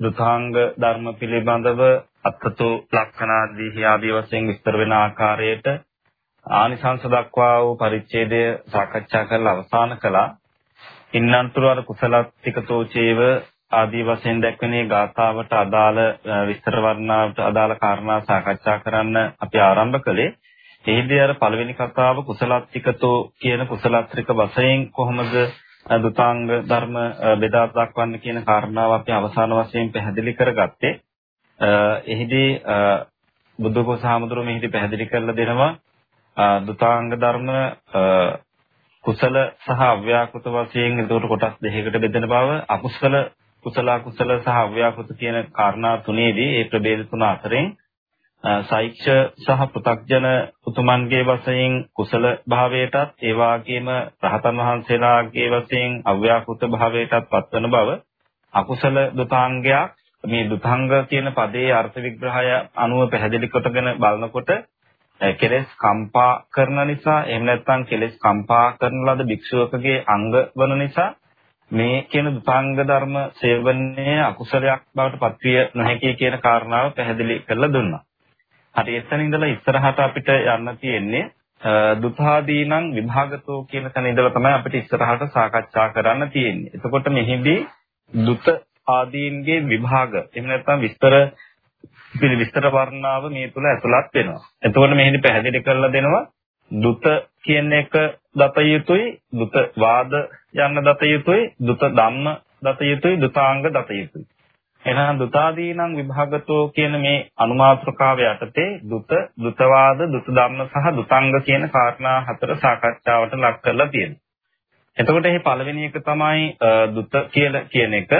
දුතාංග ධර්ම පිළිබඳව අත්තු ලක්ෂණාදී ආදී වශයෙන් විස්තර වෙන ආකාරයට ආනිසංස දක්වා වූ පරිච්ඡේදය සාකච්ඡා කරලා අවසන් කළා. ඉන්නන්තුරු අර කුසලත්තිකතෝ චේව ආදී වශයෙන් දැක්වෙනේ ගාථාවට අදාළ විස්තර වර්ණාවට අදාළ කාරණා සාකච්ඡා කරන්න අපි ආරම්භ කළේ. එහිදී අර පළවෙනි කතාව කුසලත්තිකතෝ කියන කුසලත්‍රික වශයෙන් කොහොමද දුතාංග ධර්ම බෙදා දක්වන්න කියන කාරණාව අපි අවසාන වශයෙන් පැහැදිලි කරගත්තේ. එහිදී බුදුගෝසහාමුදුරු මෙහිදී පැහැදිලි කරලා දෙනවා දුතාංග ධර්ම කුසල සහ අව්‍යාකෘත වශයෙන් එතකොට කොටස් දෙකකට බෙදෙන බව අකුසල කුසල කුසල සහ අව්‍යාකෘත කියන කාරණා තුනේදී ඒ ප්‍රභේද තුන අතරින් සෛක්ෂ සහ පෘ탁ජන උතුමන්ගේ වශයෙන් කුසල භාවයටත් ඒ වගේම රහතන් වහන්සේලාගේ වශයෙන් අව්‍යාකෘත භාවයටත් පත්වන බව අකුසල දුතාංගයක් මේ දුතාංග කියන පදයේ අර්ථ විග්‍රහය අනුව පැහැදිලි කොටගෙන බලනකොට කෙලෙස් කම්පා කරන නිසා එහෙම නැත්නම් කෙලෙස් කම්පා කරන ලද භික්ෂුවකගේ අංග වන නිසා මේ කියන දුතාංග ධර්ම සේවනයේ අකුසලයක් බවට පත්විය නොහැකි කියන කාරණාව පැහැදිලි කරලා දුන්නා. හරි එතන ඉඳලා ඉස්සරහට අපිට යන්න තියෙන්නේ දුතාදීනං විභාගතෝ කියන තැන ඉඳලා තමයි අපිට ඉස්සරහට සාකච්ඡා කරන්න තියෙන්නේ. එතකොට මෙහිදී දුත ආදීන්ගේ විභාග එහෙම නැත්නම් විස්තර පිළි විස්තර වර්ණාව මේ තුල ඇතුළත් වෙනවා. එතකොට මෙහිදී පැහැදිලි කරලා දෙනවා දුත කියන එක දත යුතුයි, දුත වාද යන්න දත යුතුයි, දුත ධම්ම දත යුතුයි, දුතාංග දත යුතුයි. එහෙනම් දුතාදීනං විභාගතෝ කියන මේ අනුමාත්‍රකාව යටතේ දුත, දුතවාද, දුත ධම්ම සහ දුතාංග කියන කාරණා හතර සාකච්ඡාවට ලක් කරලා තියෙනවා. එතකොට මේ පළවෙනි එක තමයි දුත කියලා කියන එක.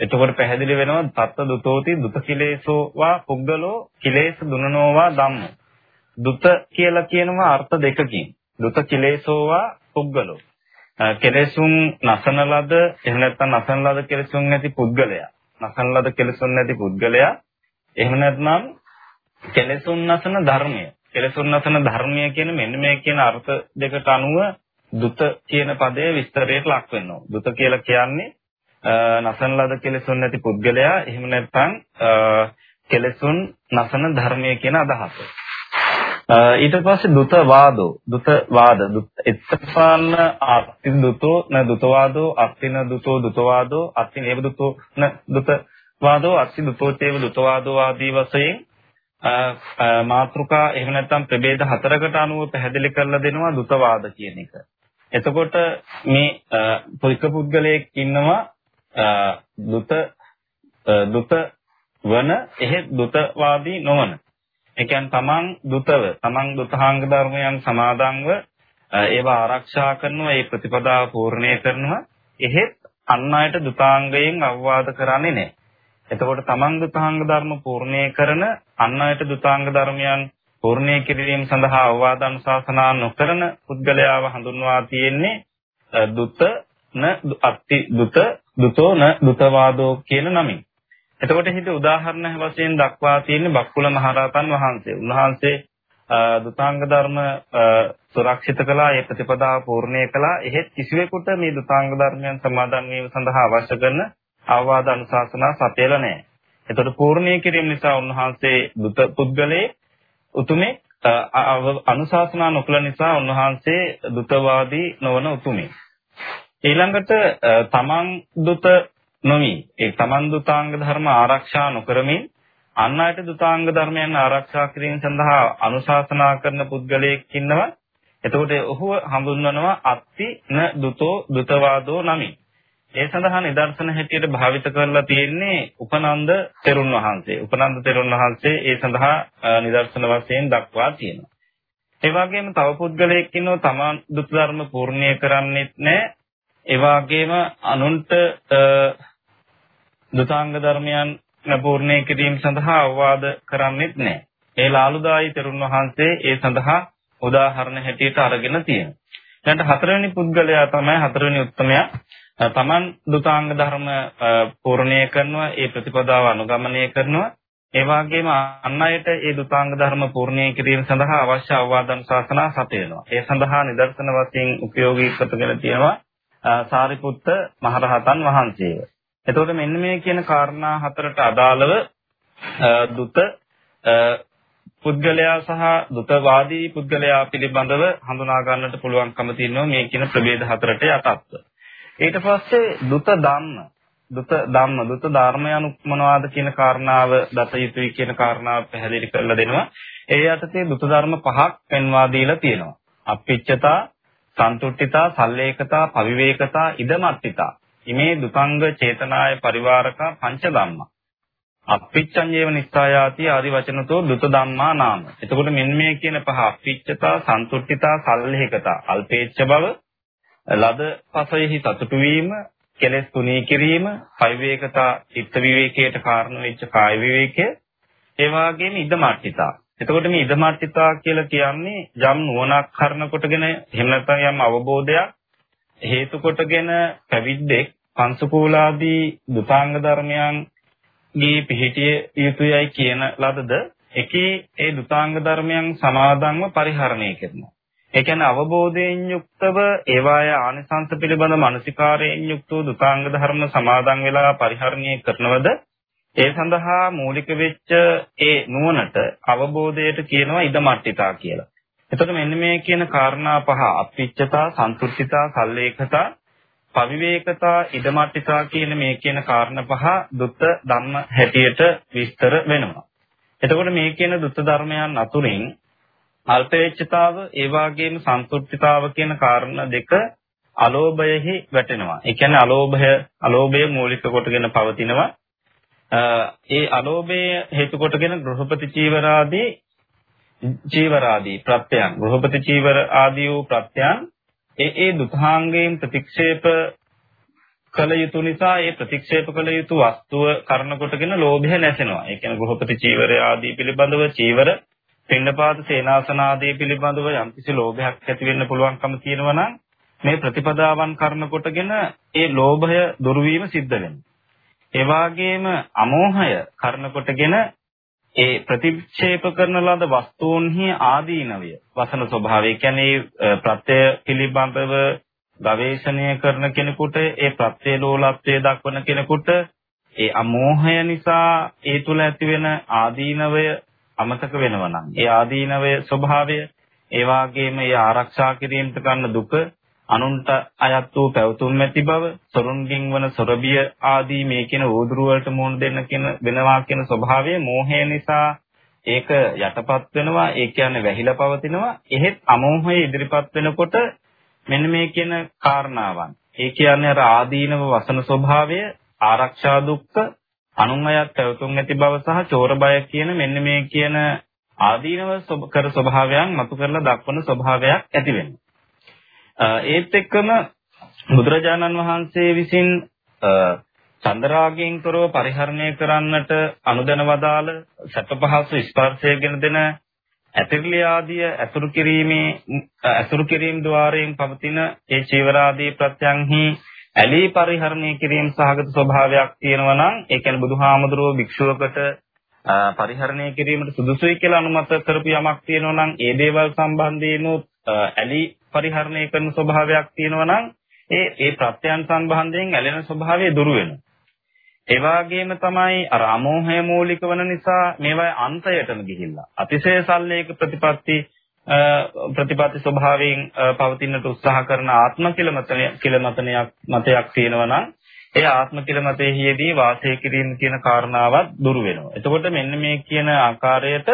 එතකොට පැහැදිලි වෙනවා තත්ත දුතෝති දුත කිලේසෝ වා පුද්ගලෝ කිලේස දුනනෝවා ධම්ම. දුත කියලා කියනවා අර්ථ දෙකකින්. දුත කිලේසෝ වා පුද්ගලෝ. කෙලෙසුන් නසන ලද එහෙම නැත්නම් නසන ලද කෙලෙසුන් නැති පුද්ගලයා. නසන ලද කෙලෙසුන් නැති පුද්ගලයා. එහෙම නැත්නම් කෙලෙසුන් නසන ධර්මය. කෙලෙසුන් නසන ධර්මය කියන මෙන්න මේ කියන අර්ථ දෙකට අනුව දුත කියන පදයේ විස්තරයට ලක් වෙනවා. දුත කියලා කියන්නේ නසන ලද කෙලෙසුන් නැති පුද්ගලයා එහෙම නැත්නම් කෙලෙසුන් නසන ධර්මය කියන අදහස. ඊට පස්සේ දුත වාදෝ දුත වාද එත්තපාන අත්ති දුතෝ න දුතවාදෝ අත්තින දුතෝ දුතවාදෝ අත්තින ඒව දුතෝ න දුත වාදෝ අත්ති දුතෝ තේව දුතවාදෝ ආදී වශයෙන් මාත්‍රිකා එහෙම නැත්නම් ප්‍රභේද හතරකට අනුව පැහැදිලි කරලා දෙනවා දුතවාද කියන එක. එතකොට මේ පුරික පුද්ගලයෙක් ඉන්නවා දුත දුත වන එහෙ දුතවාදී නොවන. ඒ කියන්නේ තමන් දුතව තමන් දුතහාංග ධර්මයන් සමාදන්ව ඒවා ආරක්ෂා කරනවා ඒ ප්‍රතිපදාව පූර්ණේ කරනවා එහෙත් අන් අයට දුතාංගයෙන් අවවාද කරන්නේ නැහැ. එතකොට තමන් දුතාංග ධර්ම පූර්ණේ කරන අන් අයට දුතාංග ධර්මයන් පූර්ණේ කිරීම සඳහා අවවාද අනුශාසනා නොකරන පුද්ගලයාව හඳුන්වා තියෙන්නේ දුත න අත්ති දුත දුතෝ න දුතවාදෝ කියන නමින්. එතකොට හිත උදාහරණ වශයෙන් දක්වා තියෙන්නේ බක්කුල මහරහතන් වහන්සේ. උන්වහන්සේ දුතාංග ධර්ම සුරක්ෂිත කළා, ඒ ප්‍රතිපදාව පූර්ණේ කළා. එහෙත් කිසිවෙකුට මේ දුතාංග ධර්මයන් සමාදන් වීම සඳහා අවශ්‍ය කරන අවවාද අනුශාසනා සපයලා නැහැ. එතකොට පූර්ණේ කිරීම නිසා උන්වහන්සේ දුත පුද්ගලයේ උතුමේ අනුශාසනා නොකළ නිසා උන්වහන්සේ දුතවාදී නොවන උතුමේ. ඊළඟට තමන් දුත නොවි ඒ තමන් දුතාංග ධර්ම ආරක්ෂා නොකරමින් අන් අයට දුතාංග ධර්මයන් ආරක්ෂා කිරීම සඳහා අනුශාසනා කරන පුද්ගලයෙක් ඉන්නවා. එතකොට ඔහුව හඳුන්වනවා අත්ති න දුතෝ දුතවාදෝ නමි. ඒ සඳහා නිදර්ශන හැටියට භාවිත කරලා තියෙන්නේ උපනන්ද තෙරුන් වහන්සේ. උපනන්ද තෙරුන් වහන්සේ ඒ සඳහා නිදර්ශන වශයෙන් දක්වා තියෙනවා. ඒ වගේම තව පුද්ගලයෙක් ඉන්නවා තමන් දුත ධර්ම පූර්ණිය කරන්නේත් නැහැ. ඒ වගේම අනුන්ට දුතාංග ධර්මයන් පූර්ණේ කිරීම සඳහා අවවාද කරන්නේත් නැහැ. ඒ ලාලුදායි තෙරුන් වහන්සේ ඒ සඳහා උදාහරණ හැටියට අරගෙන තියෙනවා. ඊළඟට හතරවෙනි පුද්ගලයා තමයි හතරවෙනි උත්තමයා. තමන් දුතාංග ධර්ම පූර්ණේ කරනවා, ඒ ප්‍රතිපදාව අනුගමනය කරනවා. ඒ වගේම අන් අයට ඒ දුතාංග ධර්ම පූර්ණේ කිරීම සඳහා අවශ්‍ය අවවාදන් ශාසනා සපයනවා. ඒ සඳහා නිදර්ශන වශයෙන් උපයෝගී කරගෙන තියෙනවා සාරිපුත්ත මහරහතන් වහන්සේව. එතකොට මෙන්න මේ කියන කාරණා හතරට අදාළව දුත පුද්ගලයා සහ දුතවාදී පුද්ගලයා පිළිබඳව හඳුනා ගන්නට පුළුවන්කම තියෙනවා මේ කියන ප්‍රභේද හතරට යටත්ව. ඊට පස්සේ දුත ධම්ම දුත ධම්ම දුත ධර්මයන් මොනවාද කියන කාරණාව දත යුතුයි කියන කාරණාව පැහැදිලි කරලා දෙනවා. ඒ යටතේ දුත ධර්ම පහක් පෙන්වා දීලා තියෙනවා. අප්පිච්චතා, සන්තුට්ඨිතා, සල්ලේකතා, පවිවේකතා, ඉදමත්තිතා. ඉමේ දුතංග චේතනාය පරිවාරක පංච ධම්මා. අප්පිච්ඡංජේව නිස්සායාති ආදි වචනතෝ දුත ධම්මා නාම. එතකොට මෙන්න මේ කියන පහ අප්පිච්ඡතා, සන්තුට්ඨිතා, සල්ලේකතා, අල්පේච්ඡ බව, ලද පසයෙහි සතුටු වීම, කෙලෙස් තුනී කිරීම, පවිවේකතා, චිත්ත විවේකයට කාරණ වෙච්ච කාය විවේකය, ඒ වගේම ඉදමට්ඨිතා. එතකොට මේ ඉදමට්ඨිතා කියලා කියන්නේ යම් නුවණක් කරන කොටගෙන එහෙම නැත්නම් යම් අවබෝධයක් හේතු කොටගෙන පැවිද්දෙක් පංසකූලාදී දුතාංග ධර්මයන් ගේ පිහිටිය යුතුයයි කියන ලදද එකේ ඒ දුතාංග ධර්මයන් සමාදන්ව පරිහරණය කරනවා. ඒ කියන්නේ අවබෝධයෙන් යුක්තව ඒවාය ආනිසංස පිළිබඳ මානසිකාරයෙන් යුක්තව දුතාංග ධර්ම සමාදන් වෙලා පරිහරණය කරනවද ඒ සඳහා මූලික වෙච්ච ඒ නුවණට අවබෝධයට කියනවා ඉදමට්ටිතා කියලා. එතකොට මෙන්න මේ කියන කාරණා පහ අප්පිච්චතා, සන්තුෂ්ඨිතා, සල්ලේඛතා, පවිවේකතා, ඉදමට්ටිතා කියන මේ කියන කාරණා පහ දුත්ත ධම්ම හැටියට විස්තර වෙනවා. එතකොට මේ කියන දුත්ත ධර්මයන් අතුරින් අල්පේච්ඡතාව, ඒ වගේම සන්තුෂ්ඨිතාව කියන කාරණා දෙක අලෝභයෙහි වැටෙනවා. ඒ කියන්නේ අලෝභය අලෝභය මූලික කොටගෙන පවතිනවා. ඒ අලෝභය හේතු කොටගෙන ගෘහපති චීවරාදී චීවරාදී ප්‍රත්‍යයන් ගෘහපති චීවර ආදී වූ ප්‍රත්‍යයන් ඒ ඒ දුතාංගයෙන් ප්‍රතික්ෂේප කළ යුතු නිසා ඒ ප්‍රතික්ෂේප කළ යුතු වස්තුව කරන කොටගෙන ලෝභය නැසෙනවා. ඒ කියන්නේ ගෘහපති චීවරය ආදී පිළිබඳව චීවර පින්නපාත සේනාසන ආදී පිළිබඳව යම්කිසි ලෝභයක් ඇති වෙන්න පුළුවන්කම තියෙනවා නම් මේ ප්‍රතිපදාවන් කරන කොටගෙන ඒ ලෝභය දුරු වීම සිද්ධ වෙනවා. ඒ වගේම අමෝහය කරන කොටගෙන ඒ ප්‍රතික්ෂේප කරන ලද වස්තුන්හි ආදීනවය. වසන ස්වභාවය කියන්නේ ප්‍රත්‍ය පිළිබඳව ගවේෂණය කරන කෙනෙකුට ඒ ප්‍රත්‍ය ලෝලත්වයේ දක්වන කෙනෙකුට ඒ අමෝහය නිසා ඒ තුල ඇතිවෙන ආදීනවය අමතක වෙනවා නම් ඒ ආදීනවය ස්වභාවය ඒ වාගේම ඒ ආරක්ෂා කිරීමට ගන්න දුක අනුන්ට අයත් වූ පැවතුම් ඇති බව, සොරුන්ගින් වන සොරබිය ආදී මේ කියන උදුරු වලට මුහුණ දෙන්න කියන වෙනවා කියන ස්වභාවය මෝහය නිසා ඒක යටපත් වෙනවා. ඒ කියන්නේ වැහිලා පවතිනවා. එහෙත් අමෝහය ඉදිරිපත් වෙනකොට මෙන්න මේ කියන කාරණාවන්. ඒ කියන්නේ අර ආදීනව වසන ස්වභාවය, ආරක්ෂා දුක්ඛ, අනුන් අයත් පැවතුම් ඇති බව සහ චෝර බය කියන මෙන්න මේ කියන ආදීනව කර ස්වභාවයන් මතු කරලා දක්වන ස්වභාවයක් ඇති වෙනවා. ඒත් එක්කම බුදුරජාණන් වහන්සේ විසින් චන්දරාගයෙන් තොරව පරිහරණය කරන්නට අනුදැන වදාළ සැප පහසු ස්පර්ශය ගැන දෙන ඇතිරිලි ආදිය ඇසුරු කිරීමේ ඇසුරු කිරීම ద్వාරයෙන් පවතින ඒ චීවරාදී ප්‍රත්‍යංහි ඇලී පරිහරණය කිරීම සහගත ස්වභාවයක් තියෙනවා නම් ඒ කියන්නේ බුදුහාමුදුරුවෝ භික්ෂුවකට පරිහරණය කිරීමට සුදුසුයි කියලා අනුමත කරපු යමක් තියෙනවා නම් ඒ දේවල් සම්බන්ධයෙන් ඇලී පරිහරණය කරන ස්වභාවයක් තියෙනවා නම් ඒ ඒ ප්‍රත්‍යයන් සම්බන්ධයෙන් ඇලෙන ස්වභාවය දුරු වෙනවා. ඒ වගේම තමයි අර අමෝහය මූලික වන නිසා මේවා අන්තයටම ගිහිල්ලා අතිශය සල්ලේක ප්‍රතිපatti ප්‍රතිපatti ස්වභාවයෙන් පවතිනට උත්සාහ කරන ආත්ම කිලමතනය කිලමතනයක් මතයක් තියෙනවා නම් ඒ ආත්ම කිලමතෙහිදී වාසය කිරීම කියන කාරණාවත් දුරු වෙනවා. එතකොට මෙන්න මේ කියන ආකාරයට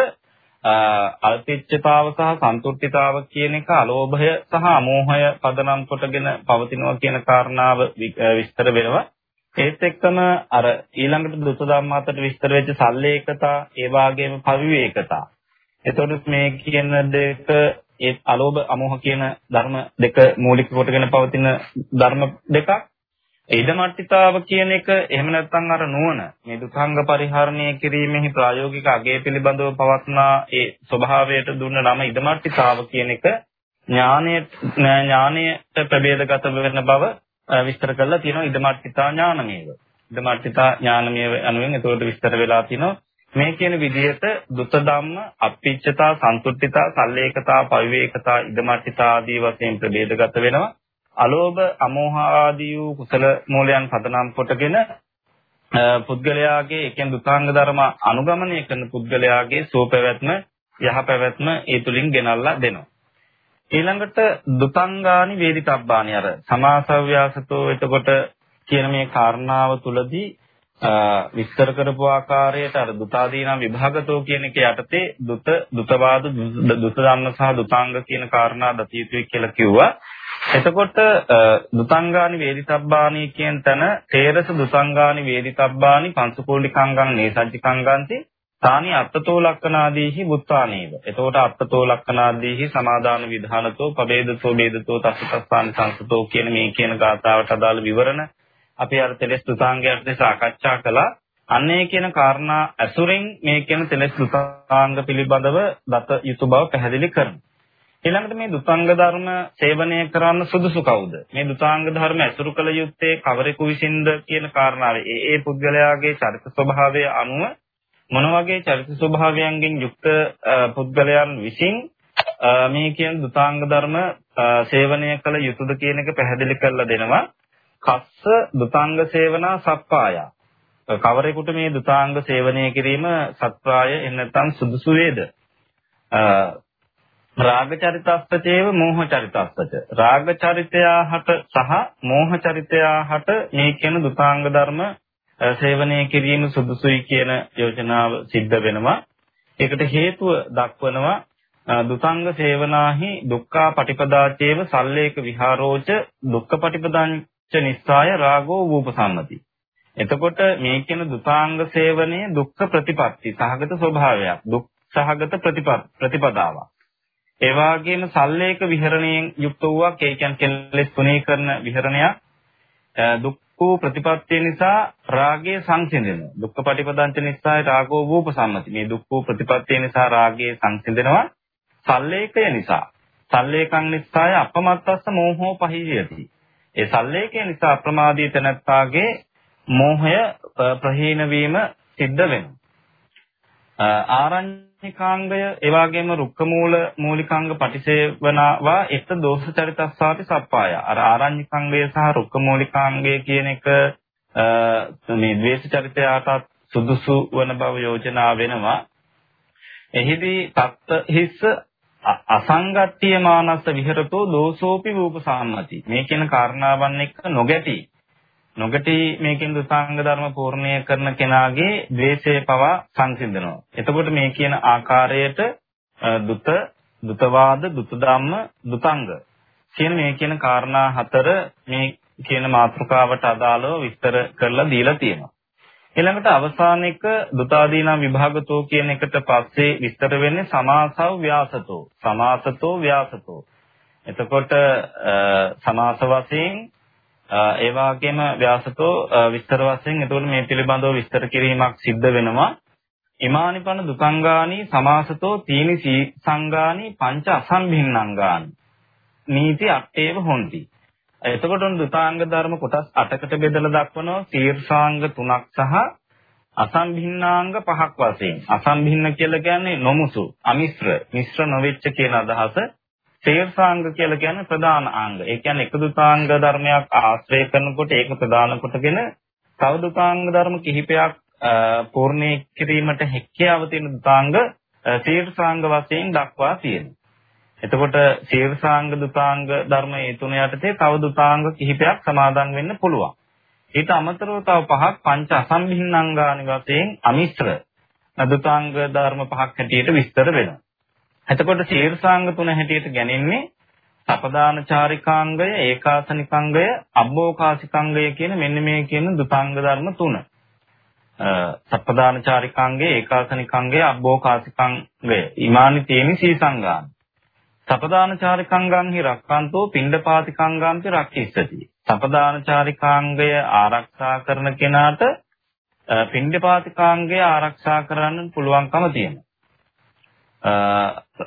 අල්පිච්ඡතාව සහ සන්තුෂ්ඨිතාව කියන එක අලෝභය සහ අමෝහය පදනම් කොටගෙන පවතිනවා කියන කාරණාව විස්තර වෙනවා. ඒත් එක්කම අර ඊළඟට දුත ධම්මාතට විස්තර වෙච්ච සල්ලේකතා ඒ වාගේම පවිවේකතා. එතකොට මේ කියන දෙක ඒ අලෝභ අමෝහ කියන ධර්ම දෙක මූලික කොටගෙන පවතින ධර්ම දෙකක්. ඉදමට්ටිතාව කියන එක එහෙම නැත්නම් අර නුවණ මේ දුක්ඛංග පරිහරණය කිරීමෙහි ප්‍රායෝගික අගය පිළිබඳව පවත්නා ඒ ස්වභාවයට දුන්න නම ඉදමට්ටිතාව කියන එක ඥානයේ ඥානයට ප්‍රභේදගත වෙන බව විස්තර කරලා තියෙනවා ඉදමට්ටිතා ඥානමේව. ඉදමට්ටිතා ඥානමේව අනුවෙන් ඒකට විස්තර වෙලා තිනවා මේ කියන විදිහට දුත ධම්ම අප්පිච්චතා සන්තුට්ඨිතා සල්ලේකතා පවිවේකතා ඉදමට්ඨිතා ආදී වශයෙන් ප්‍රභේදගත වෙනවා අලෝභ අමෝහ ආදී වූ කුසල මූලයන් පදනම් කොටගෙන පුද්ගලයාගේ ඒ කියන්නේ දුතාංග ධර්ම අනුගමනය කරන පුද්ගලයාගේ සෝපැවැත්ම යහපැවැත්ම ඒ තුලින් ගෙනල්ලා දෙනවා. ඊළඟට දුතංගානි වේදිතබ්බානි අර සමාසව්‍යාසතෝ එතකොට කියන මේ කාරණාව තුලදී විස්තර කරපු ආකාරයට අර දුතාදීනම් විභාගතෝ කියන එක යටතේ දුත දුතවාද දුත ධම්ම සහ දුතාංග කියන කාරණා දතිය යුතුයි කියලා කිව්වා. එතකොට දුතංගානි වේදිතබ්බානි කියන තැන තේරස දුතංගානි වේදිතබ්බානි පංසකෝලිකංගං නේසජ්ජිකංගන්ති තානි අත්තතෝ ලක්කනාදීහි බුත්තානේව. එතකොට අත්තතෝ ලක්කනාදීහි සමාදාන විධානතෝ පබේදතෝ බේදතෝ තස්සතස්සානි සංසතෝ කියන මේ කියන ගාථාවට අදාළ විවරණ අපි අර තෙලස් දුතාංගයට සාකච්ඡා කළා. අන්නේ කියන කාරණා ඇසුරෙන් මේ කියන තෙලස් දුතාංග පිළිබඳව දත යුතු බව පැහැදිලි කරනවා. ඊළඟට මේ දුතාංග ධර්ම සේවනය කරන්න සුදුසු කවුද? මේ දුතාංග ධර්ම ඇසුරු කළ යුත්තේ කවරෙකු විසින්ද කියන කාරණාව. ඒ ඒ පුද්ගලයාගේ චරිත ස්වභාවය අනුව මොන වගේ චරිත ස්වභාවයන්ගෙන් යුක්ත පුද්ගලයන් විසින් මේ කියන දුතාංග ධර්ම සේවනය කළ යුතුද කියන එක පැහැදිලි කරලා දෙනවා. කස්ස දුතාංග සේවනා සප්පාය. කවරෙකුට මේ දුතාංග සේවනය කිරීම සත්‍යාය එන්නතම් සුදුසු වේද? රාග චරිතස්සචේව මෝහ චරිතස්සච. රාග චරිතයාහට සහ මෝහ චරිතයාහට මේ කියන දුතාංග ධර්ම සේවනය කිරීම සුදුසුයි කියන යෝජනාව සිද්ධ වෙනවා. ඒකට හේතුව දක්වනවා දුතංග සේවනාහි දුක්ඛා පටිපදාචේව සල්ලේක විහාරෝච දුක්ඛ පටිපදාංච නිස්සාය රාගෝ වූපසම්මති. එතකොට මේ කියන දුතාංග සේවනයේ දුක්ඛ ප්‍රතිපatti සහගත ස්වභාවයක්. දුක් සහගත ප්‍රතිපදාවක්. ඒ වගේම සල්ලේක විහරණයෙන් යුක්ත වූවක් ඒ කියන්නේ කෙලෙස් තුනී කරන විහරණයක් දුක් වූ ප්‍රතිපත්තිය නිසා රාගය සංසිඳෙනවා. දුක්ඛ පටිපදංච නිසා රාගෝ වූපසම්මති. මේ දුක් වූ ප්‍රතිපත්තිය නිසා රාගය සංසිඳෙනවා. සල්ලේකය නිසා. සල්ලේකං නිස්සාය අපමත්තස්ස මෝහෝ පහියති. ඒ සල්ලේකය නිසා අප්‍රමාදී තනත්තාගේ මෝහය ප්‍රහීන වීම සිද්ධ වෙනවා. ආරඤ්‍යකාංගය ඒ වගේම රුක්ක මූල මූලිකාංග පටිසේවනවා එත් දෝෂ චරිතස්සාති සප්පාය. අර ආරඤ්‍යකාංගය සහ රුක්ක මූලිකාංගය කියන එක මේ ද්වේෂ චරිතයටත් සුදුසු වන බව යෝජනා වෙනවා. එහිදී තත්ත හිස්ස අසංගට්ඨිය මානස විහෙරතෝ දෝසෝපි රූප සාමති. මේ කියන කාරණාවන් එක්ක නොගැටි නොගටි මේකෙන් දුසාංග ධර්ම පූර්ණය කරන කෙනාගේ ද්වේෂය පවා සංසිඳනවා. එතකොට මේ කියන ආකාරයට දුත, දුතවාද, දුතධම්ම, දුතංග කියන මේ කියන කාරණා හතර මේ කියන මාතෘකාවට අදාළව විස්තර කරලා දීලා තියෙනවා. ඊළඟට අවසාන එක දුතාදීනා විභාගතෝ කියන එකට පස්සේ විස්තර වෙන්නේ සමාසව ව්‍යාසතෝ. සමාසතෝ ව්‍යාසතෝ. එතකොට සමාස වශයෙන් ඒ වගේම ව්‍යාසතෝ විස්තර වශයෙන් එතකොට මේ පිළිබඳව විස්තර කිරීමක් සිද්ධ වෙනවා. ඉමානිපන දුකංගානි සමාසතෝ තීනි සංගානි පංච අසම්භින්නංගානි. නීති අටේව හොಂತಿ. එතකොට දුතාංග ධර්ම කොටස් 8කට බෙදලා දක්වනවා තීර්ෂාංග 3ක් සහ අසම්භින්නාංග පහක් වශයෙන්. අසම්භින්න කියලා කියන්නේ නොමුසු, අමිශ්‍ර, මිශ්‍ර නොවෙච්ච කියන අදහස. තේර්සාංග කියලා කියන්නේ ප්‍රධාන අංග. ඒ කියන්නේ එකදුතාංග ධර්මයක් ආශ්‍රය කරනකොට ඒක ප්‍රධාන කොටගෙන තවදුතාංග ධර්ම කිහිපයක් පූර්ණේ කිරීමට හැකියාව තියෙන දුතාංග තීර්ථාංග වශයෙන් දක්වා තියෙනවා. එතකොට තීර්ථාංග දුතාංග ධර්ම ඒ තුන යටතේ තව දුතාංග කිහිපයක් සමාදන් වෙන්න පුළුවන්. ඊට අමතරව තව පහක් පංච අසම්භින්නාංගානි වශයෙන් අමිශ්‍ර දුතාංග ධර්ම පහක් හැටියට විස්තර වෙනවා. එතකොට ශීර්ෂාංග තුන හැටියට ගැනෙන්නේ සපදාන චාරිකාංගය, ඒකාසනිකාංගය, අබ්බෝකාසිකාංගය කියන මෙන්න මේ කියන දුතාංග ධර්ම තුන. සපදාන චාරිකාංගය, ඒකාසනිකාංගය, අබ්බෝකාසිකාංගය. ඉමානි තේමි සීසංගාන. සපදාන චාරිකාංගං හි රක්칸තෝ පිණ්ඩපාතිකාංගාම්පි රක්ඛිස්සති. සපදාන චාරිකාංගය ආරක්ෂා කරන කෙනාට පිණ්ඩපාතිකාංගය ආරක්ෂා කරන්න පුළුවන්කම තියෙනවා.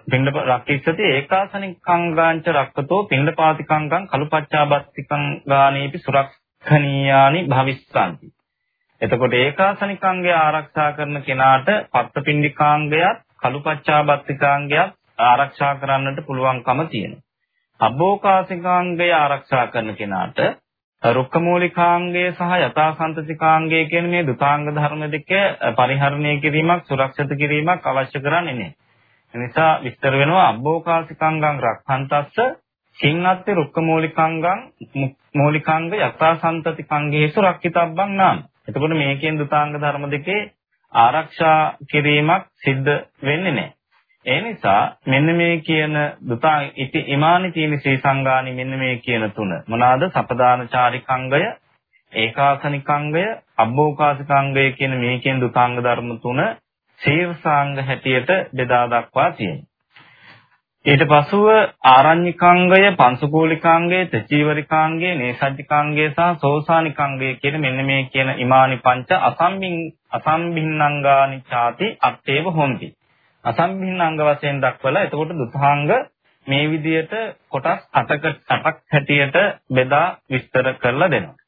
පින්ඩ රක්කිස්සති ඒකාසනිකංගාංච රක්කතෝ පින්ඩපාතිකංගං කලුපච්චාබත්තිකං ගානීපි සුරක්ෂණීයානි භවිස්සanti. එතකොට ඒකාසනිකංගය ආරක්ෂා කරන කෙනාට පත්තපින්ඩිකාංගයත් කලුපච්චාබත්තිකාංගයත් ආරක්ෂා කරන්නට පුළුවන්කම තියෙනවා. අබෝකාසිකාංගය ආරක්ෂා කරන කෙනාට රුක්කමූලිකාංගය සහ යථාසන්තතිකාංගය කියන මේ දුතාංග ධර්ම දෙක පරිහරණය කිරීමක් සුරක්ෂිත කිරීමක් අවශ්‍ය කරන්නේ නැහැ. එනිසා විස්තර වෙනවා අබ්බෝකාසිකංගං රක්ඛන්තස්ස සින්නත්ති රුක්කමූලිකාංගං මූලිකාංග යථාසන්තතිකාංගයේසු රක්කිතබ්බං නාම. එතකොට මේකෙන් දුතාංග ධර්ම දෙකේ ආරක්ෂා කිරීමක් සිද්ධ වෙන්නේ නැහැ. ඒ නිසා මෙන්න මේ කියන දුතා ඉති ඉමානි තීනි ශ්‍රී සංගානි මෙන්න මේ කියන තුන මොනවාද සපදානචාරිකංගය ඒකාසනිකංගය අබ්බෝකාසිකංගය කියන මේ කියන දුතාංග ධර්ම තුන සේවසාංග හැටියට බෙදා දක්වා තියෙනවා. ඊට පසුව ආරඤ්‍යකාංගය, පංසකූලිකාංගය, තචීවරිකාංගය, නේසජ්ජිකාංගය සහ සෝසානිකාංගය කියන මෙන්න මේ කියන ඉමානි පංච අසම්බින් අසම්බින්නංගානි ചാති අට්ඨේව හොಂತಿ. අසම්බින්නංග වශයෙන් දක්වලා එතකොට දුතාංග මේ විදිහට කොටස් 8කට 8ක් හැටියට බෙදා විස්තර කරලා දෙනවා.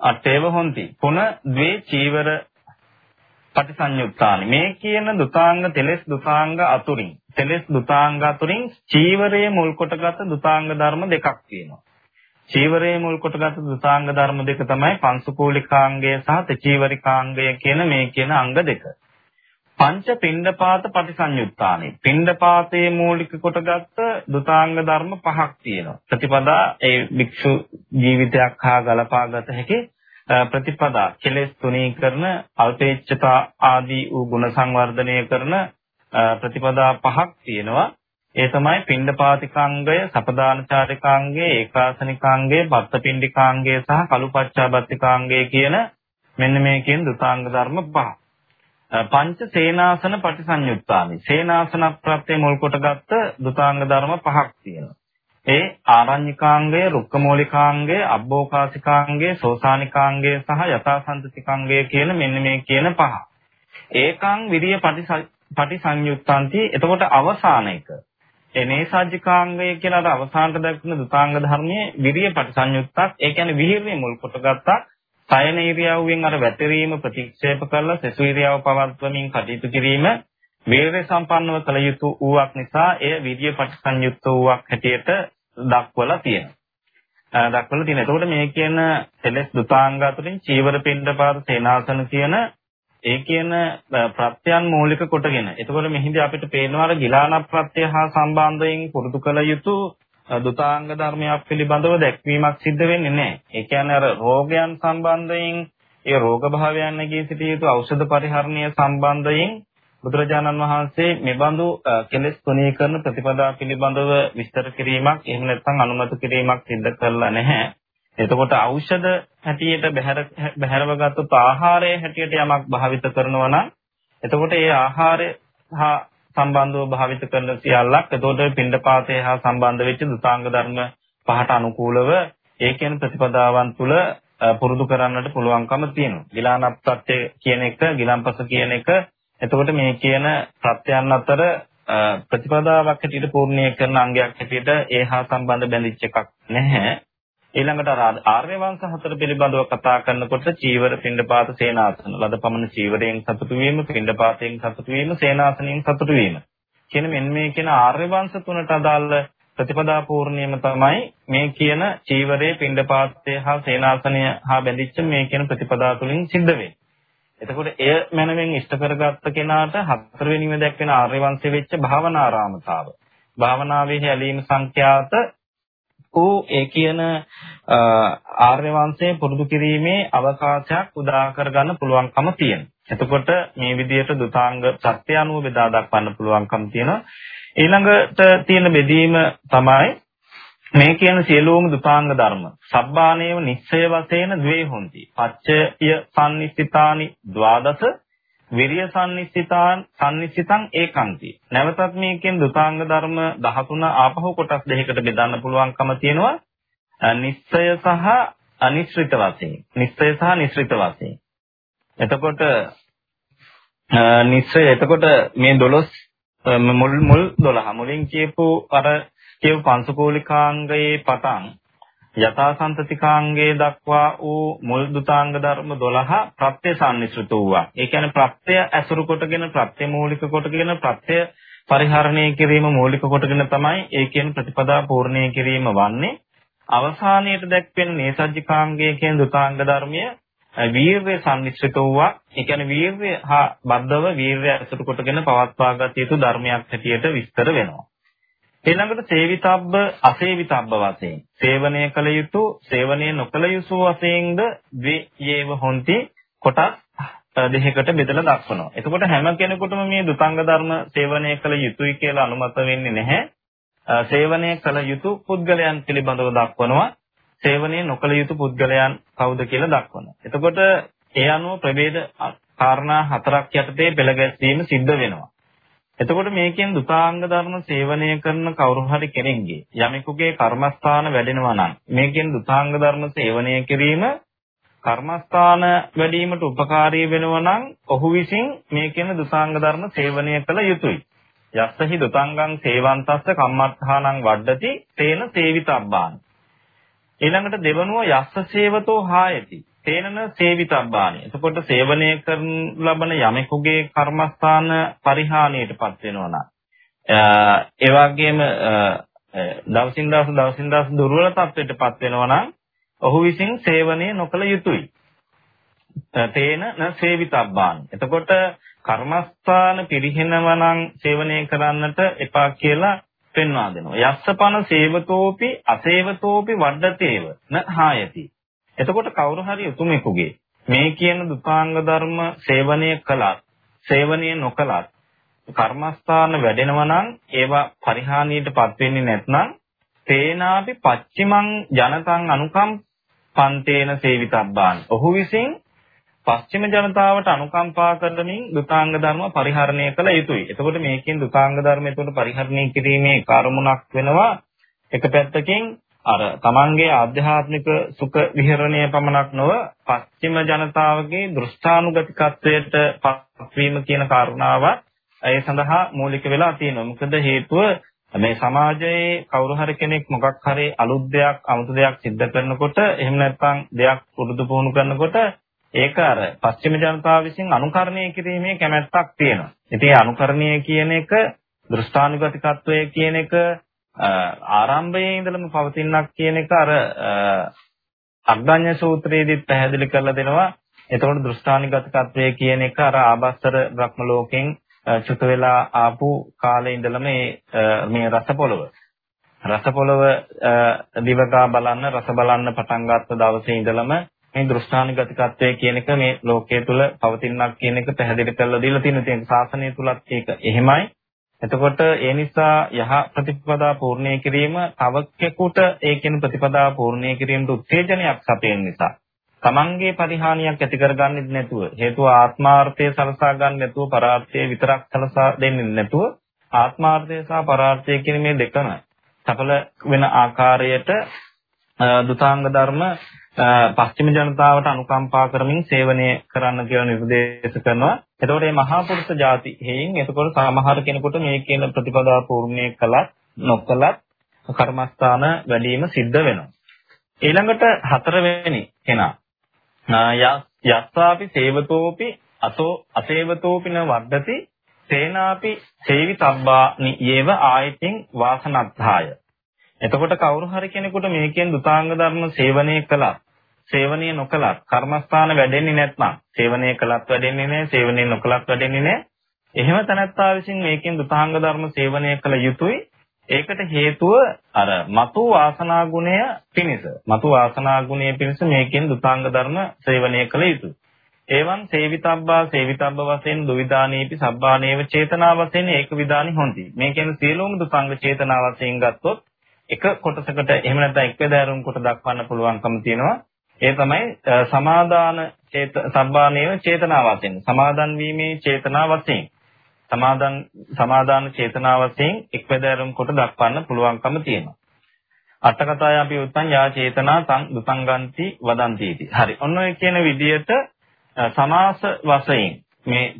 අට්ඨේව හොಂತಿ. පුන ද්වේ චීවර පටිසංයුක්තානි. මේ කියන දුතාංග තෙලස් දුතාංග අතුරින් තෙලස් දුතාංග අතුරින් චීවරයේ මුල් කොටගත් දුතාංග ධර්ම දෙකක් තියෙනවා. චීවරයේ මුල් කොටගත් දුතාංග ධර්ම දෙක තමයි පංසුකූලිකාංගය සහ තචීවරිකාංගය කියන මේ කියන අංග දෙක. පංච පින්ඩපාත පටිසංයුත්තානි. පින්ඩපාතයේ මූලික කොටගත්ත දුතාංග ධර්ම පහක් තියෙනවා. ප්‍රතිපදා ඒ භික්ෂු ජීවිතයක් හා ගලපාගත හැකි ප්‍රතිපදා කෙලෙස් තුනී කරන අල්පේච්ඡතා ආදී වූ ගුණ සංවර්ධනය කරන ප්‍රතිපදා පහක් තියෙනවා. ඒ තමයි පින්ඩපාතිකාංගය, සපදානචාරිකාංගය, ඒකාසනිකාංගය, බත්තපිණ්ඩිකාංගය සහ කලුපච්චාබත්තිකාංගය කියන මෙන්න මේ කියන දුතාංග ධර්ම පහ. පංච සේනාසන පටිසංයුක්තානි. සේනාසන ප්‍රත්‍ය මුල් කොටගත්ත දුතාංග ධර්ම පහක් තියෙනවා. ඒ ආරඤ්‍යකාංගය, රුක්කමූලිකාංගය, අබ්බෝකාසිකාංගය, සෝසානිකාංගය සහ යථාසන්තතිකාංගය කියන මෙන්න මේ කියන පහ. ඒකං විරිය පටිසංයුක්තාන්ති. එතකොට අවසාන එක. එනේ සාජිකාංගය කියලා අර අවසානට දක්වන දුතාංග ධර්මයේ විරිය පටිසංයුක්තක්. ඒ කියන්නේ විහිරිය මුල් කොටගත්තා. සයන ඉරියව්වෙන් අර වැටරීම ප්‍රතික්ෂේප කරලා සෙසු ඉරියව් පවත්වමින් කටයුතු කිරීම වීර්ය සම්පන්නව කළ යුතු වූවක් නිසා එය විද්‍ය පටිසංයුක්ත වූවක් හැටියට දක්වලා තියෙනවා. දක්වලා තියෙනවා. එතකොට මේ කියන සෙලස් දුතාංග අතරින් චීවර පින්ඩපාත සේනාසන කියන ඒ කියන ප්‍රත්‍යයන් මූලික කොටගෙන. එතකොට මෙහිදී අපිට පේනවා අර ගිලාන ප්‍රත්‍ය හා සම්බන්ධයෙන් පුරුදු කළ යුතු දුතාංග ධර්මයක් පිළිබඳව දැක්වීමක් සිද්ධ වෙන්නේ නැහැ. ඒ කියන්නේ අර රෝගයන් සම්බන්ධයෙන් ඒ රෝග භාවයන් නැගී සිටිය යුතු ඖෂධ පරිහරණය සම්බන්ධයෙන් බුදුරජාණන් වහන්සේ මෙබඳු කෙලෙස් තුනීකරණ ප්‍රතිපදා පිළිබඳව විස්තර කිරීමක් එහෙම නැත්නම් අනුමත කිරීමක් සිද්ධ කරලා නැහැ. එතකොට ඖෂධ හැටියට බහැර බහැරවගත්තු ආහාරය හැටියට යමක් භාවිත කරනවා නම් එතකොට ඒ ආහාරය හා සම්බන්ධව භාවිත කරන සියල්ලක් එතකොට පින්ඩපාතය හා සම්බන්ධ වෙච්ච දුතාංග ධර්ම පහට අනුකූලව ඒ කියන ප්‍රතිපදාවන් තුළ පුරුදු කරන්නට පුළුවන්කම තියෙනවා. ගිලාන ප්‍රත්‍ය කියන එක, ගිලම්පස කියන එක එතකොට මේ කියන ප්‍රත්‍යයන් අතර ප්‍රතිපදාවක් හැටියට පූර්ණණය කරන අංගයක් හැටියට ඒ හා සම්බන්ධ බැඳිච්ච එකක් නැහැ. ඊළඟට ආර්ය වංශ හතර පිළිබඳව කතා කරනකොට චීවර පින්ඩපාත සේනාසන ලද පමණ චීවරයෙන් සතුටු වීම පින්ඩපාතයෙන් සතුටු වීම සේනාසනයෙන් සතුටු වීම කියන මෙන්න මේ කියන ආර්ය වංශ තුනට අදාළ ප්‍රතිපදා පූර්ණියම තමයි මේ කියන චීවරයේ පින්ඩපාතය හා සේනාසනය හා බැඳිච්ච මේ කියන ප්‍රතිපදා තුලින් සිද්ධ වෙන්නේ. එතකොට එය මනවෙන් ඉෂ්ට කරගත්ත කෙනාට හතරවෙනිම දැක්වෙන ආර්ය වංශයේ වෙච්ච භාවනාරාමතාව. භාවනාවේ හැලීම සංඛ්‍යාත වූ ඒ කියන ආර්ය වංශය පුරුදු කිරීමේ අවකාශයක් උදා කරගන්න පුළුවන්කම තියෙනවා. එතකොට මේ විදිහට දුතාංග සත්‍ය අනුව බෙදා දක්වන්න පුළුවන්කම තියෙනවා. ඊළඟට තියෙන බෙදීම තමයි මේ කියන සියලුම දුතාංග ධර්ම සබ්බානේව නිස්සය වශයෙන් ද්වේ හොಂತಿ. පච්චය සම්නිස්සිතානි ද්වාදස විරිය සම්නිස්සිතාන් සම්නිස්සිතං ඒකාන්ති. නැවතත් මේකෙන් දුතාංග ධර්ම 13 ආපහු කොටස් දෙකකට බෙදන්න පුළුවන්කම තියෙනවා. නිස්සය සහ අනිශ්චිත වශයෙන්. නිස්සය සහ නිශ්චිත වශයෙන්. එතකොට නිස්සය එතකොට මේ 12 මුල් මුල් 12 මුලින් කියපු අර කියපු පංසකෝලිකාංගයේ පටන් යථාසන්තතිකාංගයේ දක්වා වූ මුල් දුතාංග ධර්ම 12 ප්‍රත්‍ය සම්නිශ්‍රිත වූවා. ඒ කියන්නේ ප්‍රත්‍ය ඇසුරු කොටගෙන ප්‍රත්‍ය මූලික කොටගෙන ප්‍රත්‍ය පරිහරණය කිරීම මූලික කොටගෙන තමයි ඒ කියන ප්‍රතිපදා පූර්ණණය කිරීම වන්නේ. අවසානයේට දැක්වෙන නේසජ්ජිකාංගය කියන දුතාංග ධර්මය වීර්ය සම්නිශ්චිත වූවා ඒ කියන්නේ වීර්ය හා බද්ධව වීර්ය අසුරු කොටගෙන පවත්වාගත යුතු ධර්මයක් හැටියට විස්තර වෙනවා ඊළඟට සේවිතබ්බ අසේවිතබ්බ වශයෙන් සේවනය කළ යුතු සේවනය නොකළ යුතු වශයෙන්ද ද්වේයේව හොಂತಿ කොටස් දෙකකට බෙදලා දක්වනවා. එතකොට හැම කෙනෙකුටම මේ දුතංග ධර්ම සේවනය කළ යුතුයි කියලා අනුමත වෙන්නේ නැහැ. සේවනය කළ යුතු පුද්ගලයන් පිළිබඳව දක්වනවා. සේවනය නොකළ යුතු පුද්ගලයන් කවුද කියලා දක්වනවා. එතකොට ඒ අනුව ප්‍රභේද කාරණා හතරක් යටතේ පෙළ ගැස්වීම සිද්ධ වෙනවා. එතකොට මේකෙන් දුතාංග ධර්ම සේවනය කරන කවුරු හරි කෙනෙක්ගේ යමෙකුගේ කර්මස්ථාන වැඩෙනවා නම් මේකෙන් දුතාංග ධර්ම සේවනය කිරීම කර්මස්ථාන වැඩිවීමට උපකාරී වෙනවා නම් ඔහු විසින් මේකෙන දුතාංග ධර්ම සේවනය කළ යුතුයි. යස්සහි දුතාංගං සේවන්තස්ස කම්මත්තානං වඩ්ඩති තේන සේවිතබ්බාන. ඊළඟට දෙවනුව යස්ස සේවතෝ හායති. තේනන සේවිතබ්බානි. එතකොට සේවනය කරන ලබන යමෙකුගේ කර්මස්ථාන පරිහානියටපත් වෙනවා නම් ඒ වගේම දවසින් දවස දවසින් දවස දුර්වල තත්ත්වයටපත් වෙනවා නම් ඔහු විසින් සේවනය නොකළ යුතුයි. තේන න සේවිතබ්බානි. එතකොට කර්මස්ථාන පිරිහෙනවා නම් සේවනය කරන්නට එපා කියලා පෙන්වා දෙනවා. යස්සපන සේවතෝපි අසේවතෝපි වඩතේව න හායති. එතකොට කවුරු හරි උතුමෙකුගේ මේ කියන දුතාංග ධර්ම සේවනය කළත් සේවනය නොකළත් කර්මස්ථාන වැඩෙනවා නම් ඒවා පරිහානියටපත් වෙන්නේ නැත්නම් තේනාපි පච්චිමං ජනතං අනුකම් පන්තේන සේවිතබ්බාන්. ඔහු විසින් පස්චිම ජනතාවට අනුකම්පා කරමින් දුතාංග ධර්ම පරිහරණය කළ යුතුයි. එතකොට මේකෙන් දුතාංග ධර්ම එතකොට පරිහරණය කිරීමේ කාර්මුණක් වෙනවා. එක පැත්තකින් අර තමන්ගේ ආධ්‍යාත්මික සුඛ විහරණය පමණක් නොව පස්චිම ජනතාවගේ දෘෂ්ටානුගතිකත්වයට පත්වීම කියන කාරණාවත් ඒ සඳහා මූලික වෙලා තියෙනවා. මොකද හේතුව මේ සමාජයේ කවුරු හරි කෙනෙක් මොකක් හරි අලුත් දෙයක් අමුතු දෙයක් සිද්ධ කරනකොට එහෙම නැත්නම් දෙයක් පුරුදු පුහුණු කරනකොට ඒක අර පස්චිම ජනතාව විසින් අනුකරණය කිරීමේ කැමැත්තක් තියෙනවා. ඉතින් අනුකරණය කියන එක දෘෂ්ටානුගතිකත්වය කියන එක ආරම්භයේ ඉඳලම පවතිනක් කියන එක අර අග්ගඤ්ඤ සූත්‍රයේදීත් පැහැදිලි කරලා දෙනවා. එතකොට දෘෂ්ටානිගතකත්වය කියන එක අර ආබස්තර බ්‍රහ්ම ලෝකෙන් චුත වෙලා ආපු කාලේ ඉඳලම මේ රස පොළව රස පොළව දිවකා බලන්න රස බලන්න පටන් ගත්ත දවසේ ඉඳලම මේ දෘෂ්ටානිගතකත්වය කියන එක මේ ලෝකයේ තුල පවතිනක් කියන එක පැහැදිලි කරලා දීලා තියෙනවා. ඉතින් ශාසනය තුලත් ඒක එහෙමයි. එතකොට ඒ නිසා යහ ප්‍රතිපදා පූර්ණේ කිරීම තවකෙකුට ඒ කියන ප්‍රතිපදා පූර්ණේ කිරීමට උත්තේජනයක් සපයන නිසා තමන්ගේ පරිහානියක් ඇති කරගන්නෙත් නැතුව හේතුව ආත්මාර්ථය සලසා ගන්න නැතුව පරාර්ථය විතරක් සලසා දෙන්නේ නැතුව ආත්මාර්ථය සහ පරාර්ථය කියන මේ දෙකම සඵල වෙන ආකාරයට දුතාංග ධර්ම පස්චිම ජනතාවට අනුකම්පා කරමින් සේවනය කරන්න කියලා නිර්දේශ කරනවා. එතකොට මේ මහා පුරුෂ ಜಾති හේයින් එතකොට සමහර කෙනෙකුට මේ කියන ප්‍රතිපදා පූර්ණේ කළත් නොකළත් කර්මස්ථාන වැඩිම සිද්ධ වෙනවා. ඊළඟට හතරවෙනි කෙනා යස්සාපි සේවතෝපි අසෝ අසේවතෝපින වද්දති සේනාපි සේවිතබ්බා නියේව ආයතින් වාසනත්ථාය එතකොට කවුරු හරි කෙනෙකුට මේකෙන් දුතාංග ධර්ම සේවනය කළා සේවනය නොකලත් කර්මස්ථාන වැඩෙන්නේ නැත්නම් සේවනය කළත් වැඩෙන්නේ නැහැ සේවනය නොකලත් වැඩෙන්නේ නැහැ. එහෙම තැනැත්තා විසින් මේකෙන් දුතාංග ධර්ම සේවනය කළ යුතුයි. ඒකට හේතුව අර මතු වාසනා ගුණය පිණිස මතු වාසනා ගුණය පිණිස මේකෙන් දුතාංග ධර්ම සේවනය කළ යුතුයි. එවං සේවිතබ්බා සේවිතබ්බ වශයෙන් දුවිදානීපි සබ්බානේව චේතනා වශයෙන් ඒක විදානි හොಂತಿ මේ කියන්නේ සියලුම දුතාංග චේතනා වශයෙන් ගත්තොත් එක කොටසකට එහෙම නැත්නම් එක් වේදාරුම් කොට දක්වන්න පුළුවන්කම තියෙනවා. ඒ තමයි සමාදාන චේත සම්බානේව චේතනා වශයෙන් සමාදන් වීමේ චේතනා වශයෙන් සමාදන් සමාදාන චේතනා වශයෙන් එක් වේදාරුම් කොට දක්වන්න පුළුවන්කම තියෙනවා. අටකතාය අපි උත්තන් යා චේතනා තං දුසංගන්ති වදන්තිති. හරි. ඔන්න ඔය කියන විදිහට සමාස වශයෙන් මේ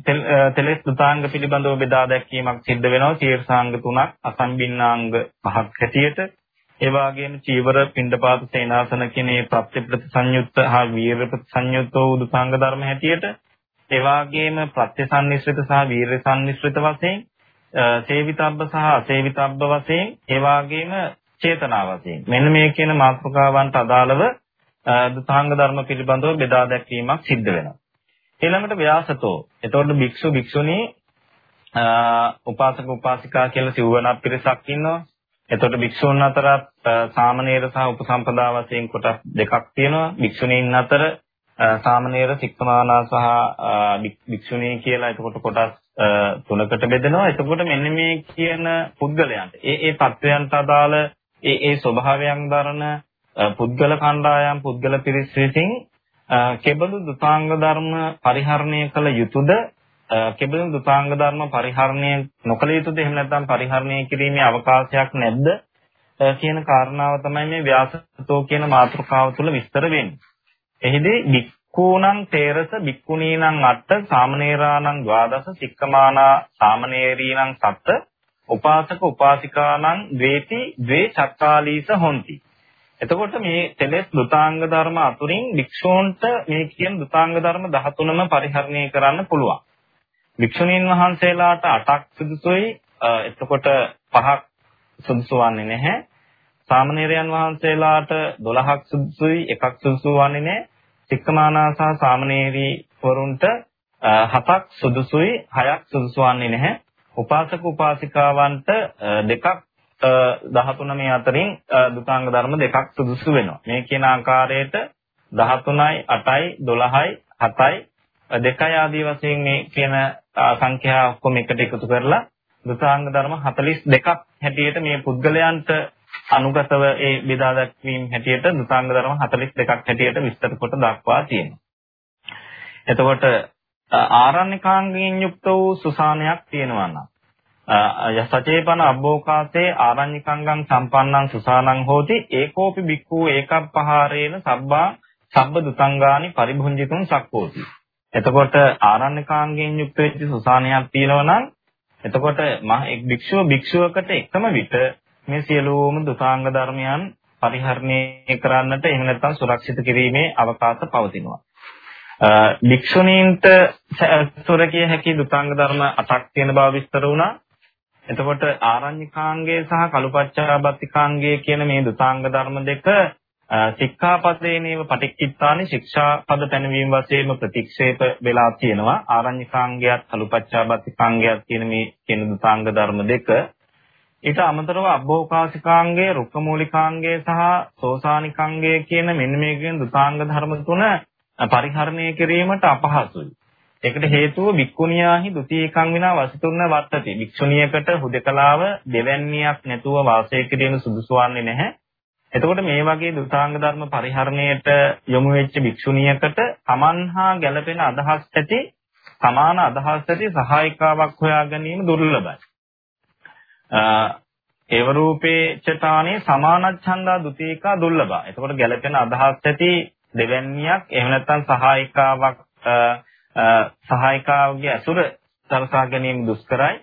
තෙලස් දුතාංග පිළිබඳව බෙදා දැක්වීමක් සිද්ධ වෙනවා. සීර්ෂාංග තුනක් අසම්බින්නාංග පහක් හැටියට ඒ වගේම චීවර පින්ඩපාත සේනාසන කියන මේ ප්‍රත්‍ය ප්‍රතිසංයුක්ත හා වීර ප්‍රතිසංයුක්ත වූ දුතාංග ධර්ම හැටියට ඒ වගේම ප්‍රත්‍ය සම්නිශ්‍රිත සහ වීර සම්නිශ්‍රිත වශයෙන් සේවිතබ්බ සහ අසේවිතබ්බ වශයෙන් ඒ වගේම චේතනා වශයෙන්. මෙන්න මේ කියන මාතෘකාවන්ට අදාළව දුතාංග ධර්ම පිළිබඳව බෙදා දැක්වීමක් සිද්ධ වෙනවා. ඊළඟට ව්‍යාසතෝ. එතකොට භික්ෂු භික්ෂුණී උපාසක උපාසිකා කියලා සිව්වනක් පිරිසක් ඉන්නවා. එතකොට භික්ෂුන් අතර සාමණේර සහ උපසම්පදා වශයෙන් කොටස් දෙකක් තියෙනවා. භික්ෂුණීන් අතර සාමණේර සික්කමානා සහ භික්ෂුණී කියලා එතකොට කොටස් තුනකට බෙදෙනවා. එතකොට මෙන්න මේ කියන පුද්ගලයන්ට ඒ ඒ தත්වයන්ට අදාළ ඒ ඒ ස්වභාවයන් දරන පුද්ගල කණ්ඩායම් පුද්ගල පිරිස් විසින් කෙබඳු දුතාංග ධර්ම පරිහරණය කළ යුතුද කෙබඳු දුතාංග ධර්ම පරිහරණය නොකළ යුතුද එහෙම නැත්නම් පරිහරණය කිරීමේ අවකාශයක් නැද්ද කියන කාරණාව තමයි මේ ව්‍යාසතෝ කියන මාතෘකාව තුළ විස්තර වෙන්නේ. එහිදී බික්කූණං තේරස බික්කුණීනං අට්ඨ සාමනේරාණං ද්වාදස සික්කමානා සාමනේරීණං සත්ත උපාසක උපාසිකානං ද්වේති ද්වේ චක්කාලීස හොಂತಿ එතකොට මේ තෙලස් දුතාංග ධර්ම අතුරින් භික්ෂූන්ට මේ කියන දුතාංග ධර්ම 13ම පරිහරණය කරන්න පුළුවන්. භික්ෂුණීන් වහන්සේලාට 8ක් සුදුසුයි. එතකොට 5ක් සුදුසු වන්නේ නැහැ. සාමණේරයන් වහන්සේලාට 12ක් සුදුසුයි, එකක් සුදුසු වන්නේ නැහැ. සික්කමානා සහ සාමණේරී වරුන්ට 7ක් සුදුසුයි, 6ක් සුදුසු වන්නේ නැහැ. උපාසක උපාසිකාවන්ට දෙකක් 13 මේ අතරින් දුතාංග ධර්ම දෙකක් සුදුසු වෙනවා. මේ කියන ආකාරයට 13යි 8යි 12යි 7යි 2යි ආදී වශයෙන් මේ කියන සංඛ්‍යා ඔක්කොම එකට එකතු කරලා දුතාංග ධර්ම 42ක් හැටියට මේ පුද්ගලයන්ට අනුගතව ඒ බෙදා දැක්වීම හැටියට දුතාංග ධර්ම 42ක් හැටියට විස්තර කොට දක්වා තියෙනවා. එතකොට ආරණ්‍යකාංගයෙන් යුක්ත වූ සුසානයක් තියෙනවා නම් යසචේපන අබ්බෝකාසේ ආරඤ්‍යකංගං සම්පන්නං සුසානං හෝති ඒකෝපි බික්ඛු ඒකප්පහාරේන සබ්බා සබ්බ දුතංගානි පරිභුංජිතුං සක්කෝති එතකොට ආරණ්‍යකාංගයෙන් යුක්ත වෙච්ච සුසානයක් තියෙනවා නම් එතකොට මහ එක් භික්ෂුව භික්ෂුවකට එකම විට මේ සියලුම දුතාංග ධර්මයන් පරිහරණය කරන්නට එහෙම නැත්නම් සුරක්ෂිත කිරීමේ අවකාශ පවතිනවා. භික්ෂුණීන්ට සුරකිය හැකි දුතාංග ධර්ම 8ක් තියෙන බව විස්තර වුණා. එතකොට ආරඤ්‍යකාංගය සහ කලුපච්චාබත්තිකාංගය කියන මේ දුතාංග ධර්ම දෙක සික්ඛාපදේනේව පටිච්චිත්තානි ශික්ෂාපද පැනවීම වශයෙන් ප්‍රතික්ෂේප වෙලා තියෙනවා ආරඤ්‍යකාංගයත් කලුපච්චාබත්තිකාංගයත් කියන මේ කියන දුතාංග ධර්ම දෙක ඊට අමතරව අබ්බෝකාසිකාංගය රුක්කමූලිකාංගය සහ සෝසානිකාංගය කියන මෙන්න මේ කියන දුතාංග ධර්ම තුන පරිහරණය කිරීමට අපහසුයි ඒකට හේතුව වික්කුණියාහි ဒ ුතියකං විනා වසිතුන්න වත්තති. වික්ෂුණියකට හුදකලාව දෙවැන්නියක් නැතුව වාසය කිරීම සුදුසු වන්නේ නැහැ. එතකොට මේ වගේ දුතාංග ධර්ම පරිහරණයට යොමු වෙච්ච වික්ෂුණියකට තමන්හා ගැළපෙන අදහස් ඇති සමාන අදහස් ඇති සහායිකාවක් හොයා ගැනීම දුර්ලභයි. ඒව රූපේ චතානේ සමානච්ඡන්දා ဒ ුතියකා දුර්ලභයි. එතකොට ගැළපෙන අදහස් ඇති දෙවැන්නියක් එහෙම නැත්නම් සහායිකාවක් සහායිකාවගේ ඇසුර සලසා ගැනීම දුෂ්කරයි.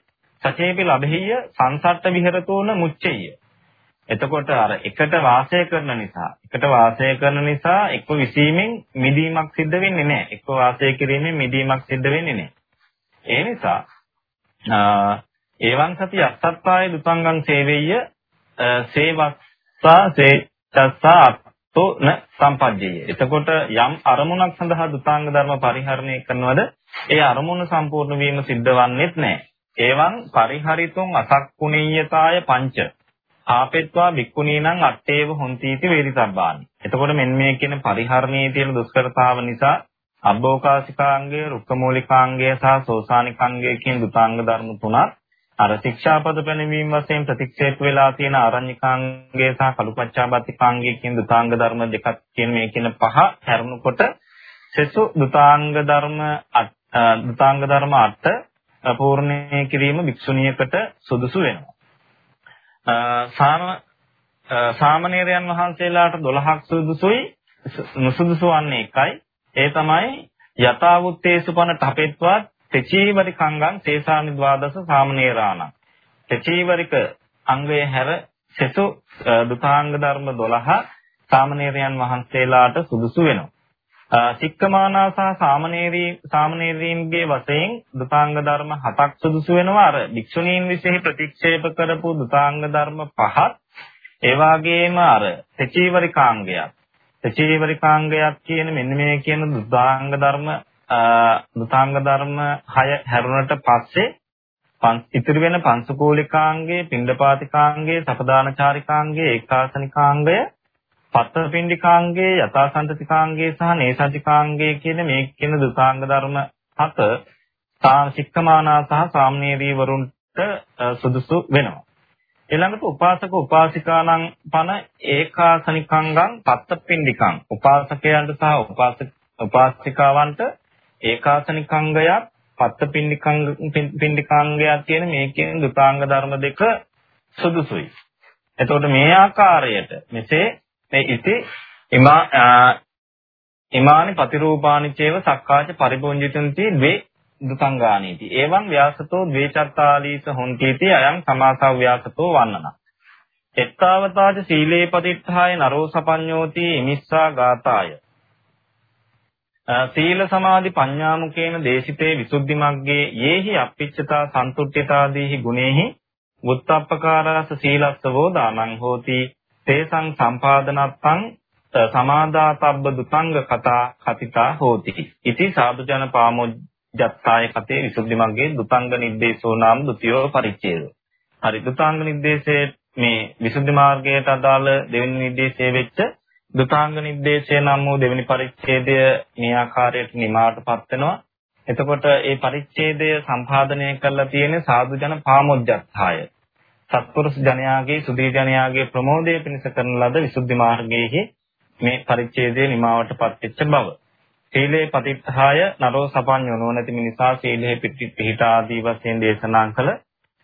සචේපි ලබෙහිය සංසට්ඨ විහෙරතෝන මුච්චෙය. එතකොට අර එකට වාසය කරන නිසා එකට වාසය කරන නිසා එක්ක විසීමෙන් මිදීමක් සිද්ධ වෙන්නේ නැහැ. එක්ක වාසය කිරීමෙන් මිදීමක් සිද්ධ වෙන්නේ නැහැ. ඒ නිසා ඒවං සති අස්සත්තාය දුතංගං සේවෙය්‍ය සේවස්සා සේචස්සා තොන සම්පජ්ජය. එතකොට යම් අරමුණක් සඳහා දුතාංග ධර්ම පරිහරණය කරනවද ඒ අරමුණ සම්පූර්ණ වීම සිද්ධ වන්නේත් නැහැ. ඒවන් පරිහරිතුන් අසක්කුණීයතාය පංච. ආපෙත්වා වික්කුණීනං අට්ඨේව හොಂತಿති වේදිතබ්බානි. එතකොට මෙන්න මේ කියන පරිහරණයේ තියෙන දුෂ්කරතාව නිසා අබ්බෝකාසිකාංගය, රුක්කමූලිකාංගය සහ සෝසානිකාංගය කියන දුතාංග ධර්ම තුනක් අර ශික්ෂාපද පැනවීම වශයෙන් ප්‍රතික්ෂේප වෙලා තියෙන ආරණ්‍යකාංගය සහ කලුපච්චාබත්තිකාංගය කියන දුතාංග ධර්ම දෙකක් කියන මේ කියන පහ හැරුණකොට සෙසු දුතාංග ධර්ම දුතාංග ධර්ම 8 පූර්ණේ කිරීම භික්ෂුණියකට සුදුසු වෙනවා. සාම සාමණේරයන් වහන්සේලාට 12ක් සුදුසුයි නුසුදුසු වන්නේ එකයි. ඒ තමයි යථාවුත්තේසුපන තපෙත්වත් තෙචීවරි කංගං තේසානි ද්වාදස සාමනීරාණං තෙචීවරික අංගය හැර සෙසු දුතාංග ධර්ම 12 සාමනීරයන් වහන්සේලාට සුදුසු වෙනවා සික්කමානා සහ සාමනීරී සාමනීරීන්ගේ වශයෙන් දුතාංග ධර්ම හතක් සුදුසු වෙනවා අර භික්ෂුණීන් විශේෂ ප්‍රතික්ෂේප කරපු දුතාංග ධර්ම පහත් ඒ වගේම අර සචීවරිකාංගයක්. සචීවරිකාංගයක් කියන මෙන්න මේ කියන දුතාංග ධර්ම දුතාංග ධර්ම 6 හැරුණට පස්සේ ඉතිරි වෙන පංසකෝලිකාංගයේ පින්ඩපාතිකාංගයේ සපදානචාරිකාංගයේ ඒකාසනිකාංගය පත්තපින්ඩිකාංගයේ යථාසන්තතිකාංගයේ සහ නේසජිකාංගයේ කියන මේ කියන දුතාංග ධර්ම හත සික්කමානා සහ සාමනීරී වරුන්ට සුදුසු වෙනවා. ඊළඟට උපාසක උපාසිකානම් පන ඒකාසනිකංගං පත්තපින්ඩිකං උපාසකයන්ට සහ උපාසක උපාසිකාවන්ට ඒකාසනිකංගයක් පත්තපින්ඩිකං පින්ඩිකාංගයක් කියන මේ කියන දුතාංග ධර්ම දෙක සුදුසුයි. එතකොට මේ ආකාරයට මෙසේ මේ ඉති ඉමා ඉමානි පතිරූපානි චේව සක්කාච පරිපොංජිතන්ති ද්වේ දුතංගානීති. එවං ව්‍යාසතෝ ද්වේචත්තාලීස හොන්තිති අයං සමාසව ව්‍යාසතෝ වන්නන. එත්තාවතාච සීලේ පතිත්ථාය නරෝ සපඤ්ඤෝති ඉමිස්සා ගාතාය. සීල සමාධි පඤ්ඤාමුකේන දේශිතේ විසුද්ධි මග්ගේ යේහි අප්පිච්චතා සන්තුට්ඨිතාදීහි ගුණේහි උත්තප්පකාරස සීලස්සවෝ දානං හෝති තේසං සම්පාදනත්තං සමාදාතබ්බ දුතංග කතා කතිතා හෝති. ඉති සාදු ජන පාමොජ්ජත්තාය කතේ විසුද්ධි මග්ගේ දුතංග නිද්දේශෝ නම් ဒ ුතියෝ පරිච්ඡේද. හරි දුතංග නිද්දේශයේ මේ විසුද්ධි මාර්ගයට අදාළ දෙවෙනි නිද්දේශයේ වෙච්ච දුතාංග නිද්දේශය නම් වූ දෙවෙනි පරිච්ඡේදය මේ ආකාරයට නිමාවටපත් වෙනවා. එතකොට මේ පරිච්ඡේදය සම්පාදනය කරලා තියෙන්නේ සාදු ජන පාමොජ්ජත්තාය සත්පුරුෂ ජනයාගේ සුදී ජනයාගේ ප්‍රමෝදය පිණිස කරන ලද විසුද්ධි මාර්ගයේ මේ පරිච්ඡේදය නිමාවටපත් වෙච්ච බව. සීලේ පතිත්හාය නරෝ සපඤ්ඤෝ නොනැති මිනිසා සීලේ පිහිට ආදී වශයෙන් දේශනා කළ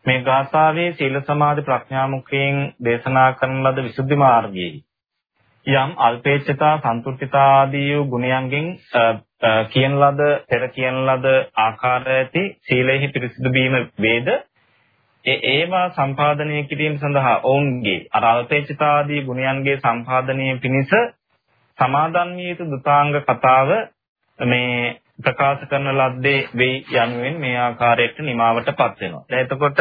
මේ ගාථාවේ සීල සමාධි ප්‍රඥා මුඛයෙන් දේශනා කරන ලද විසුද්ධි මාර්ගයේ යම් අල්පේච්ඡතා සන්තුෂ්ඨිතා ආදී ගුණයන්ගෙන් කියන ලද පෙර කියන ලද ආකාර ඇති සීලෙහි පිරිසිදු වීම වේද ඒ ඒවා සම්පාදනය කිරීම සඳහා ඔවුන්ගේ අර අල්පේචිතාදී ගුණයන්ගේ සම්පාදනය පිණිස සමාදන් විය යුතු දුතාංග කතාව මේ ප්‍රකාශ කරන ලද්දේ වෙයි යනුවෙන් මේ ආකාරයට නිමාවටපත් වෙනවා. දැන් එතකොට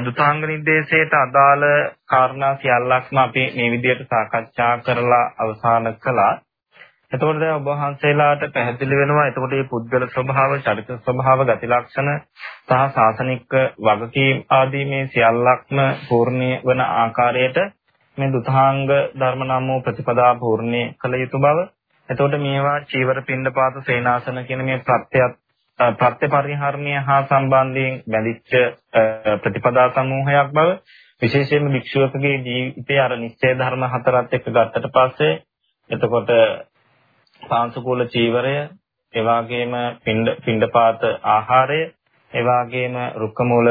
දුතාංග නිर्देशයට අදාළ කාරණා සියල්ලක්ම අපි මේ විදිහට සාකච්ඡා කරලා අවසන් කළා. එතකොට දැන් ඔබ වහන්සේලාට පැහැදිලි වෙනවා. එතකොට මේ පුද්ගල ස්වභාව, චරිත ස්වභාව, ගති ලක්ෂණ සහ සාසනික වගකීම් ආදී මේ සියල්ලක්ම පූර්ණේ වන ආකාරයට මේ දුතාංග ධර්ම නම් වූ ප්‍රතිපදා පූර්ණේ කළ යුතු බව. එතකොට මේවා චීවර පින්ඩපාත සේනාසන කියන මේ ප්‍රත්‍යත් ප්‍රත්‍යපරිහරණය හා සම්බන්ධයෙන් බැඳිච්ච ප්‍රතිපදා සමූහයක් බව. විශේෂයෙන්ම භික්ෂුවකගේ ජීවිතයේ අර නිශ්චය ධර්ම හතරත් එක්ක ගත්තට පස්සේ එතකොට පාංශකූල චීවරය ඒ වගේම පින්ඩ පින්ඩපාත ආහාරය ඒ වගේම රුක්ක මූල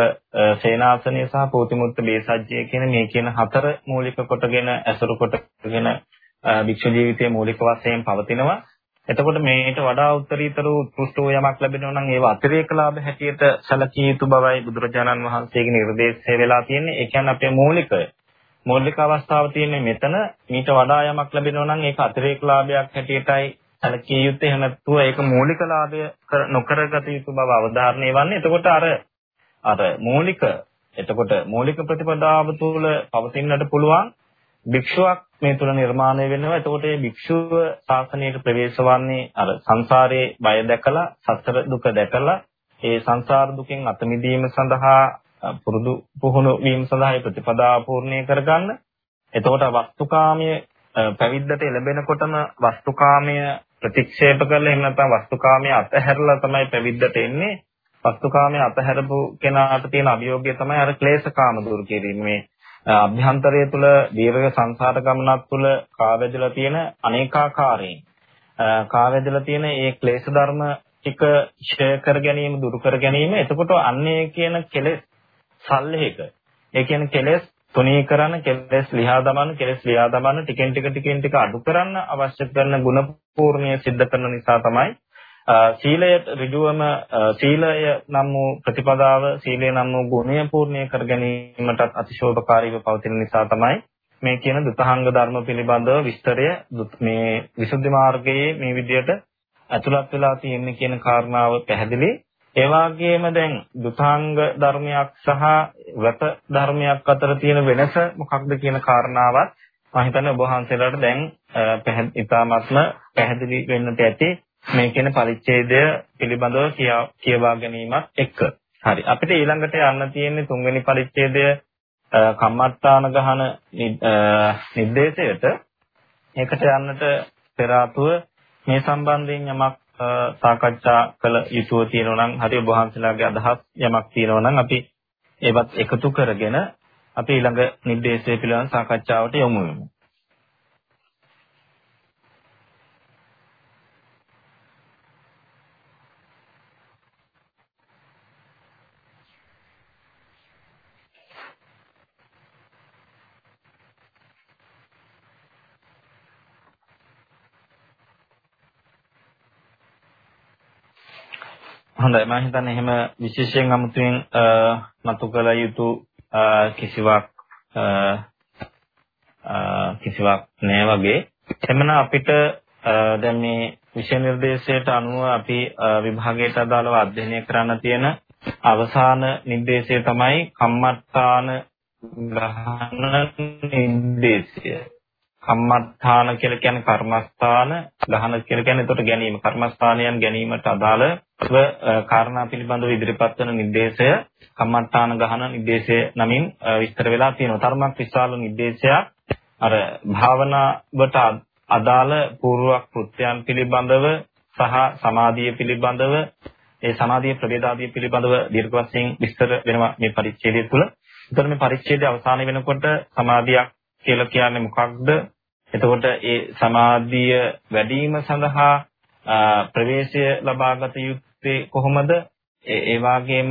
සේනාසනය සහ පෝතිමුත්ත බේසජ්ජය කියන මේ කියන හතර මූලික කොටගෙන ඇසුරු කොටගෙන භික්ෂු ජීවිතයේ මූලික වශයෙන් පවතිනවා. එතකොට මේට වඩා උත්තරීතර උත්කෘෂ්ඨ යමක් ලැබෙනවා නම් ඒව අතිරේක ලාභ හැටියට සැලකිය යුතු බවයි බුදුරජාණන් වහන්සේගේ නිර්දේශය වෙලා තියෙන්නේ. ඒ කියන්නේ අපේ මූලික මූලික අවස්ථාව තියෙන්නේ මෙතන. ඊට වඩා යමක් ලැබෙනවා නම් ඒක අතිරේක ලාභයක් හැටියටයි සැලකිය යුත්තේ. එහෙම නැත්නම් ඒක මූලික ලාභය නොකරගත යුතු බව අවධාරණය වන්නේ. එතකොට අර අර මූලික එතකොට මූලික ප්‍රතිපදාව තුළ පවතින්නට පුළුවන් භික්ෂුවක් මේ තුල නිර්මාණය වෙනවා. එතකොට මේ භික්ෂුව ශාසනයට ප්‍රවේශ වන්නේ අර සංසාරයේ බය දැකලා, සතර දුක දැකලා, ඒ සංසාර දුකෙන් අත මිදීම සඳහා පුරුදු පුහුණු වීම සඳහා ප්‍රතිපදා පූර්ණේ කරගන්න. එතකොට වස්තුකාමයේ පැවිද්දට එළඹෙනකොටම වස්තුකාමය ප්‍රතික්ෂේප කරලා එහෙම නැත්නම් වස්තුකාමයේ අතහැරලා තමයි පැවිද්දට එන්නේ. වස්තුකාමයේ අතහැරපු කෙනාට තියෙන අභියෝගය තමයි අර ක්ලේශකාම දුරු කිරීම. මේ අභ්‍යන්තරය තුළ දීර්ඝ සංසාර ගමනක් තුළ කාවැදලා තියෙන අනේකාකාරයෙන් කාවැදලා තියෙන ඒ ක්ලේශ ධර්ම ටික ෂෙයා කර ගැනීම දුරු කර ගැනීම එතකොට අන්නේ කියන කෙලෙස් සල්ලේක ඒ කියන්නේ කෙලෙස් තුනී කරන කෙලෙස් ලියා දමන කෙලෙස් ලියා දමන ටිකෙන් ටික ටිකෙන් ටික අඩු කරන්න අවශ්‍ය කරන ගුණ පූර්ණිය සිද්ධ කරන නිසා තමයි සීලය ඍජුවම සීලය නම් වූ ප්‍රතිපදාව සීලය නම් වූ ගුණය පූර්ණය කර ගැනීමටත් අතිශෝභකාරීව පවතින නිසා තමයි මේ කියන දුතහංග ධර්ම පිළිබඳව විස්තරය මේ විසුද්ධි මාර්ගයේ මේ විදිහට ඇතුළත් වෙලා තියෙන්නේ කියන කාරණාව පැහැදිලි. ඒ වගේම දැන් දුතාංග ධර්මයක් සහ වත ධර්මයක් අතර තියෙන වෙනස මොකක්ද කියන කාරණාවත් මම හිතන්නේ ඔබ වහන්සේලාට දැන් ඉතාමත්ම පැහැදිලි වෙන්නට ඇති මේ කියන පරිච්ඡේදය පිළිබඳව කියවා ගැනීමත් එක්ක. හරි. අපිට ඊළඟට යන්න තියෙන්නේ තුන්වෙනි පරිච්ඡේදය කම්මත්තාන ගහන නිर्देशයට. ඒකට යන්නට පෙර මේ සම්බන්ධයෙන් යමක් සාකච්ඡා කළ යුතුව තියෙනවා නම් හරි ඔබ වහන්සේලාගේ අදහස් යමක් තියෙනවා නම් අපි ඒවත් එකතු කරගෙන අපි ඊළඟ නිर्देशය පිළිබඳ සාකච්ඡාවට යොමු වෙමු. හොඳයි මම හිතන්නේ එහෙම විශේෂයෙන් අමුතුවෙන් මතු කළ යුතු කිසිවක් කිසිවක් නෑ වගේ එමන අපිට දැන් මේ විෂය නිර්දේශයට අනුව අපි විභාගයට අදාළව අධ්‍යයනය කරන්න තියෙන අවසාන නිර්දේශය තමයි කම්මත්තාන ග්‍රහණ නිර්දේශය. කම්මත්තාන කියලා කියන්නේ කර්මස්ථාන ගහන කියලා කියන්නේ එතකොට ගැනීම කර්මස්ථානයන් ගැනීමට අදාළව කාරණා පිළිබඳව ඉදිරිපත් වන නිर्देशය කම්මත්තාන ගහන නිर्देशය නමින් විස්තර වෙලා තියෙනවා. ධර්මයක් විශාල නිर्देशයක් අර භාවනාවට අදාළ පූර්වක් කෘත්‍යයන් පිළිබඳව සහ සමාධිය පිළිබඳව ඒ සමාධියේ ප්‍රවේදාදී පිළිබඳව දීර්ඝ වශයෙන් විස්තර වෙනවා මේ පරිච්ඡේදය තුළ. එතකොට මේ පරිච්ඡේදය අවසාන වෙනකොට සමාධියක් කියලා කියන්නේ මොකක්ද? එතකොට ඒ සමාධිය වැඩිම සඳහා ප්‍රවේශය ලබාගත යුත්තේ කොහොමද? ඒ වගේම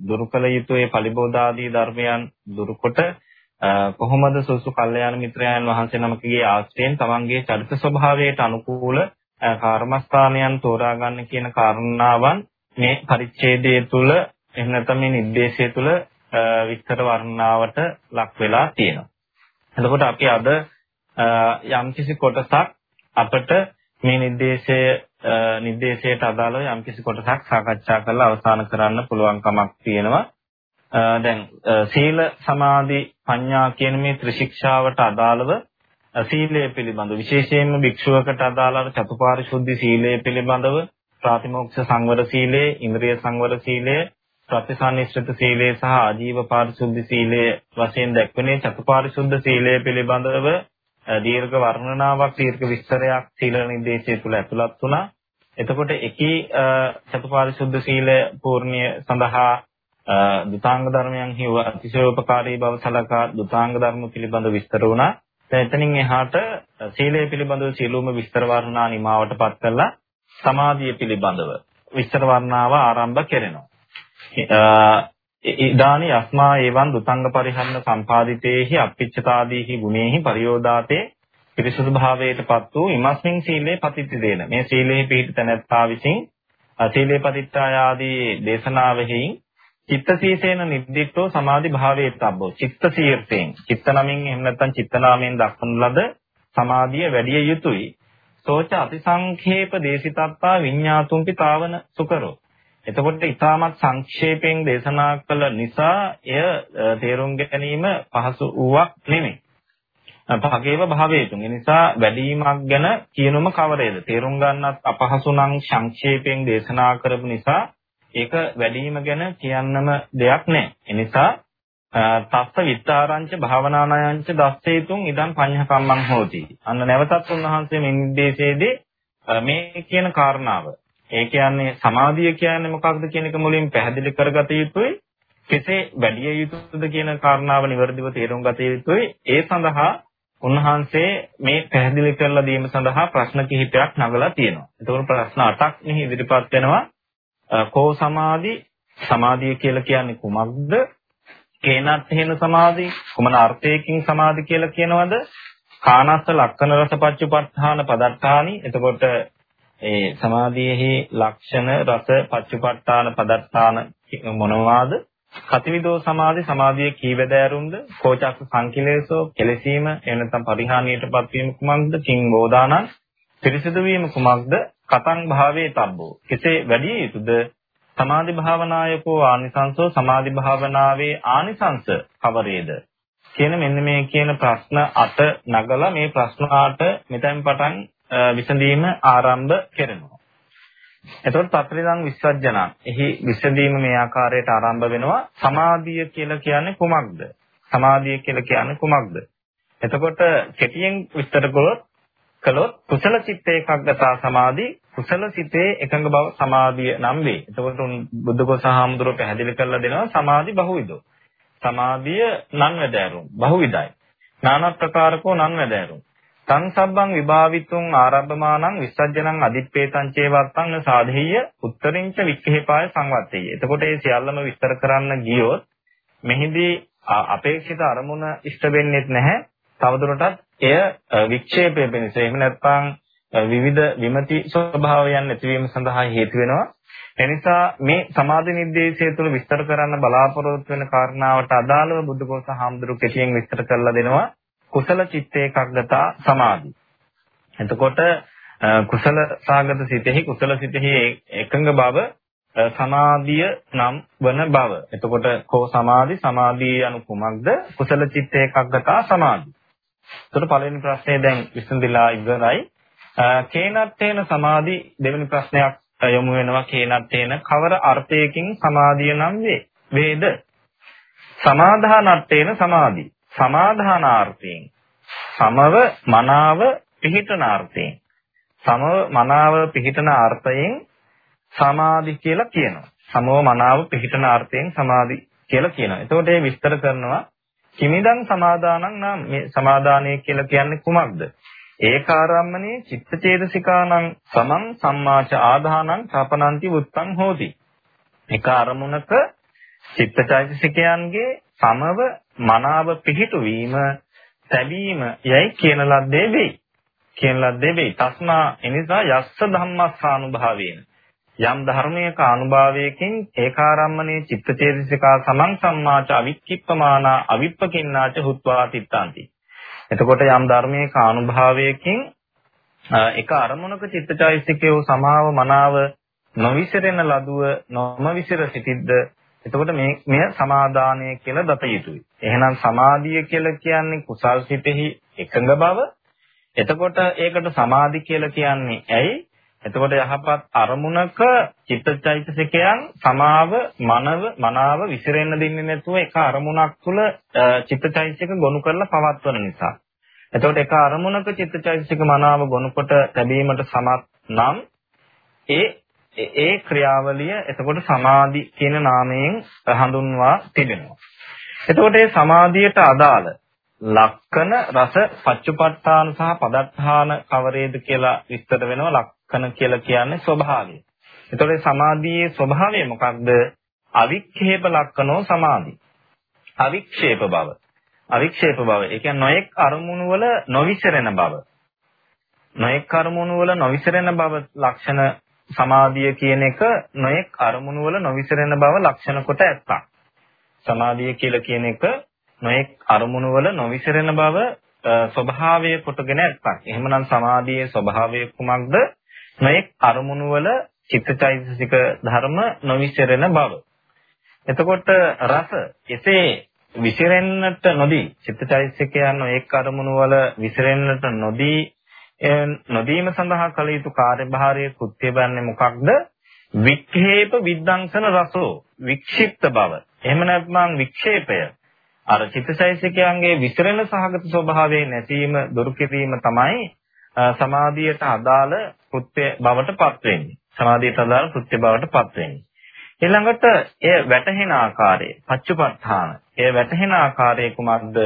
දුරුකල යුතුයේ පලිබෝධාදී ධර්මයන් දුරුකොට කොහොමද සුසු කල්යාණ මිත්‍රයන් වහන්සේ නමකගේ ආශ්‍රයෙන් තමන්ගේ චරිත ස්වභාවයට අනුකූල කර්මස්ථානයන් තෝරා ගන්න කියන කාරණාවන් මේ පරිච්ඡේදය තුළ එහෙම නැත්නම් මේ නිर्देशය තුළ විස්තර වර්ණාවට ලක් වෙලා තියෙනවා. එතකොට අපි අද යම්කිසි කොටසක් අපට මේ නිर्देशය නිर्देशයට අදාළව යම්කිසි කොටසක් සාකච්ඡා කරලා අවසන් කරන්න පුළුවන් කමක් තියෙනවා. දැන් සීල සමාධි ප්‍රඥා කියන මේ ත්‍රිශික්ෂාවට අදාළව සීලය පිළිබඳව විශේෂයෙන්ම භික්ෂුවකට අදාළව චතුපාරිශුද්ධ සීලය පිළිබඳව ප්‍රාතිමෝක්ෂ සංවර සීලය, ඉන්ද්‍රිය සංවර සීලය, ප්‍රතිසන්නිෂ්ඨිත සීලය සහ ආජීව පාරිශුද්ධ සීලය වශයෙන් දැක්වෙනේ චතුපාරිශුද්ධ සීලය පිළිබඳව දීර්ඝ වර්ණනාවක් දීර්ඝ විස්තරයක් සීල නිදේශය තුල ඇතුළත් වුණා. එතකොට එකී චතුපාරිශුද්ධ සීල පූර්ණිය සඳහා දුතාංග ධර්මයන් හිව අතිශයෝපකාරී බව සලකා දුතාංග ධර්ම පිළිබඳ විස්තර වුණා. දැන් එතනින් එහාට සීලය පිළිබඳව සියලුම විස්තර වර්ණනා නිමාවටපත් කළා. සමාධිය පිළිබඳව විස්තර වර්ණාව ආරම්භ කරනවා. ඉදානි යස්මා ඒවන් දුතංග පරිහරණ සම්පාදිතේහි අප්පිච්ඡතාදීහි ගුණේහි පරියෝදාතේ පිරිසුදු භාවයටපත් වූ ඉමස්මින් සීලේ පතිත්ති දේන. මේ සීලේ පිහිට තැනැත්තා විසින් සීලේ පතිත්තාය ආදී දේශනාවෙහි චිත්ත සීසේන නිද්දිට්ඨෝ සමාධි භාවයේ තබ්බෝ. චිත්ත සීර්තෙන් චිත්ත නමින් එහෙම නැත්නම් චිත්ත නාමයෙන් දක්වන ලද සමාධිය වැඩි යුතුයි. සෝච අතිසංඛේප දේශිතත්තා විඤ්ඤාතුම්පි තාවන සුකරෝ. එතකොට ඊටමත් සංක්ෂේපයෙන් දේශනා කළ නිසා එය තේරුම් ගැනීම පහසු වූවක් නෙමෙයි. භගේව භාවයතුන්. ඒ නිසා වැඩිමක් ගැන කියනොම කවරේද? තේරුම් ගන්නත් අපහසු නම් සංක්ෂේපයෙන් දේශනා කරපු නිසා ඒක වැඩිම ගැන කියන්නම දෙයක් නෑ. ඒ නිසා තස්ස විත්තාරංච භාවනානයංච දස්සේතුන් ඉදන් පඤ්ඤකම්මං හෝති. අන්න නැවතත් උන්වහන්සේ මේ නිर्देशයේදී මේ කියන කාරණාව ඒ කියන්නේ සමාධිය කියන්නේ මොකක්ද කියන එක මුලින් පැහැදිලි කරගත යුතුයි. කෙසේ වැඩි යුතුද කියන කාරණාව નિවර්දිව තේරුම් ගත යුතුයි. ඒ සඳහා උන්වහන්සේ මේ පැහැදිලි කරලා දීම සඳහා ප්‍රශ්න කිහිපයක් නගලා තියෙනවා. ඒතකොට ප්‍රශ්න 8ක් මෙහි ඉදිරිපත් වෙනවා. කෝ සමාධි සමාධිය කියලා කියන්නේ කුමක්ද? කේනත් හේන සමාධි කුමන අර්ථයකින් සමාධි කියලා කියනවද? කානස්ස ලක්කන රසපච්චුපත්ථාන පදත්තානි එතකොට ඒ සමාධියෙහි ලක්ෂණ රස පච්චුපට්ඨාන පදත්තාන මොනවාද? කතිවිදෝ සමාධි සමාධියේ කීවැදෑරුම්ද? කෝචක්ක සංකිලේසෝ කෙලසීම එහෙම නැත්නම් පරිහානියටපත් වීම කුමක්ද? කිං බෝධානං පිරිසිදු වීම කුමක්ද? කතං භාවේ තබ්බෝ. කෙසේ වැඩි යුතුද? සමාධි භාවනායකෝ ආනිසංසෝ සමාධි භාවනාවේ ආනිසංස කවරේද කියන මෙන්න මේ කියන ප්‍රශ්න අට නගලා මේ ප්‍රශ්න අට මෙතෙන් පටන් විසඳීම ආරම්භ කරනවා. එතකොට පත්‍රිදං විසර්ජන. එහි විසඳීම මේ ආකාරයට ආරම්භ වෙනවා. සමාධිය කියලා කියන්නේ කුමක්ද? සමාධිය කියලා කියන්නේ කුමක්ද? එතකොට කෙටියෙන් විස්තර කළොත් කළොත් කුසල චිත්ත ඒකග්ගතා සමාධි කුසල සිතේ එකඟ බව සමාධිය නම් වේ. එතකොට බුද්ධකෝසහාමුදුරුව පැහැදිලි කරලා දෙනවා සමාධි බහුවිදෝ. සමාධිය නන් වැදෑරුම් බහුවිධයි. නාන ප්‍රකාරකෝ නන් වැදෑරුම්. තං සබ්බං විභාවිතුං ආරම්භමානං විස්සජ්ජනං අදිප්පේතං චේවත්තං සාධෙය්‍ය උත්තරින්ච වික්ඛේපාය සංවත්තේය. එතකොට මේ සියල්ලම විස්තර කරන්න ගියොත් මෙහිදී අපේක්ෂිත අරමුණ ඉෂ්ට වෙන්නේ නැහැ. තවදුරටත් එය වික්ෂේපය වෙනස. එහෙම නැත්නම් විවිධ විමති ස්වභාවයන් ඇතිවීම සඳහා හේතු වෙනවා. එනිසා මේ සමාධි නිर्देशය තුළ විස්තර කරන්න බලාපොරොත්තු වෙන කාරණාවට අදාළව බුද්ධඝෝෂ හාමුදුරු කෙටියෙන් විස්තර කරලා දෙනවා. කුසල චිත්ත ඒකග්ගතා සමාධි. එතකොට කුසල සාගත සිතෙහි කුසල සිතෙහි එකඟ බව සමාධිය නම් වන බව. එතකොට කෝ සමාධි සමාධිය anu කුමක්ද? කුසල චිත්ත ඒකග්ගතා සමාධි. එතකොට පළවෙනි ප්‍රශ්නේ දැන් විසඳිලා ඉවරයි. කේනත්තේන සමාධි දෙවෙනි ප්‍රශ්නයක් යොමු වෙනවා කේනත්තේන කවර අර්ථයකින් සමාධිය නම් වේ? වේද? සමාධානත්තේන සමාධි. සමාධානාර්ථයෙන් සමව මනාව පිහිටනාර්ථයෙන් සමව මනාව පිහිටන අර්ථයෙන් සමාධි කියලා කියනවා. සමව මනාව පිහිටන අර්ථයෙන් සමාධි කියලා කියනවා. එතකොට මේ විස්තර කරනවා කිමිදං සමාදානං නම් මේ සමාදානය කියලා කියන්නේ කුමක්ද? ඒකාරම්මනේ චිත්තචේතසිකානං සමං සම්මාච ආධානං සපනන්ති උත්තං හෝති. එක අරමුණක චිත්තචෛතසිකයන්ගේ සමව මනාව පිහිටුවීම සැබීම යයි කියන ලද්දේ වෙයි. කියන ලද්දේ වෙයි. තස්මා එනිසා යස්ස ධම්මස්සානුභාවේන යම් ධර්මයක අනුභවයකින් ඒකාරම්මනේ චිත්තචේතසිකා සමං සම්මාච අවික්කිප්පමානා අවිප්පකින්නාච හුත්වා තිත්තාන්ති. එතකොට යම් ධර්මයක අනුභවයකින් එක අරමුණක චිත්තචෛතසිකය සමාව මනාව නොවිසිරෙන ලදුව නොම විසිර සිටිද්ද එතකොට මේ මෙය සමාදානය කියලා දත යුතුයි. එහෙනම් සමාධිය කියලා කියන්නේ කුසල් සිතෙහි එකඟ බව. එතකොට ඒකට සමාධි කියලා කියන්නේ ඇයි? එතකොට යහපත් අරමුණක චිත්තචෛතසිකයන් සමාව මනව මනාව විසිරෙන්න දෙන්නේ නැතුව එක අරමුණක් තුළ චිත්තචෛතසික ගොනු කරලා පවත්වන නිසා. එතකොට එක අරමුණක චිත්තචෛතසික මනාව ගොනුකොට ලැබීමට සමත් නම් ඒ ඒ ක්‍රියාවලිය එතකොට සමාධි කියන නාමයෙන් හඳුන්වා තිබෙනවා. එතකොට මේ සමාධියට අදාළ ලක්කන රස පච්චුපට්ඨාන සහ පදත්තාන කවරේද කියලා විස්තර වෙනවා ලක්කන කියලා කියන්නේ ස්වභාවය. එතකොට සමාධියේ ස්වභාවය මොකක්ද? අවික්ෂේප ලක්කනෝ සමාධි. අවික්ෂේප බව. අවික්ෂේප බව. ඒ කියන්නේ නොඑක් අරමුණු වල නොවිසරෙන බව. නොඑක් අරමුණු වල නොවිසරෙන බව ලක්ෂණ සමාධිය කියන එක නොඑක් අරමුණු වල නොවිසරෙන බව ලක්ෂණ කොට ඇත්තක්. සමාධිය කියලා කියන එක නොඑක් අරමුණු වල නොවිසරෙන බව ස්වභාවය කොටගෙන ඇත්තක්. එහෙමනම් සමාධියේ ස්වභාවය කුමක්ද? නොඑක් අරමුණු වල චිත්තචෛතසික ධර්ම නොවිසරෙන බව. එතකොට රස එසේ විසිරෙන්නට නොදී චිත්තචෛතසිකයන් නොඑක් අරමුණු වල විසිරෙන්නට නොදී නොදීම සඳහා කළ යුතු කාර්යභාරයේ කෘත්‍ය බන්නේ මොකක්ද? වික්ෂේප විද්දංසන රසෝ වික්ෂිප්ත බව. එහෙම නැත්නම් වික්ෂේපය අර චිත්තචෛතසිකයන්ගේ විසිරෙන සහගත ස්වභාවයේ නැතිවීම දුරු කිරීම තමයි සමාධියට අදාළ කෘත්‍ය බවට පත් වෙන්නේ. සමාධියට අදාළ කෘත්‍ය බවට පත් වෙන්නේ. ඊළඟට එය වැටහෙන ආකාරය පච්චුපට්ඨාන. එය වැටහෙන ආකාරය කුමක්ද?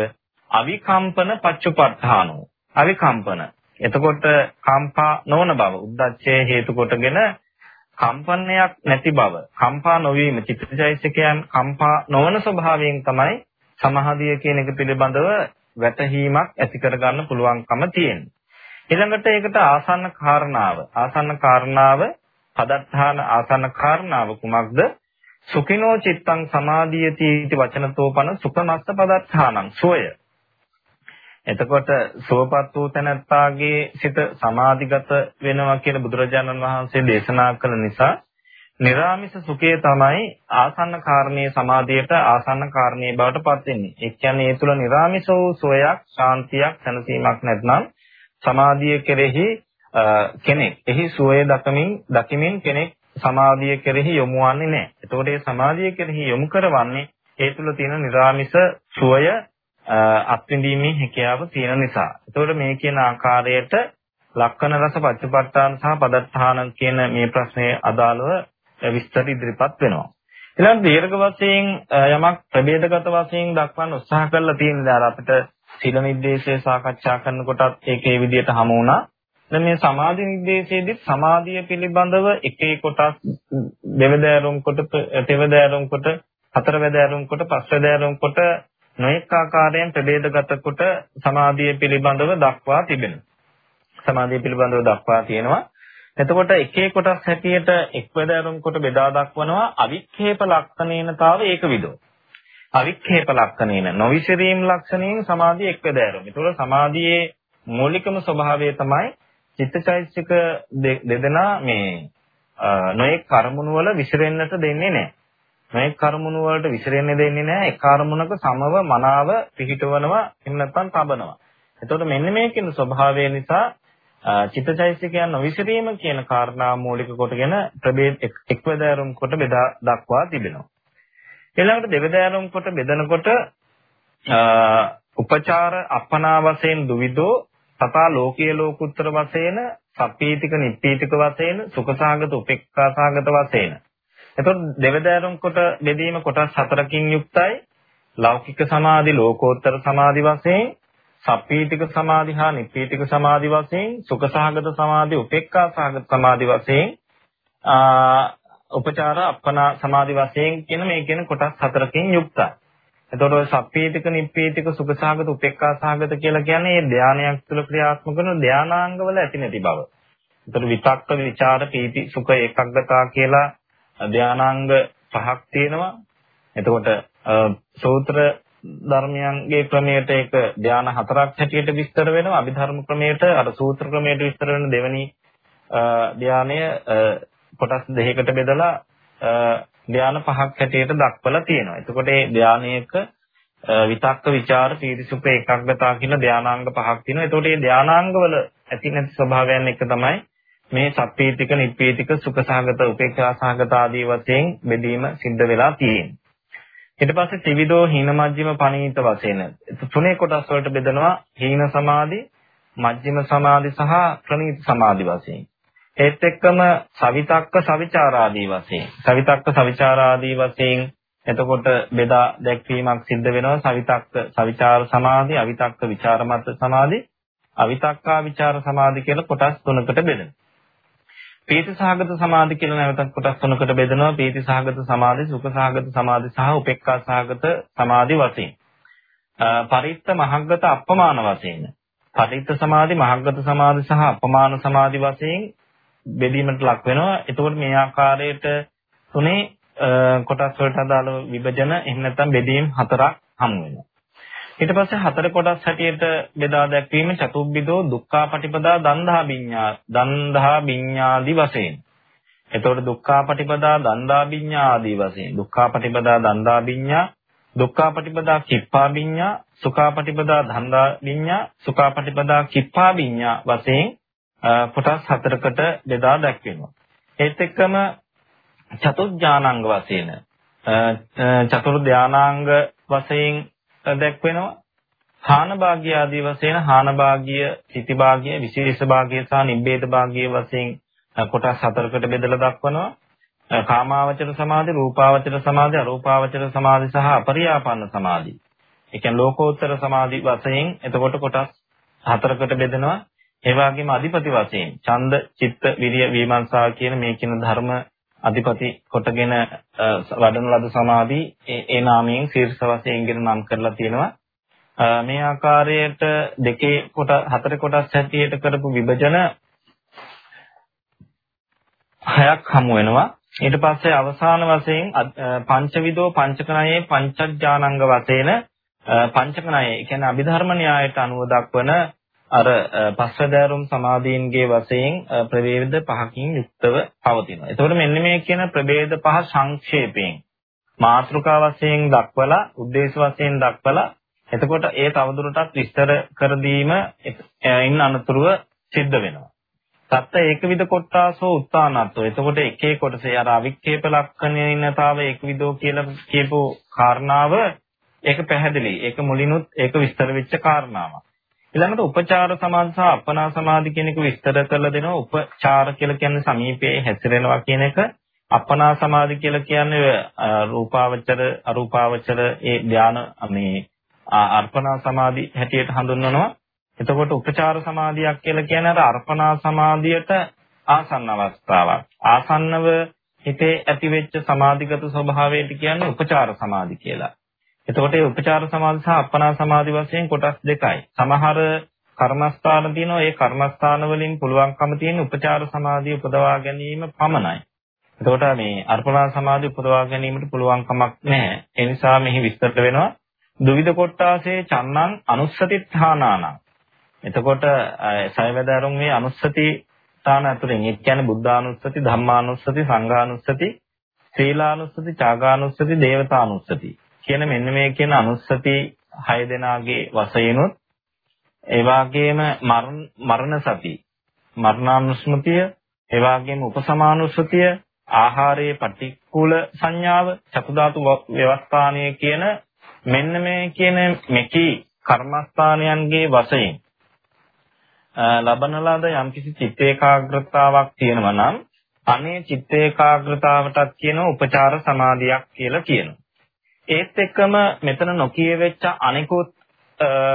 අවිකම්පන පච්චුපට්ඨානෝ. අවිකම්පන එතකොට කම්පා නොවන බව උද්දච්චය හේතු කොටගෙන කම්පනයක් නැති බව කම්පා නොවීම චිත්තචෛතසිකයන් කම්පා නොවන ස්වභාවයෙන් තමයි සමාධිය කියන එක පිළිබඳව වැටහීමක් ඇති කරගන්න පුළුවන්කම තියෙන්නේ. ඊළඟට ඒකට ආසන්න කාරණාව ආසන්න කාරණාව පදත්තාන ආසන්න කාරණාව කුමක්ද? සුඛිනෝ චිත්තං සමාධියති इति වචනතෝපන සුඛමස්ස පදත්තානං සෝය එතකොට සුවපත් වූ තැනැත්තාගේ සිත සමාධිගත වෙනවා කියලා බුදුරජාණන් වහන්සේ දේශනා කළ නිසා නිරාමිස සුඛය තමයි ආසන්න කාරණේ සමාධියට ආසන්න කාරණේ බවට පත් වෙන්නේ. ඒ කියන්නේ ඒ තුල නිරාමිස වූ සෝයක්, ශාන්තියක්, සැනසීමක් නැත්නම් සමාධිය කෙරෙහි කෙනෙක් එහි සෝය දකමින් දකිමින් කෙනෙක් සමාධිය කෙරෙහි යොමු වන්නේ නැහැ. එතකොට මේ සමාධිය කෙරෙහි යොමු කරවන්නේ ඒ තුල තියෙන නිරාමිස සෝය අත්විඳීමේ හැකියාව තියෙන නිසා. ඒතකොට මේ කියන ආකාරයට ලක්කන රස පච්චපට්ඨාන සහ පදත්තාන කියන මේ ප්‍රශ්නේ අදාළව විස්තර ඉදිරිපත් වෙනවා. ඊළඟ දීර්ඝ වශයෙන් යමක් ප්‍රභේදගත වශයෙන් දක්වන්න උත්සාහ කරලා තියෙන දාර අපිට සීල නිर्देशය සාකච්ඡා කරනකොටත් ඒකේ විදියට හමු වුණා. දැන් මේ සමාධි නිर्देशයේදී සමාධිය පිළිබඳව එකේ කොටස් දෙවදෑරුම් කොට තෙවදෑරුම් කොට හතරවැදෑරුම් කොට පස්වැදෑරුම් කොට නොඑක ආකාරයෙන් ප්‍රභේදගත කොට සමාධිය පිළිබඳව දක්වා තිබෙනවා. සමාධිය පිළිබඳව දක්වා තියෙනවා. එතකොට එක එක කොටස් හැටියට එක්වැදෑරුම් කොට බෙදා දක්වනවා අවික්ෂේප ලක්ෂණේනතාව ඒක විදෝ. අවික්ෂේප ලක්ෂණේන නොවිසිරීම් ලක්ෂණයෙන් සමාධිය එක්වැදෑරුම්. ඒතකොට සමාධියේ මූලිකම ස්වභාවය තමයි චිත්තචෛතසික දෙදෙනා මේ නොයෙක් කර්මුණු වල විසිරෙන්නට දෙන්නේ නැහැ. නොයෙක් කර්මුණු වලට විසිරෙන්න දෙන්නේ නැහැ. ඒ කර්මුණක සමව මනාව පිහිටවනවා එහෙම නැත්නම් තබනවා. එතකොට මෙන්න මේ කියන ස්වභාවය නිසා චිත්තචෛතසිකයන් නොවිසිරීම කියන කාරණා මූලික කොටගෙන ප්‍රභේද එක්වදෑරුම් කොට බෙදා දක්වා තිබෙනවා. ඊළඟට දෙවදෑරුම් කොට බෙදනකොට උපචාර අපනා වශයෙන් දුවිදෝ තථා ලෝකීය ලෝකුත්තර වශයෙන් සප්පීතික නිප්පීතික වශයෙන් සුඛසාගත උපේක්ඛාසාගත වශයෙන්. එතකොට දෙවදෑරුම් කොට බෙදීම කොටස් හතරකින් යුක්තයි. ලෞකික සමාධි ලෝකෝත්තර සමාධි වශයෙන් සප්පීතික සමාධි හා නිප්පීතික සමාධි වශයෙන් සුඛසහගත සමාධි උපේක්ඛා සහගත සමාධි වශයෙන් උපචාර අපනා සමාධි වශයෙන් කියන මේ කියන කොටස් හතරකින් යුක්තයි. එතකොට ඔය සප්පීතික නිප්පීතික සුඛසහගත උපේක්ඛා සහගත කියලා කියන්නේ මේ ධානයක් තුළ ක්‍රියාත්මක කරන ධානාංගවල ඇති නැති බව. එතකොට විතක්ක විචාර පීති සුඛ ඒකග්ගතා කියලා ධානාංග පහක් තියෙනවා. එතකොට සූත්‍ර ධර්මයන්ගේ ක්‍රමයට ඒක ධාන හතරක් හැටියට විස්තර වෙනවා අභිධර්ම ක්‍රමයට අර සූත්‍ර ක්‍රමයට විස්තර වෙන දෙවෙනි ධානය කොටස් දෙකකට බෙදලා ධාන පහක් හැටියට දක්වලා තියෙනවා. එතකොට මේ ධානයක විතක්ක ਵਿਚාර පීතිසුඛ ඒකාග්‍රතාව කියන ධානාංග පහක් තියෙනවා. එතකොට මේ ධානාංගවල ඇති නැති ස්වභාවයන් එක තමයි මේ සප්පීතික, නිප්පීතික, සුඛසහගත, උපේක්ඛාසහගත ආදී වශයෙන් බෙදීම සිද්ධ වෙලා තියෙන්නේ. ඊට පස්සේ ත්‍රිවිධෝ හීන මජ්ක්‍ධිම පණීත වශයෙන් තුනේ කොටස් වලට බෙදනවා හීන සමාධි, මජ්ක්‍ධිම සමාධි සහ ප්‍රණීත සමාධි වශයෙන්. ඒත් එක්කම සවිතක්ක සවිචාරාදී වශයෙන්. සවිතක්ක සවිචාරාදී වශයෙන් එතකොට බෙදා දැක්වීමක් සිද්ධ වෙනවා සවිතක්ක සවිචාර සමාධි, අවිතක්ක විචාරමත් සමාධි, අවිතක්කා විචාර සමාධි කියලා කොටස් තුනකට බෙදෙනවා. පීති සහගත සමාධි කියලා නැවතත් කොටස් තුනකට බෙදනවා. පීති සහගත සමාධි, සුඛ සහගත සමාධි සහ උපේක්ඛා සහගත සමාධි වශයෙන්. පරිත්ත මහග්ගත අප්පමාන වශයෙන්. පරිත්ත සමාධි, මහග්ගත සමාධි සහ අප්පමාන සමාධි වශයෙන් බෙදීමට ලක් වෙනවා. එතකොට මේ ආකාරයට තුනේ කොටස් වලට අදාළ විභජන එහෙම නැත්නම් බෙදීම් හතරක් හමු වෙනවා. ඊට පස්සේ හතර කොටස් හැටියට බෙදා දැක්වීම චතුබ්බිදෝ දුක්ඛාපටිපදා දන්දහා විඤ්ඤා දන්දහා විඤ්ඤාදි වශයෙන්. එතකොට දුක්ඛාපටිපදා දන්දා විඤ්ඤා ආදී වශයෙන් දුක්ඛාපටිපදා දන්දා විඤ්ඤා දුක්ඛාපටිපදා කිප්පා විඤ්ඤා සුඛාපටිපදා දන්දා විඤ්ඤා සුඛාපටිපදා කිප්පා විඤ්ඤා වශයෙන් කොටස් හතරකට බෙදා දැක්වෙනවා. ඒත් එක්කම චතුර්ඥානාංග වශයෙන් චතුර් ධානාංග වශයෙන් දැක්වෙනවා. හාන භාග්‍ය ආදී වශයෙන් හාන භාග්‍ය, සිටි භාග්‍ය, විශේෂ භාග්‍ය සහ නිබ්බේද භාග්‍ය වශයෙන් කොටස් හතරකට බෙදලා දක්වනවා. කාමාවචර සමාධි, රූපාවචර සමාධි, අරූපාවචර සමාධි සහ අපරියාපන්න සමාධි. ඒ කියන්නේ ලෝකෝත්තර සමාධි වශයෙන් එතකොට කොටස් හතරකට බෙදෙනවා. ඒ වගේම අධිපති වශයෙන් ඡන්ද, චිත්ත, විරිය, විමර්ශා කියන මේ කියන ධර්ම අධිපති කොටගෙන වඩන ලද සමාධි ඒ නාමයෙන් ශීර්ෂ වශයෙන්ගෙන නම් කරලා තියෙනවා. මේ ආකාරයට දෙකේ කොට හතර කොටස් හැටියට කරපු විභජන හයක් හමු වෙනවා. ඊට පස්සේ අවසාන වශයෙන් පංචවිදෝ පංචකණයේ පංචඥානංග වශයෙන් පංචකණයේ කියන්නේ අභිධර්ම න්‍යායට අනුව දක්වන අර පස්වැදෑරුම් සමාධීන්ගේ වශයෙන් ප්‍රභේද පහකින් යුක්තව පවතිනවා. එතකොට මෙන්න මේ කියන ප්‍රභේද පහ සංක්ෂේපයෙන් මාත්‍රිකා වශයෙන් දක්වලා, උද්දේශ වශයෙන් දක්වලා එතකොට ඒ තවදුරටත් විස්තර කර දීම ඉන්න අනතුරුව සිද්ධ වෙනවා. සත්‍ය ඒකවිද කොටාසෝ උත්තානත්ව. එතකොට එක එක කොටසේ අර අවික්ෂේප ලක්ෂණිනතාව ඒකවිදෝ කියලා කියපු කාරණාව ඒක පැහැදිලි. ඒක මුලිනුත් ඒක විස්තර වෙච්ච කාරණාවක්. ඊළඟට උපචාර සමාධි සහ අපනා සමාධි කියන එක විස්තර කරලා දෙනවා. උපචාර කියලා කියන්නේ සමීපයේ හැසිරෙනවා කියන එක. අපනා සමාධි කියලා කියන්නේ රූපාවචර අරූපාවචර ඒ ධාන මේ අර්පණා සමාධි හැටියට හඳුන්වනවා. එතකොට උපචාර සමාධියක් කියලා කියන්නේ අර අර්පණා සමාධියට ආසන්න අවස්ථාවක්. ආසන්නව හිතේ ඇතිවෙච්ච සමාධිගත ස්වභාවයට කියන්නේ උපචාර සමාධි කියලා. එතකොට මේ උපචාර සමාධි සහ අපනා සමාධි වශයෙන් කොටස් දෙකයි. සමහර කර්මස්ථාන තියෙනවා ඒ කර්මස්ථාන වලින් පුළුවන්කම තියෙන උපචාර සමාධිය උපදවා ගැනීම පමණයි. එතකොට මේ අර්පණා සමාධිය උපදවා ගැනීමට පුළුවන් කමක් නැහැ. ඒ නිසා මෙහි විස්තර වෙනවා දුවිද කොට්ටාසේ චන්නං අනුස්සතිත්ථානාන. එතකොට සයවැදරුන් මේ අනුස්සති ස්ථාන අතුරින් ඒ කියන්නේ බුද්ධානුස්සති, ධම්මානුස්සති, සංඝානුස්සති, සීලානුස්සති, චාගානුස්සති, දේවතානුස්සති කියන මෙන්න මේ කියන අනුස්සති 6 දෙනාගේ වශයෙන්ුත් ඒ වගේම මරණ සති මරණානුස්මතිය ඒ වගේම උපසමානුස්සතිය ආහාරයේ පටික්කුල සංඥාව චතුධාතු ව්‍යවස්ථානය කියන මෙන්න මේ කියන මෙකි කර්මස්ථානයන්ගේ වශයෙන් ලබන ලද යම්කිසි චිත්ත ඒකාග්‍රතාවක් තියෙනවා නම් අනේ චිත්ත ඒකාග්‍රතාවටත් කියන උපචාර සමාධියක් කියලා කියනවා. ඒත් එක්කම මෙතන නොකියවෙච්ච අනිකුත්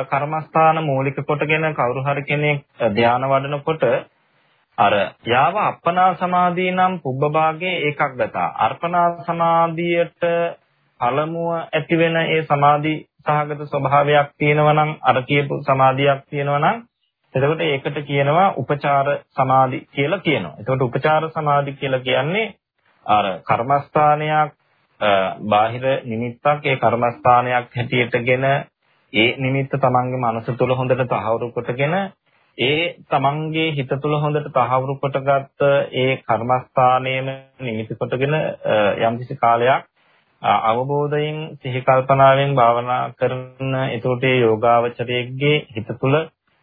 කර්මස්ථාන මූලික කොටගෙන කවුරු හරි කෙනෙක් ධාන වඩනකොට අර යාව අපනා සමාධිය නම් පුබ්බ භාගයේ ඒකග්ගතා අර්පණා සමාධියට පළමුව ඇති වෙන ඒ සමාධි සහගත ස්වභාවයක් තියෙනවා නම් අර කියපු සමාධියක් තියෙනවා නම් එතකොට ඒකට කියනවා උපචාර සමාධි කියලා කියනවා. එතකොට උපචාර සමාධි කියලා කියන්නේ අර කර්මස්ථානයක් බාහිර නිමිත්තක් ඒ කර්මස්ථානයක් හැටියටගෙන ඒ නිමිත්ත තමන්ගේ මනස තුළ හොඳට තහවුරු කොටගෙන ඒ තමන්ගේ හිත තුළ හොඳට තහවුරු කොටගත් ඒ කර්මස්ථානයේම නිමිති කොටගෙන යම්කිසි කාලයක් අවබෝධයෙන් සිහි කල්පනාවෙන් භාවනා කරන එතකොට ඒ යෝගාවචරයේගේ හිත තුළ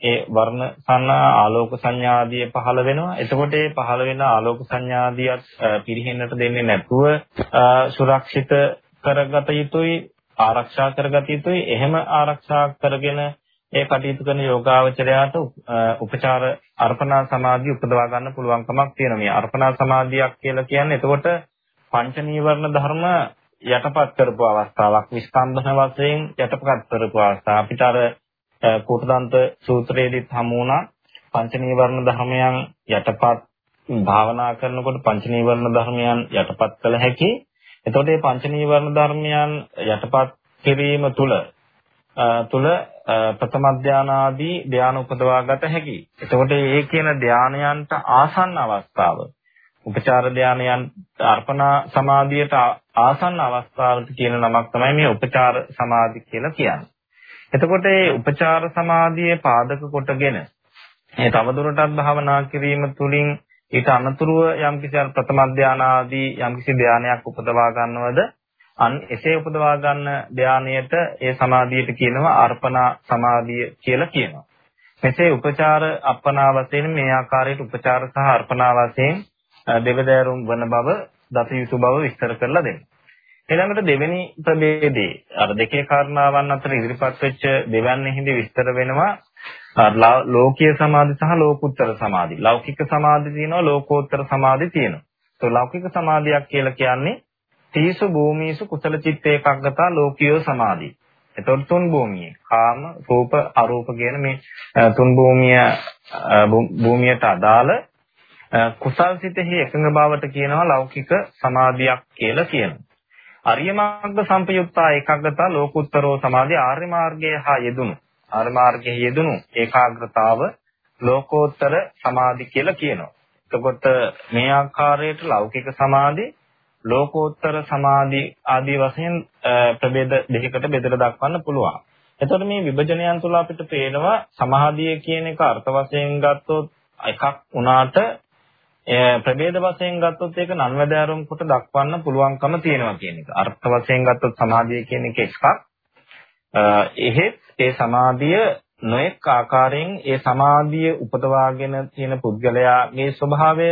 ඒ වර්ණ සංඥා ආලෝක සංඥා ආදී පහළ වෙනවා. එතකොට ඒ පහළ වෙන ආලෝක සංඥා ආදියත් පිරිහෙන්නට දෙන්නේ නැතුව සුරක්ෂිත කරගත යුතුයි, ආරක්ෂා කරගත යුතුයි. එහෙම ආරක්ෂා කරගෙන ඒ කටයුතු කරන යෝගාවචරයාට උපචාර අර්පණා සමාධිය උපදවා ගන්න පුළුවන්කමක් තියෙනවා. මේ අර්පණා සමාධියක් කියලා කියන්නේ එතකොට පංච නීවරණ ධර්ම යටපත් කරපු අවස්ථාවක් විස්තම්භන වශයෙන් යටපත් කරපු අවස්ථාව. අපිට අර කෝටදන්ත සූත්‍රයේදීත් හමු වුණා පංච නීවරණ ධර්මයන් යටපත් භාවනා කරනකොට පංච නීවරණ ධර්මයන් යටපත් කළ හැකි. එතකොට මේ පංච නීවරණ ධර්මයන් යටපත් කිරීම තුළ තුළ ප්‍රථම ධානාදී ධාන උපදවාගත හැකි. එතකොට මේ කියන ධානයන්ට ආසන්න අවස්ථාව උපචාර ධානයන් අර්පණා සමාධියට ආසන්න අවස්ථාවට කියන නමක් තමයි මේ උපචාර සමාධි කියලා කියන්නේ. එතකොට මේ උපචාර සමාධියේ පාදක කොටගෙන මේ තවදුරටත් භාවනා කිරීම තුළින් ඊට අනතුරුව යම්කිසි ප්‍රථම ධානා ආදී යම්කිසි ධානයක් උපදවා ගන්නවද අන් එසේ උපදවා ගන්න ධානයට ඒ සමාධියට කියනවා අර්පණා සමාධිය කියලා කියනවා. මෙසේ උපචාර අපනා වශයෙන් මේ ආකාරයට උපචාර සහ අර්පණා වශයෙන් දෙවදෑරුම් වන බව දත යුතු බව විස්තර කරලා දෙනවා. ඊළඟට දෙවෙනි ප්‍රභේදේ අර දෙකේ කාරණාවන් අතර ඉදිරිපත් වෙච්ච දෙවන්නේ හිඳි විස්තර වෙනවා ලෝකීය සමාධි සහ ලෝකුත්තර සමාධි. ලෞකික සමාධි තියෙනවා ලෝකෝත්තර සමාධි තියෙනවා. તો ලෞකික සමාධියක් කියලා කියන්නේ තීසු භූමීසු කුසල චිත්ත ඒකග්ගතා ලෝකීය සමාධි. එතකොට තුන් භූමියේ කාම රූප අරූප කියන මේ තුන් භූමිය භූමියට අදාළ කුසල් සිතෙහි එකඟ බවට කියනවා ලෞකික සමාධියක් කියලා කියනවා. අරිය මාර්ග සම්පයුක්තා ඒකාග්‍රතා ලෝකුත්තරෝ සමාධි ආර්ය මාර්ගයේ හා යෙදුණු ආර්ය මාර්ගයේ යෙදුණු ඒකාග්‍රතාව ලෝකෝත්තර සමාධි කියලා කියනවා. එතකොට මේ ආකාරයට ලෞකික සමාධි ලෝකෝත්තර සමාධි ආදී වශයෙන් ප්‍රභේද දෙකකට බෙදලා දක්වන්න පුළුවන්. එතකොට මේ විභජනයන් තුළ අපිට පේනවා සමාධිය කියන එක අර්ථ වශයෙන් ගත්තොත් එකක් වුණාට ප්‍රභේද වශයෙන් ගත්තොත් ඒක නන්වැදෑරුම් කොට දක්වන්න පුළුවන්කම තියෙනවා කියන එක. අර්ථ වශයෙන් ගත්තොත් සමාධිය කියන එක එකක්. එහෙත් ඒ සමාධිය නොඑක් ආකාරයෙන් ඒ සමාධිය උපදවාගෙන තියෙන පුද්ගලයා මේ ස්වභාවය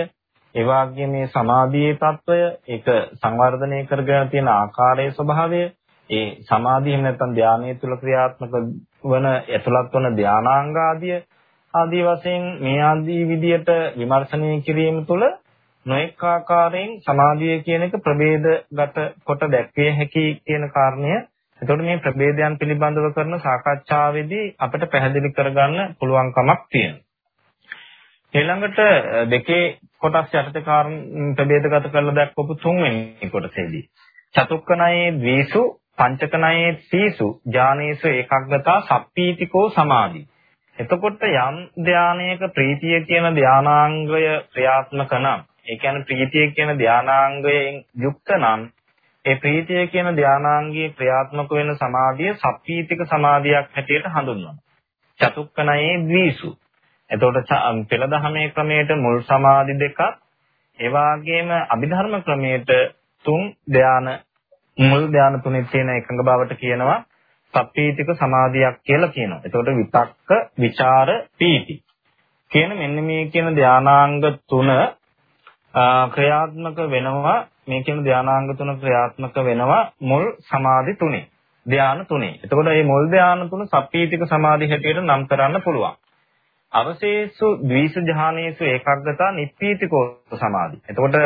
ඒ වගේම මේ සමාධියේ తত্ত্বය ඒක සංවර්ධනය කරගෙන තියෙන ආකාරයේ ස්වභාවය ඒ සමාධිය එහෙම නැත්නම් ධානයේ තුල ක්‍රියාත්මක වන ඇතුළත් වන ධානාංග ආදිය ආදී වශයෙන් මේ ආදී විදියට විමර්ශනය කිරීම තුළ නොඑක ආකාරයෙන් සමාධිය කියන එක ප්‍රභේදගත කොට දැක්විය හැකි කියන කාරණය එතකොට මේ ප්‍රභේදයන් පිළිබඳව කරන සාකච්ඡාවේදී අපිට පැහැදිලි කරගන්න පුළුවන්කමක් තියෙනවා. ඊළඟට දෙකේ කොටස් යටතේ කාරණ ප්‍රභේදගත කරලා දක්වපු තුන්වෙනි කොටසේදී චතුක්කනයේ ද්වේසු පංචකනයේ සීසු ඥානේසු ඒකග්ගතා සප්පීතිකෝ සමාධි. එතකොට යම් ධානයක ප්‍රීතිය කියන ධානාංගය ක්‍රියාත්මක නම් ඒ කියන්නේ ප්‍රීතිය කියන ධානාංගයෙන් යුක්ත නම් ඒ ප්‍රීතිය කියන ධානාංගයේ ක්‍රියාත්මක වෙන සමාධිය සප්පීතික සමාධියක් හැටියට හඳුන්වනවා. චතුක්කනයේ ද්වීසු. එතකොට පෙළ දහමේ ක්‍රමයට මුල් සමාධි දෙකක් ඒ වගේම අභිධර්ම ක්‍රමයට තුන් ධාන මුල් ධාන තුනේ තියෙන එකඟ බවට කියනවා සප්පීතික සමාධියක් කියලා කියනවා. එතකොට විතක්ක, ਵਿਚාර, පීති කියන මෙන්න මේ කියන ධානාංග තුන ක්‍රියාත්මක වෙනවා මේ කියන ධානාංග තුන ක්‍රියාත්මක වෙනවා මුල් සමාධි තුනේ. ධාන තුනේ. එතකොට මේ මුල් ධාන තුන සප්පීතික සමාධි හැටියට නම් කරන්න පුළුවන්. අවශේෂු ද්විස ධානයේසු ඒකග්ගතා නිප්පීතිකෝ සමාධි. එතකොට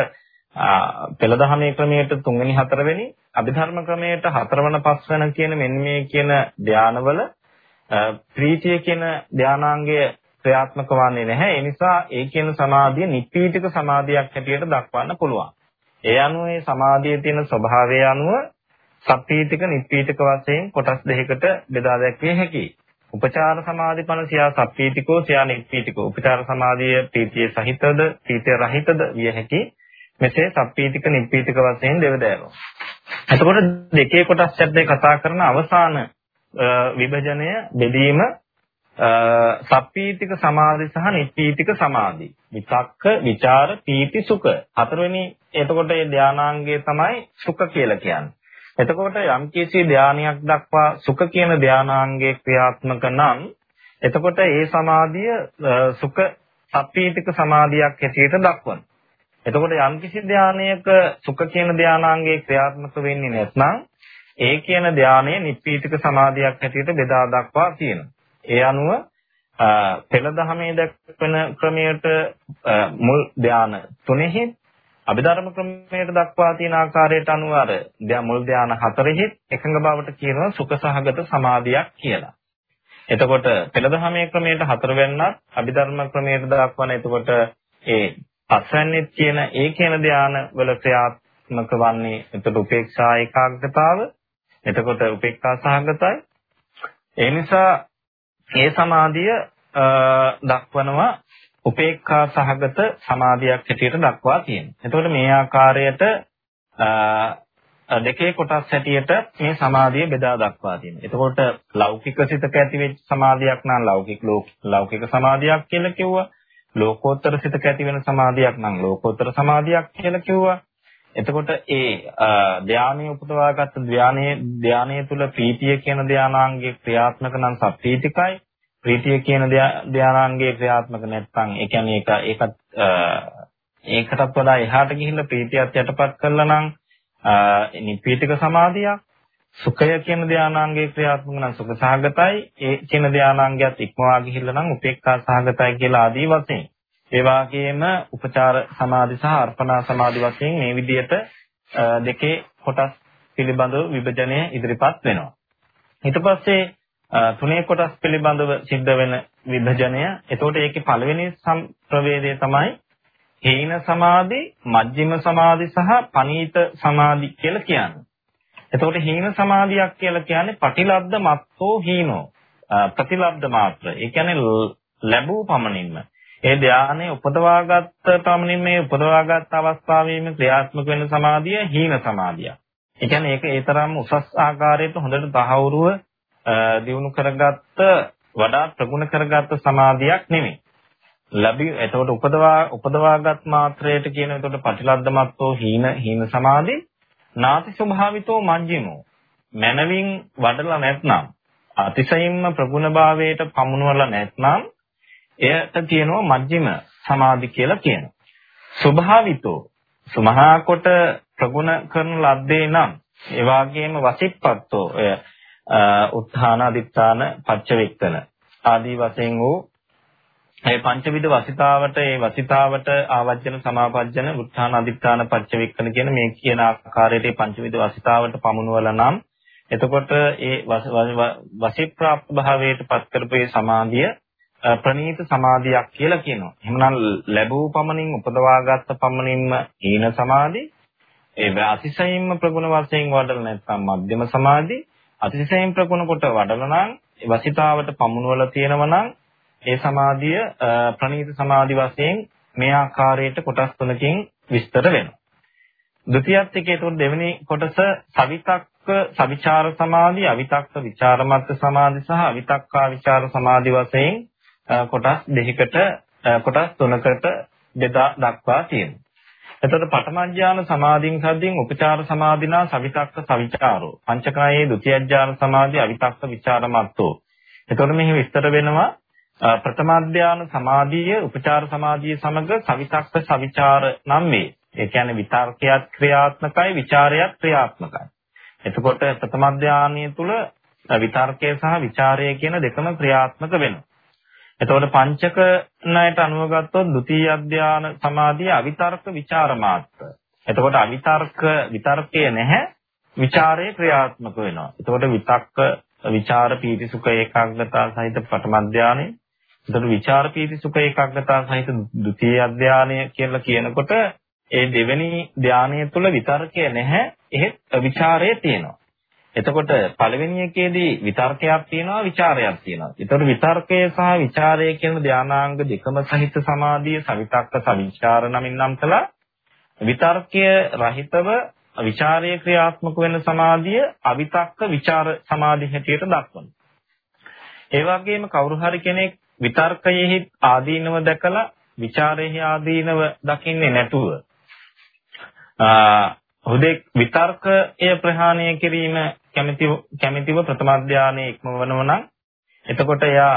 පෙළ දහමේ ක්‍රමයට තුන්වෙනි හතරවෙනි අභිධර්ම ක්‍රමයට හතරවන පස්වන කියන මෙන්න මේ කියන ධානවල ප්‍රීතිය කියන ධානාංගය ක්‍රියාත්මක වන්නේ නැහැ. ඒ නිසා ඒ කියන සමාධිය නිප්පීතික සමාධියක් හැටියට දක්වන්න පුළුවන්. ඒ අනුව මේ සමාධියේ තියෙන ස්වභාවය අනුව සප්පීතික නිප්පීතික වශයෙන් කොටස් දෙකකට බෙදා දැක්විය හැකියි. උපචාර සමාධිපන සියා සප්පීතිකෝ සියා නිප්පීතිකෝ. උපචාර සමාධිය ප්‍රීතිය සහිතද, ප්‍රීතිය රහිතද විය හැකියි. මෙසේ සප්පීතික නිප්පීතික වශයෙන් දෙවදෑරුවා. එතකොට දෙකේ කොටස් යද්දී කතා කරන අවසාන විභජනය බෙදීම සප්පීතික සමාධි සහ නිප්පීතික සමාධි. විතක්ක, ਵਿਚාර, පීති, සුඛ. හතරවෙනි එතකොට මේ ධානාංගය තමයි සුඛ කියලා කියන්නේ. එතකොට යම් කිසි ධානයක් දක්වා සුඛ කියන ධානාංගයේ ක්‍රියාත්මක නම් එතකොට ඒ සමාධිය සුඛ සප්පීතික සමාධියක් හැටියට දක්වනවා. එතකොට යම්කිසි ධානයක සුඛ කියන ධානාංගයේ ක්‍රියාත්මක වෙන්නේ නැත්නම් ඒ කියන ධානය නිප්පීතික සමාධියක් හැටියට බෙදා දක්වා තියෙනවා. ඒ අනුව පෙළ දහමේ දක්වන ක්‍රමයට මුල් ධාන තුනෙහි අභිධර්ම ක්‍රමයට දක්වා තියෙන ආකාරයට අනුව අර මුල් ධාන හතරෙහි එකඟ බවට කියනවා සුඛ සහගත සමාධියක් කියලා. එතකොට පෙළ දහමේ ක්‍රමයට හතර වෙන්නත් අභිධර්ම ක්‍රමයට දක්වන එතකොට ඒ පස්වැන්නේ කියන ඒ කියන ධාන වල ක්‍රියාත්මක වන්නේ එතකොට උපේක්ෂා ඒකාග්‍රතාව එතකොට උපේක්ඛා සහගතයි ඒ නිසා ඒ සමාධිය දක්වනවා උපේක්ඛා සහගත සමාධියක් හැටියට දක්වා තියෙනවා. එතකොට මේ ආකාරයට දෙකේ කොටස් හැටියට මේ සමාධිය බෙදා දක්වා තියෙනවා. එතකොට ලෞකික සිතක ඇති වෙච්ච සමාධියක් නම් ලෞකික ලෞකික සමාධියක් කියලා කිව්වා. ලෝකෝත්තර සිතක ඇති වෙන සමාධියක් නම් ලෝකෝත්තර සමාධියක් කියලා කිව්වා. එතකොට ඒ ධානයේ උපදවාගත්ත ධානයේ ධානයේ තුල ප්‍රීතිය කියන ධානාංගයේ ක්‍රියාත්මක නම් සප්පීතිකයි. ප්‍රීතිය කියන ධානාංගයේ ක්‍රියාත්මක නැත්නම් ඒ කියන්නේ ඒක ඒකත් ඒකටත් වඩා එහාට ගිහිල්ලා ප්‍රීතියත් යටපත් කළා නම් නිපීතික සමාධියක්. සුඛය කියන ධානාංගයේ ක්‍රියාත්මක නම් සුඛ සහගතයි ඒ කියන ධානාංගයත් ඉක්මවා ගිහිල්ලා නම් උපේක්ඛා සහගතයි කියලා ආදී වශයෙන්. ඒ වගේම උපචාර සමාධි සහ අර්පණා සමාධි වශයෙන් මේ විදිහට දෙකේ කොටස් පිළිබඳව විභජනය ඉදිරිපත් වෙනවා. ඊට පස්සේ තුනේ කොටස් පිළිබඳව සිද්ධ වෙන විභජනය. එතකොට ඒකේ පළවෙනි ප්‍රවේදය තමයි හේන සමාධි මජ්ක්‍ධිම සමාධි සහ පනීත සමාධි කියලා කියන්නේ. එතකොට හීන සමාධියක් කියලා කියන්නේ පටිලබ්ධ මත්තෝ හීනෝ ප්‍රතිලබ්ධ මාත්‍ර. ඒ කියන්නේ ලැබූ පමණින්ම ඒ ධානයේ උපදවාගත් පමණින් මේ උපදවාගත් අවස්ථාවේම ක්‍රියාත්මක වෙන සමාධිය හීන සමාධිය. ඒ කියන්නේ ඒක ඒ තරම් උසස් ආකාරයට හොඳට තහවුරුව දියුණු කරගත්ත වඩා ප්‍රගුණ කරගත්ත සමාධියක් නෙමෙයි. ලැබි එතකොට උපදවා උපදවාගත් මාත්‍රයට කියන එතකොට පටිලද්දමත්ෝ හීන හීන සමාධි නාති ස්වභාවිතෝ මජ්ජිමෝ මනවින් වඩලා නැත්නම් අතිශයින්ම ප්‍රගුණභාවයට පමුණවලා නැත්නම් එයට කියනවා මජ්ජිම සමාධි කියලා කියනවා. ස්වභාවිතෝ සමහා කොට ප්‍රගුණ කරන ලද්දේ නම් ඒ වගේම වසිප්පත්තෝ එය උත්හාන අදිත්‍යාන පච්චවෙක්තන ආදී වශයෙන් වූ ඒ පංචවිධ වසිතාවට ඒ වසිතාවට ආවජන සමාපජ්ජන උත්හාන අදිත්‍යාන පච්චවෙක්තන කියන මේ කියන ආකාරයට මේ පංචවිධ වසිතාවට පමුණුවලා නම් එතකොට ඒ වසිප්‍රාප්ත භාවයට පත් කරපු සමාධිය ප්‍රනීත සමාධියක් කියලා කියනවා. එහෙමනම් ලැබූ පමණින් උපදවාගත්ත පමණින්ම හීන සමාධි ඒ අතිශයින්ම ප්‍රගුණ වශයෙන් වඩල නැත්නම් මධ්‍යම සමාධි අතිශයින් ප්‍රගුණ කොට වඩලා නම් වසිතාවට පමුණුවලා තියෙනවා නම් ඒ සමාධිය ප්‍රනීත සමාධි වශයෙන් මේ ආකාරයට කොටස් තුනකින් විස්තර වෙනවා. ဒုတိ යත් එකේ එතකොට දෙවෙනි කොටස සවිතක්ක සවිචාර සමාධි, අවිතක්ක විචාරමත්ත සමාධි සහ අවිතක්කා විචාර සමාධි වශයෙන් කොටස් දෙකකට කොටස් තුනකට බෙදා දක්වා තියෙනවා. එතකොට පඨම ඥාන සමාධින් සද්දින් උපචාර සමාධිනා සවිතක්ක සවිචාරෝ පංචකායේ ဒုတိ ය ඥාන සමාධි අවිතක්ක විචාරමත්තෝ එතකොට මෙහි විස්තර වෙනවා ප්‍රථම අධ්‍යාන සමාධිය උපචාර සමාධිය සමග සවිතක්ක සවිචාර නම් වේ. ඒ කියන්නේ විතර්කයක් ක්‍රියාත්මකයි, ਵਿਚාරයක් ක්‍රියාත්මකයි. එතකොට ප්‍රථම ධානය තුල විතර්කය සහ ਵਿਚාරය කියන දෙකම ක්‍රියාත්මක වෙනවා. එතකොට පංචක ණයට අනුව ගත්තොත් ဒုတိ ය ධාන සමාධිය අවිතර්ක ਵਿਚාර මාත්‍ර. එතකොට අවිතර්ක විතර්කය නැහැ, ਵਿਚාරය ක්‍රියාත්මක වෙනවා. එතකොට විතක්ක විචාර පීති සුඛ ඒකාග්‍රතාව සහිත ප්‍රථම ධානයේ එතකොට විචාර පීති සුඛ ඒකාග්‍රතාව සහිත ဒုတိ ය ධානය කියලා කියනකොට ඒ දෙවෙනි ධානය තුල විතර්කය නැහැ එහෙත් ਵਿਚාරය තියෙනවා. එතකොට පළවෙනි එකේදී විතර්කයක් තියෙනවා ਵਿਚාරයක් තියෙනවා. එතකොට විතර්කය සහ ਵਿਚාරය කියන ධානාංග දෙකම සහිත සමාධිය සවිතක්ක සවිචාර නමින් නම් කළා. විතර්කය රහිතව විචාරයේ ක්‍රියාත්මක වෙන සමාධිය අවිතක්ක විචාර සමාධිය හැටියට දක්වනවා. ඒ වගේම කවුරු හරි කෙනෙක් විතර්කයෙහි ආදීනව දැකලා ਵਿਚාරයෙහි ආදීනව දකින්නේ නැතුව හුදෙක් විතර්කය ප්‍රහාණය කිරීම කැමැති කැමැතිව ප්‍රථම ධානයේ ඉක්මවනව නම් එතකොට එයා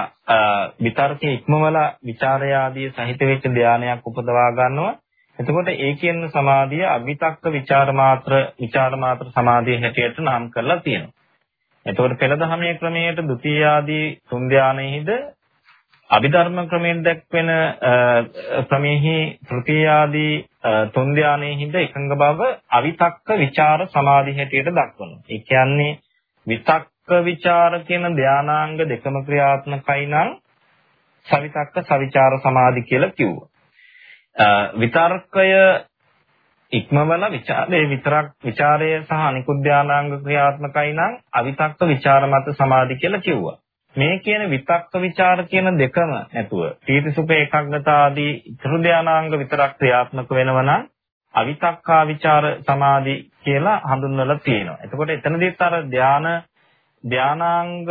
විතර්කයේ ඉක්මවලා ਵਿਚාරය ආදී සහිත වෙච්ච ධානයක් උපදවා ගන්නවා. එතකොට ඒ කියන සමාධිය අවිතක්ක ਵਿਚාර මාත්‍ර ਵਿਚාර මාත්‍ර සමාධිය හැටියට නම් කරලා තියෙනවා. එතකොට පෙළ දහමේ ක්‍රමයට ဒုတိ ය ආදී තුන් ධානයේද අභිධර්ම ක්‍රමයෙන් දැක්වෙන ක්‍රමෙහි ත්‍ෘතියාදී තුන් ධානයේහිද එකඟ බව අවිතක්ක ਵਿਚාර සමාධි හැටියට දක්වනවා. ඒ කියන්නේ විතක්ක ਵਿਚාර කියන ධානාංග දෙකම ක්‍රියාත්මකයි නම් සවිතක්ක සවිචාර සමාධි කියලා කිව්වා. විතර්කය ඉක්මවල ਵਿਚාරේ විතරක් ਵਿਚාරය සහ අනිකුත් ධානාංග ක්‍රියාත්මකයි නම් අවිතක්ක ਵਿਚාර මත සමාධි කියලා කිව්වා. මේ කියන විතක්ක ਵਿਚාර කියන දෙකම නැතුව ප්‍රීති සුඛ ඒකාග්‍රතාව ආදී ඉතුරු ධානාංග විතරක් ක්‍රියාත්මක වෙනවා නම් අවිතක්කා ਵਿਚාර සමාධි කියලා හඳුන්වලා තියෙනවා. එතකොට එතනදීත් අර ධාන ධානාංග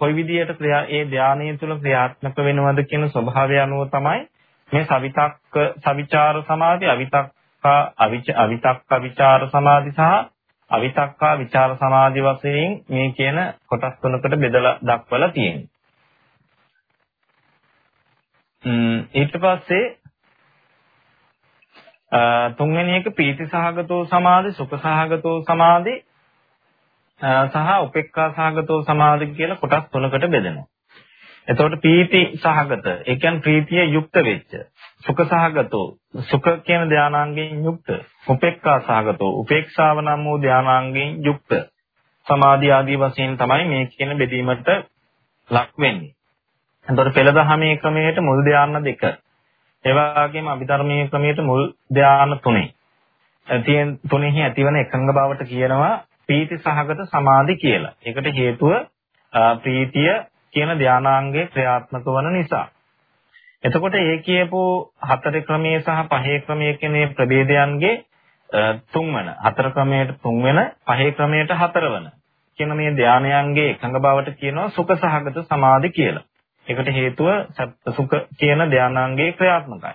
කොයි විදියට ක්‍රියා ඒ ධානයේ තුල ක්‍රියාත්මක වෙනවද කියන ස්වභාවය අනුව තමයි මේ සවිතක්ක සවිචාර සමාධි අවිතක්කා අවිචක්කා විචාර සමාධි සහ අවිතක්කා ਵਿਚාර සමාධි වශයෙන් මේ කියන කොටස් තුනකට බෙදලා දක්වලා තියෙනවා. ඊට පස්සේ තුන්වෙනි එක පීති සහගතෝ සමාධි සුඛ සහගතෝ සමාධි සහ උපේක්ඛා සහගතෝ සමාධි කියලා කොටස් තුනකට බෙදෙනවා. එතකොට පීති සහගත ඒ කියන්නේ ප්‍රීතිය යුක්ත වෙච්ච සුඛ සහගතෝ සුඛ කියන ධානාංගයෙන් යුක්ත උපේක්ඛා සහගතෝ උපේක්ෂාව නම් වූ ධානාංගයෙන් යුක්ත සමාධි ආදී වශයෙන් තමයි මේ කියන බෙදීමට ලක් වෙන්නේ. එතකොට පෙළ දහමේ ක්‍රමයට මුල් ධාන දෙක. ඒ වගේම අභිධර්මයේ ක්‍රමයට මුල් ධාන තුනේ. තියෙන තුනේහි ඇතිවන එකඟ බවට කියනවා ප්‍රීති සහගත සමාධි කියලා. ඒකට හේතුව ප්‍රීතිය කියන ධානාංගයේ ක්‍රියාත්මක වන නිසා. එතකොට ඒ කියපු හතර ක්‍රමයේ සහ පහේ ක්‍රමයේ කියන ප්‍රභේදයන්ගේ තුන්වන හතර ක්‍රමයට තුන්වන පහේ ක්‍රමයට හතරවන කියන මේ ධානයන්ගේ එකඟ බවට කියනවා සුඛ සහගත සමාධි කියලා. ඒකට හේතුව සත්‍ය සුඛ කියන ධානාංගයේ ක්‍රියාත්මකයි.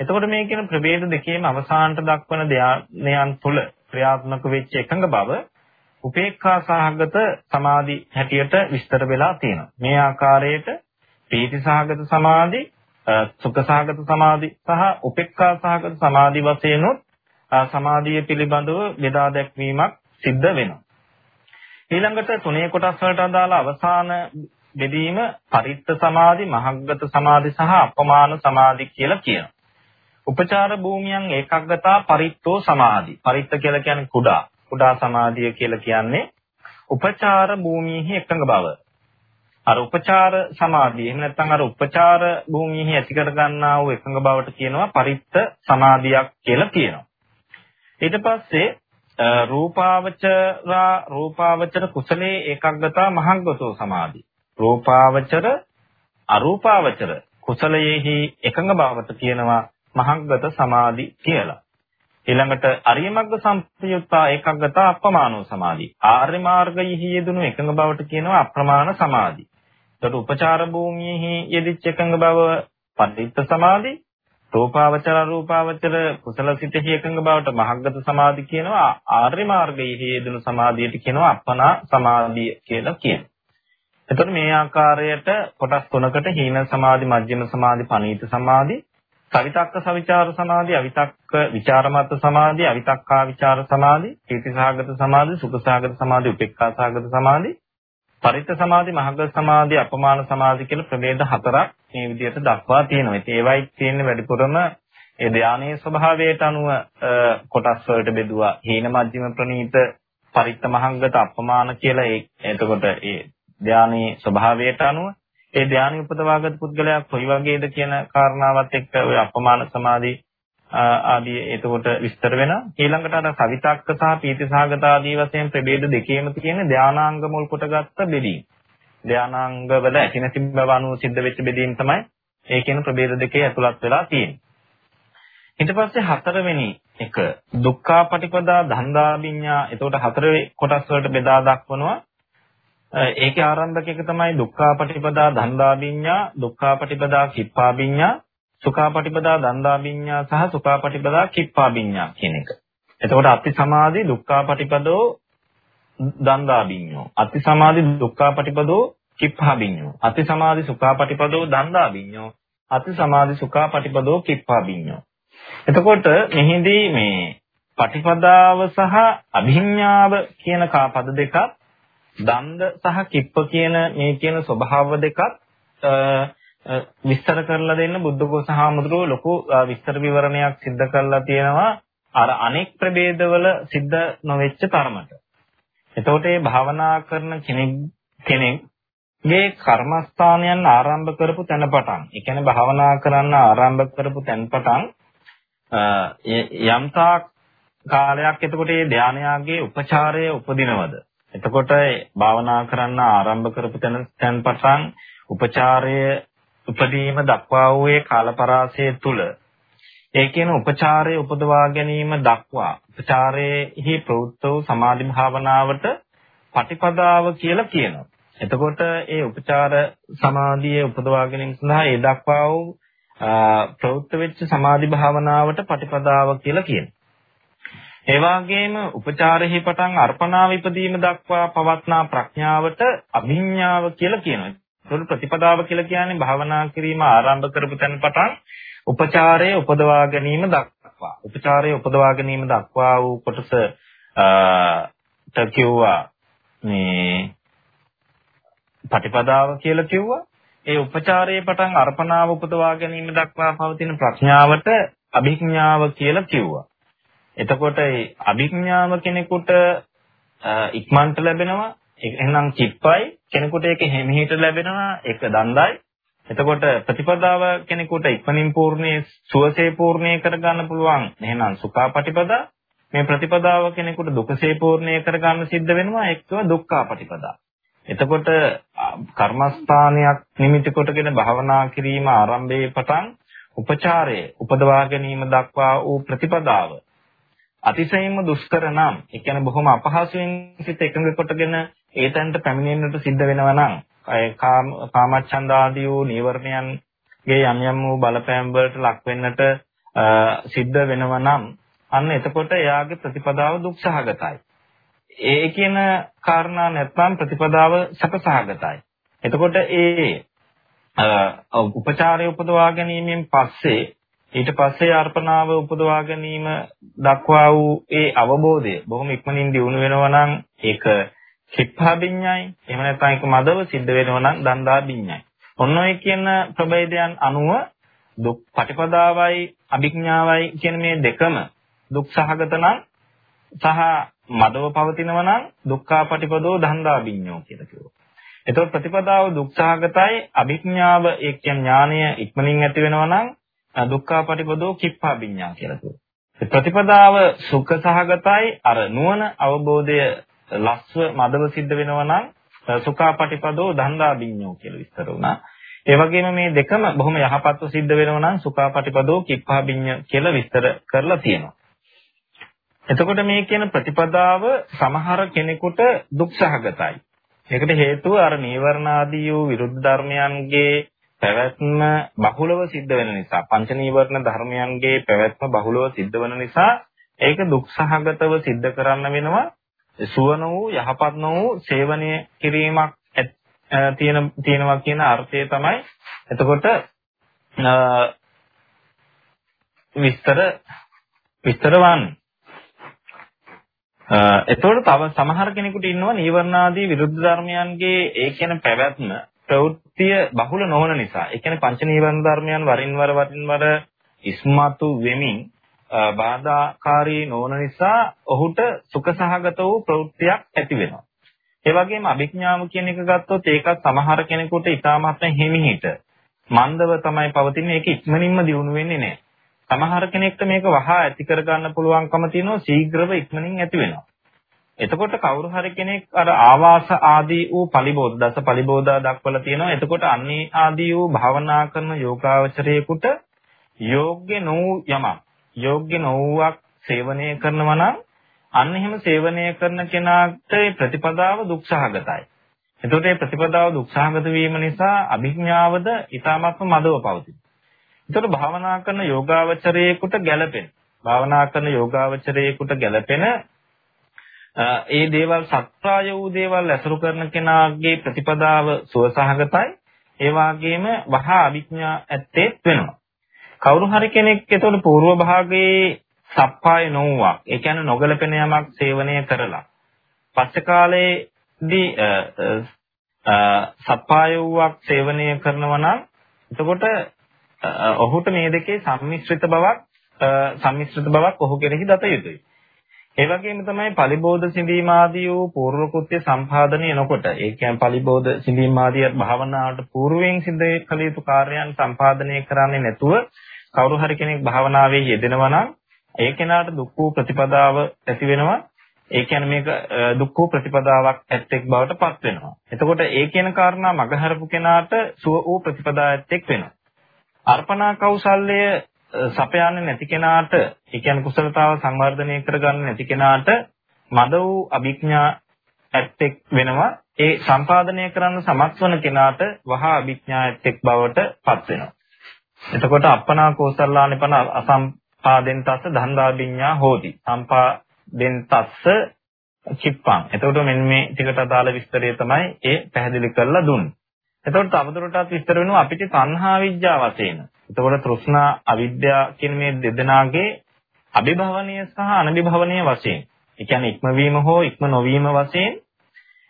එතකොට මේ කියන ප්‍රභේද දෙකේම අවසානට දක්වන ධානයන් තුළ ක්‍රියාත්මක වෙච්ච එකඟ බව උපේක්ඛා සහගත සමාධි හැටියට විස්තර වෙලා තියෙනවා. මේ ආකාරයට පීති සහගත සමාධි, සුඛ සහගත සමාධි සහ උපේක්ඛා සහගත සමාධි වශයෙන් සමාධිය පිළිබඳව බෙදා දැක්වීමක් සිද්ධ වෙනවා. ඊළඟට තුනේ කොටස් වලට අදාළ අවසාන බෙදීම පරිත්ත සමාධි, මහග්ගත සමාධි සහ අපමාන සමාධි කියලා කියනවා. උපචාර භූමියන් ඒකග්ගතා පරිත්තෝ සමාධි. පරිත්ත කියලා කියන්නේ කුඩා. කුඩා සමාධිය කියලා කියන්නේ උපචාර භූමියෙහි එකඟ බව. අර උපචාර සමාධිය එහෙම නැත්නම් අර උපචාර භූමියෙහි ඇති කර ගන්නා වූ එකඟ බවට කියනවා පරිත්ත සමාධියක් කියලා කියනවා. ඊට පස්සේ රූපාවචරා රූපාවචර කුසලේ ඒකග්ගතා මහග්ගතෝ සමාධි. රූපාවචර අරූපාවචර කුසලයේහි එකඟ බවට කියනවා මහග්ගත සමාධි කියලා. ඊළඟට අරියමග්ග සම්ප්‍රයුක්තා ඒකග්ගතා අප්‍රමාණෝ සමාධි. ආර්ය මාර්ගයෙහි යෙදුණු එකඟ බවට කියනවා අප්‍රමාණ සමාධි. එතකොට උපචාර භූමියෙහි යෙදිච්ච එකඟ බව පටිච්ච සමාධි. රූපාවචර රූපාවචර කුසල සිතෙහි එකඟ බවට මහග්ගත සමාධි කියනවා. ආර්ය මාර්ගයෙහි යෙදුණු සමාධියට කියනවා අප්පනා සමාධිය කියලා කියනවා. එතකොට මේ ආකාරයට කොටස් තුනකට හීන සමාධි, මධ්‍යම සමාධි, පනීත සමාධි, සවිතක්ක සවිචාර සමාධි, අවිතක්ක විචාරමත් සමාධි, අවිතක්කා විචාර සමාධි, කීර්තිසහගත සමාධි, සුඛසහගත සමාධි, උපේක්ඛාසහගත සමාධි, පරිත්ත සමාධි, මහග්ග සමාධි, අපමාන සමාධි කියලා ප්‍රභේද හතරක් මේ විදිහට දක්වා තියෙනවා. ඉතින් ඒවයි තියෙන්නේ වැඩිපුරම ඒ ධානයේ ස්වභාවයට අනුව කොටස් වලට බෙදුවා. හීන මධ්‍යම ප්‍රනීත පරිත්ත මහංගත අපමාන කියලා ඒ එතකොට ඒ ධානයේ ස්වභාවයට අනුව ඒ ධානය උපදවාගත් පුද්ගලයා කොයි වගේද කියන කාරණාවත් එක්ක ඔය අපමාන සමාධි ආදී එතකොට විස්තර වෙනවා. ඊළඟට අර සවිතක්ක සහ පීතිසහගත ආදී වශයෙන් ප්‍රභේද දෙකේම තියෙන ධානාංග මුල් කොටගත්ත බෙදීම. ධානාංග වල ඇති නැති බව අනුව සිද්ධ වෙච්ච බෙදීම තමයි ඒ කියන ප්‍රභේද දෙකේ ඇතුළත් වෙලා තියෙන්නේ. ඊට පස්සේ හතරවෙනි එක දුක්ඛා පටිපදා ධන්දා විඤ්ඤා. එතකොට හතරේ කොටස් වලට බෙදා දක්වනවා ඒකේ ආරම්භක එක තමයි දුක්ඛාපටිපදා ධන්දාබිඤ්ඤා, දුක්ඛාපටිපදා කිප්පාබිඤ්ඤා, සුඛාපටිපදා ධන්දාබිඤ්ඤා සහ සුඛාපටිපදා කිප්පාබිඤ්ඤා කියන එක. එතකොට අති සමාධි දුක්ඛාපටිපදෝ ධන්දාබිඤ්ඤෝ. අති සමාධි දුක්ඛාපටිපදෝ කිප්පාබිඤ්ඤෝ. අති සමාධි සුඛාපටිපදෝ ධන්දාබිඤ්ඤෝ. අති සමාධි සුඛාපටිපදෝ කිප්පාබිඤ්ඤෝ. එතකොට මෙහිදී මේ පටිපදාව සහ අභිඥාව කියන කාපද දෙකක් දණ්ඩ සහ කිප්ප කියන මේ කියන ස්වභාව දෙකත් විස්තර කරලා දෙන්න බුද්ධඝෝස හාමුදුරුවෝ ලොකු විස්තර විවරණයක් සිද්ධ කරලා තියෙනවා අර අනෙක් ප්‍රභේදවල සිද්ධ නොවෙච්ච තරමට. එතකොට මේ භාවනා කරන කෙනෙක් කෙනෙක්ගේ කර්මස්ථානයන් ආරම්භ කරපු තැන පටන්, ඒ කියන්නේ භාවනා කරන්න ආරම්භ කරපු තැන පටන් යම්තා කාලයක් එතකොට මේ ධානයාගේ උපචාරය උපදිනවද? එතකොට භාවනා කරන්න ආරම්භ කරපු තැන පටන් උපචාරය උපදීම දක්වා වූ කාලපරාසය තුල ඒ කියන උපචාරය උපදවා ගැනීම දක්වා උපචාරයේහි ප්‍රවෘත්ත වූ සමාධි භාවනාවට පටිපදාව කියලා කියනවා. එතකොට ඒ උපචාර සමාධිය උපදවා ගැනීම සඳහා ඒ දක්වා වූ ප්‍රවෘත්ත වෙච්ච සමාධි භාවනාවට පටිපදාව කියලා කියනවා. ඒ වගේම උපචාරෙහි පටන් අර්පණාව ඉදීම දක්වා පවත්නා ප්‍රඥාවට අභිඥාව කියලා කියනවා. ඒකට ප්‍රතිපදාව කියලා කියන්නේ භාවනා කිරීම ආරම්භ කරපු තැන පටන් උපචාරයේ උපදවා ගැනීම දක්වා. උපචාරයේ උපදවා ගැනීම දක්වා වූ කොටස ත කිව්වා මේ ප්‍රතිපදාව කියලා කිව්වා. ඒ උපචාරයේ පටන් අර්පණාව උපදවා ගැනීම දක්වා පවතින ප්‍රඥාවට අභිඥාව කියලා කිව්වා. එතකොට ඒ අභිඥාව කෙනෙකුට ඉක්මන්ට ලැබෙනවා. එහෙනම් චිප්පයි කෙනෙකුට ඒක හිමිහිට ලැබෙනවා. ඒක දණ්ඩයි එතකොට ප්‍රතිපදාව කෙනෙකුට ඉක්මනින් පූර්ණේ සුවසේ පූර්ණේ කරගන්න පුළුවන්. එහෙනම් සුඛාපටිපදා. මේ ප්‍රතිපදාව කෙනෙකුට දුකසේ පූර්ණේ කරගන්න සිද්ධ වෙනවා. එක්කව දුක්ඛාපටිපදා. එතකොට කර්මස්ථානයක් නිමිති කොටගෙන භවනා කිරීම ආරම්භයේ පටන් උපචාරයේ උපදවා ගැනීම දක්වා වූ ප්‍රතිපදාව අතිශයින්ම දුෂ්කර නම් ඒ කියන්නේ බොහොම අපහසුයෙන් සිත එකඟ කොටගෙන ඒතන්ට පැමිණෙන්නට සිද්ධ වෙනවා නම් ඒ කාමච්ඡන්ද ආදී වූ නීවරණයන්ගේ යම් යම් වූ බලපෑම් වලට ලක් වෙන්නට සිද්ධ වෙනවා නම් අන්න එතකොට එයාගේ ප්‍රතිපදාව දුක්සහගතයි. ඒ කියන කාරණා නැත්නම් ප්‍රතිපදාව සැපසහගතයි. එතකොට ඒ උපචාරය උපදවා ගැනීමෙන් පස්සේ ඊට පස්සේ අර්පණාව උපදවා ගැනීම දක්වා වූ ඒ අවබෝධය බොහොම ඉක්මනින් දියුණු වෙනවා නම් ඒක කිප්පා විඤ්ඤායි එහෙම නැත්නම් ඒක මදව සිද්ධ වෙනවා නම් දන්දා විඤ්ඤායි. ඔන්න ඔය කියන ප්‍රභේදයන් අනුව දුක් පටිපදාවයි අභිඥාවයි කියන මේ දෙකම දුක් සහගත නම් සහ මදව පවතිනවා නම් දුක්ඛාපටිපදෝ දන්දා විඤ්ඤෝ කියලා කිව්වා. එතකොට ප්‍රතිපදාව දුක්ඛාගතයි අභිඥාව ඒ කියන්නේ ඥානය ඉක්මනින් ඇති වෙනවා නම් දුක්ඛාපටිපදෝ කිප්පා විඤ්ඤා කියලා කිව්වා. ප්‍රතිපදාව සුඛ සහගතයි අර නුවණ අවබෝධය ලස්ව මදව සිද්ධ වෙනවා නම් සුඛාපටිපදෝ දන්දා විඤ්ඤෝ කියලා විස්තර වුණා. ඒ වගේම මේ දෙකම බොහොම යහපත්ව සිද්ධ වෙනවා නම් සුඛාපටිපදෝ කිප්පා විඤ්ඤ කියලා විස්තර කරලා තියෙනවා. එතකොට මේ කියන ප්‍රතිපදාව සමහර කෙනෙකුට දුක් සහගතයි. ඒකට හේතුව අර නීවරණ ආදී වූ විරුද්ධ ධර්මයන්ගේ පැවැත්ම බහුලව සිද්ධ වෙන නිසා පංච නීවරණ ධර්මයන්ගේ පැවැත්ම බහුලව සිද්ධ වෙන නිසා ඒක දුක්සහගතව සිද්ධ කරන්න වෙනවා. සුවන වූ යහපත් වූ සේවනය කිරීමක් තියෙන තියෙනවා කියන අර්ථය තමයි එතකොට විස්තර විස්තර වන්නේ. එතකොට තව සමහර කෙනෙකුට ඉන්නවා නීවරණාදී විරුද්ධ ධර්මයන්ගේ ඒ කියන පැවැත්ම. ප්‍රවෘත්තිය බහුල නොවන නිසා. ඒ කියන්නේ පංච නීවරණ ධර්මයන් වරින් වර වරින් වර ඉස්මතු වෙමින් බාධාකාරී නොවන නිසා ඔහුට සුඛසහගත වූ ප්‍රවෘත්තියක් ඇති වෙනවා. ඒ වගේම අභිඥාව කියන එක ගත්තොත් ඒකත් සමහර කෙනෙකුට ඉතාමත් හිමිහිට මන්දව තමයි පවතින්නේ ඒක ඉක්මනින්ම දියුණු වෙන්නේ නැහැ. සමහර කෙනෙක්ට මේක වහා ඇති කරගන්න පුළුවන්කම තියෙනවා ශීඝ්‍රව ඉක්මනින් ඇති වෙනවා. එතකොට කවුරු හරි කෙනෙක් අර ආවාස ආදී වූ පලිබෝධ දස පලිබෝධා දක්වලා තියෙනවා. එතකොට අන්නේ ආදී වූ භාවනා කරන යෝගාවචරයෙකුට යෝග්‍ය නොවු යමක් යෝග්‍ය නොවුවක් සේවනය කරනවා නම් අන්න එහෙම සේවනය කරන කෙනාට ප්‍රතිපදාව දුක්සහගතයි. එතකොට මේ ප්‍රතිපදාව දුක්සහගත වීම නිසා අභිඥාවද ඊටමත්ම මදව පවතිනවා. එතකොට භාවනා කරන යෝගාවචරයේකට ගැළපෙන භාවනා කරන යෝගාවචරයේකට ගැළපෙන ඒ දේවල් සත්‍යය වූ දේවල් ඇසුරු කරන කෙනාගේ ප්‍රතිපදාව සුවසහගතයි. ඒ වගේම වහා අවිඥා ඇත්තේ වෙනවා. කවුරු හරි කෙනෙක් එතකොට పూర్ව භාගයේ සප්පාය නොවුවක් ඒ කියන්නේ නොගැලපෙන යමක් සේවනය කරලා. පස්සේ කාලේදී සප්පාය වූවක් සේවනය කරනවා නම් එතකොට ඔහුට මේ දෙකේ සම්මිශ්‍රිත බවක් සම්මිශ්‍රිත බවක් ඔහු කෙරෙහි දත යුතුයි. ඒ වගේම තමයි පලිබෝධ සිඳීම ආදී වූ පූර්ව කෘත්‍ය සම්පාදනය එනකොට ඒ කියන්නේ පලිබෝධ සිඳීම ආදී භාවනාවට పూర్වයෙන් සිද්ධ කළ යුතු කාර්යයන් සම්පාදනය කරන්නේ නැතුව කවුරු හරි කෙනෙක් භාවනාවේ යෙදෙනවා නම් ඒ කෙනාට දුක් වූ ප්‍රතිපදාව ඇති වෙනවා ඒ කියන්නේ මේක දුක්ඛ ප්‍රතිපදාවක් ඇත්තෙක් බවට පත් වෙනවා. එතකොට ඒ කියන කාරණා මගහරපු කෙනාට සුව වූ ප්‍රතිපදා ඇත්තෙක් වෙනවා. අර්පණා කෞසල්‍ය සපයන්නේ නැති කෙනාට, ඒ කියන්නේ කුසලතාව සංවර්ධනය කරගන්න නැති කෙනාට මද වූ අභිඥා ඇත්තෙක් වෙනවා. ඒ සම්පාදනය කරන්න සමත් වන කෙනාට වහා අභිඥා ඇත්තෙක් බවට පත් වෙනවා. එතකොට අප්පනා කෝසල්ලානිපන අසම්පාදෙන් තස්ස ධන්දාභිඥා හෝති. සම්පාදෙන් තස්ස චිප්පං. එතකොට මෙන්න මේ ටිකට අදාළ විස්තරය තමයි ඒ පැහැදිලි කරලා දුන්නේ. එතකොට තවදුරටත් විස්තර වෙනවා අපිට තණ්හා විද්‍යාව වශයෙන්. එතකොට තෘෂ්ණා අවිද්‍යාව කියන මේ දෙදෙනාගේ අභිභවනීය සහ අනභිභවනීය වශයෙන්. ඒ කියන්නේ ඉක්මවීම හෝ ඉක්ම නොවීම වශයෙන්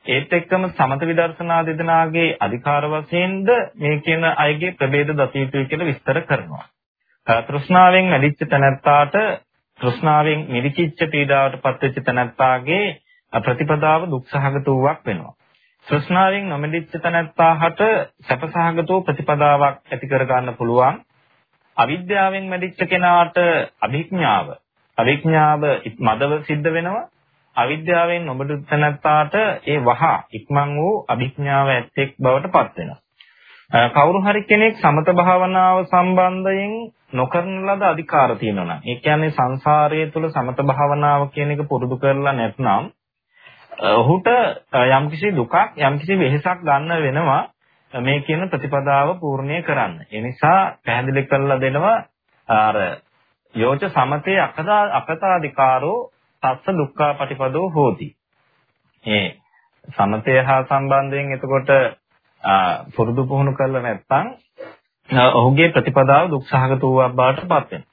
ඒත් එක්කම සමත විදර්ශනා දෙදෙනාගේ අධිකාර වශයෙන්ද මේ කියන අයගේ ප්‍රභේද දතියුතුයි කියලා විස්තර කරනවා. තෘෂ්ණාවෙන් වැඩිච්ච තැනැත්තාට තෘෂ්ණාවෙන් නිරිචිච්ච පීඩාවට පත්වෙච්ච තැනැත්තාගේ ප්‍රතිපදාව දුක්සහගත වූවක් වෙනවා. තෘෂ්ණාවෙන් නොමෙදිච්ච තැනැත්තාට සැපසහගතෝ ප්‍රතිපදාවක් ඇති කර ගන්න පුළුවන්. අවිද්‍යාවෙන් මැදිච්ච කෙනාට අභිඥාව අවිඥාව මදව සිද්ධ වෙනවා. අවිද්‍යාවෙන් නොබඩු තැනැත්තාට ඒ වහා ඉක්මන් වූ අභිඥාව ඇත්තෙක් බවට පත් වෙනවා. කවුරු හරි කෙනෙක් සමත භාවනාව සම්බන්ධයෙන් නොකරන ලද අධිකාර තියෙනවා නම් ඒ කියන්නේ සංසාරයේ තුල සමත භාවනාව කියන එක පුරුදු කරලා නැත්නම් ඔහුට යම්කිසි දුකක් යම්කිසි වෙහෙසක් ගන්න වෙනවා මේ කියන ප්‍රතිපදාව පූර්ණේ කරන්න. ඒ නිසා පැහැදිලි කරලා දෙනවා අර යෝච සමතේ අකදා අකතාදිකාරෝ තස්ස දුක්ඛා පටිපදෝ හෝති. ඒ සමතය හා සම්බන්ධයෙන් එතකොට පුරුදු පුහුණු කරලා නැත්නම් ඔහුගේ ප්‍රතිපදාව දුක්සහගත වූවක් බවට පත් වෙනවා.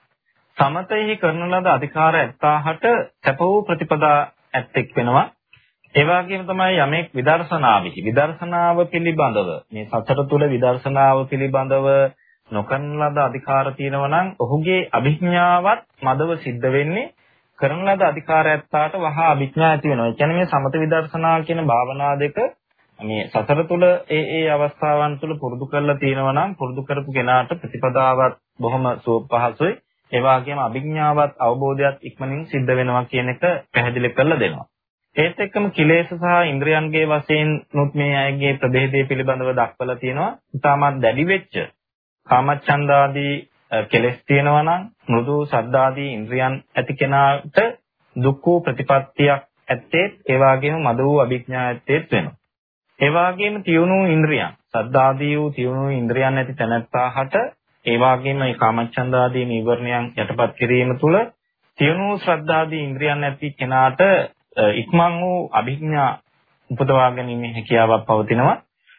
සමතෙහි කරන ලද අධිකාර 78 සැප වූ ප්‍රතිපදා ඇත්තෙක් වෙනවා. ඒ වගේම තමයි යමෙක් විදර්ශනාවෙහි විදර්ශනාව පිළිබඳව මේ සතර තුල විදර්ශනාව පිළිබඳව නොකරන ලද අධිකාර තියෙනවා නම් ඔහුගේ අභිඥාවත් මදව සිද්ධ වෙන්නේ කරන ලද අධිකාරයත්තාට වහා අභිඥා ඇති වෙනවා. ඒ කියන්නේ මේ සමත විදර්ශනා කියන භාවනා දෙක මේ සතර තුල ඒ ඒ අවස්ථාවන් තුල පුරුදු කරලා තියෙනවා නම් පුරුදු කරපු කෙනාට ප්‍රතිපදාවත් බොහොම සුවපහසුයි. ඒ වගේම අභිඥාවත් අවබෝධයත් ඉක්මනින් සිද්ධ වෙනවා කියන එක පැහැදිලි කරලා දෙනවා. ඒත් එක්කම කිලේශ සහ ඉන්ද්‍රියන්ගේ වශයෙන් නුත් මේ අයගේ ප්‍රභේදය පිළිබඳව දක්වලා තියෙනවා. ඊටමත් දැඩි වෙච්ච කාමච්ඡන්දාදී කෙලෙස් තියෙනවා නම් මෘදු සද්දාදී ඉන්ද්‍රියන් ඇති කෙනාට දුක්ඛ ප්‍රතිපත්තියක් ඇත්තේ ඒ වගේම මද වූ අභිඥා ඇත්තේත් වෙනවා. ඒ වගේම තියුණු ඉන්ද්‍රියන් සද්දාදී වූ තියුණු ඉන්ද්‍රියන් ඇති තැනැත්තාට ඒ වගේම මේ කාමච්ඡන්දාදී නීවරණයන් යටපත් කිරීම තුළ තියුණු ශ්‍රද්ධාදී ඉන්ද්‍රියන් ඇති කෙනාට ඉක්මන් වූ අභිඥා උපදවා ගැනීමේ හැකියාවක් පවතිනවා.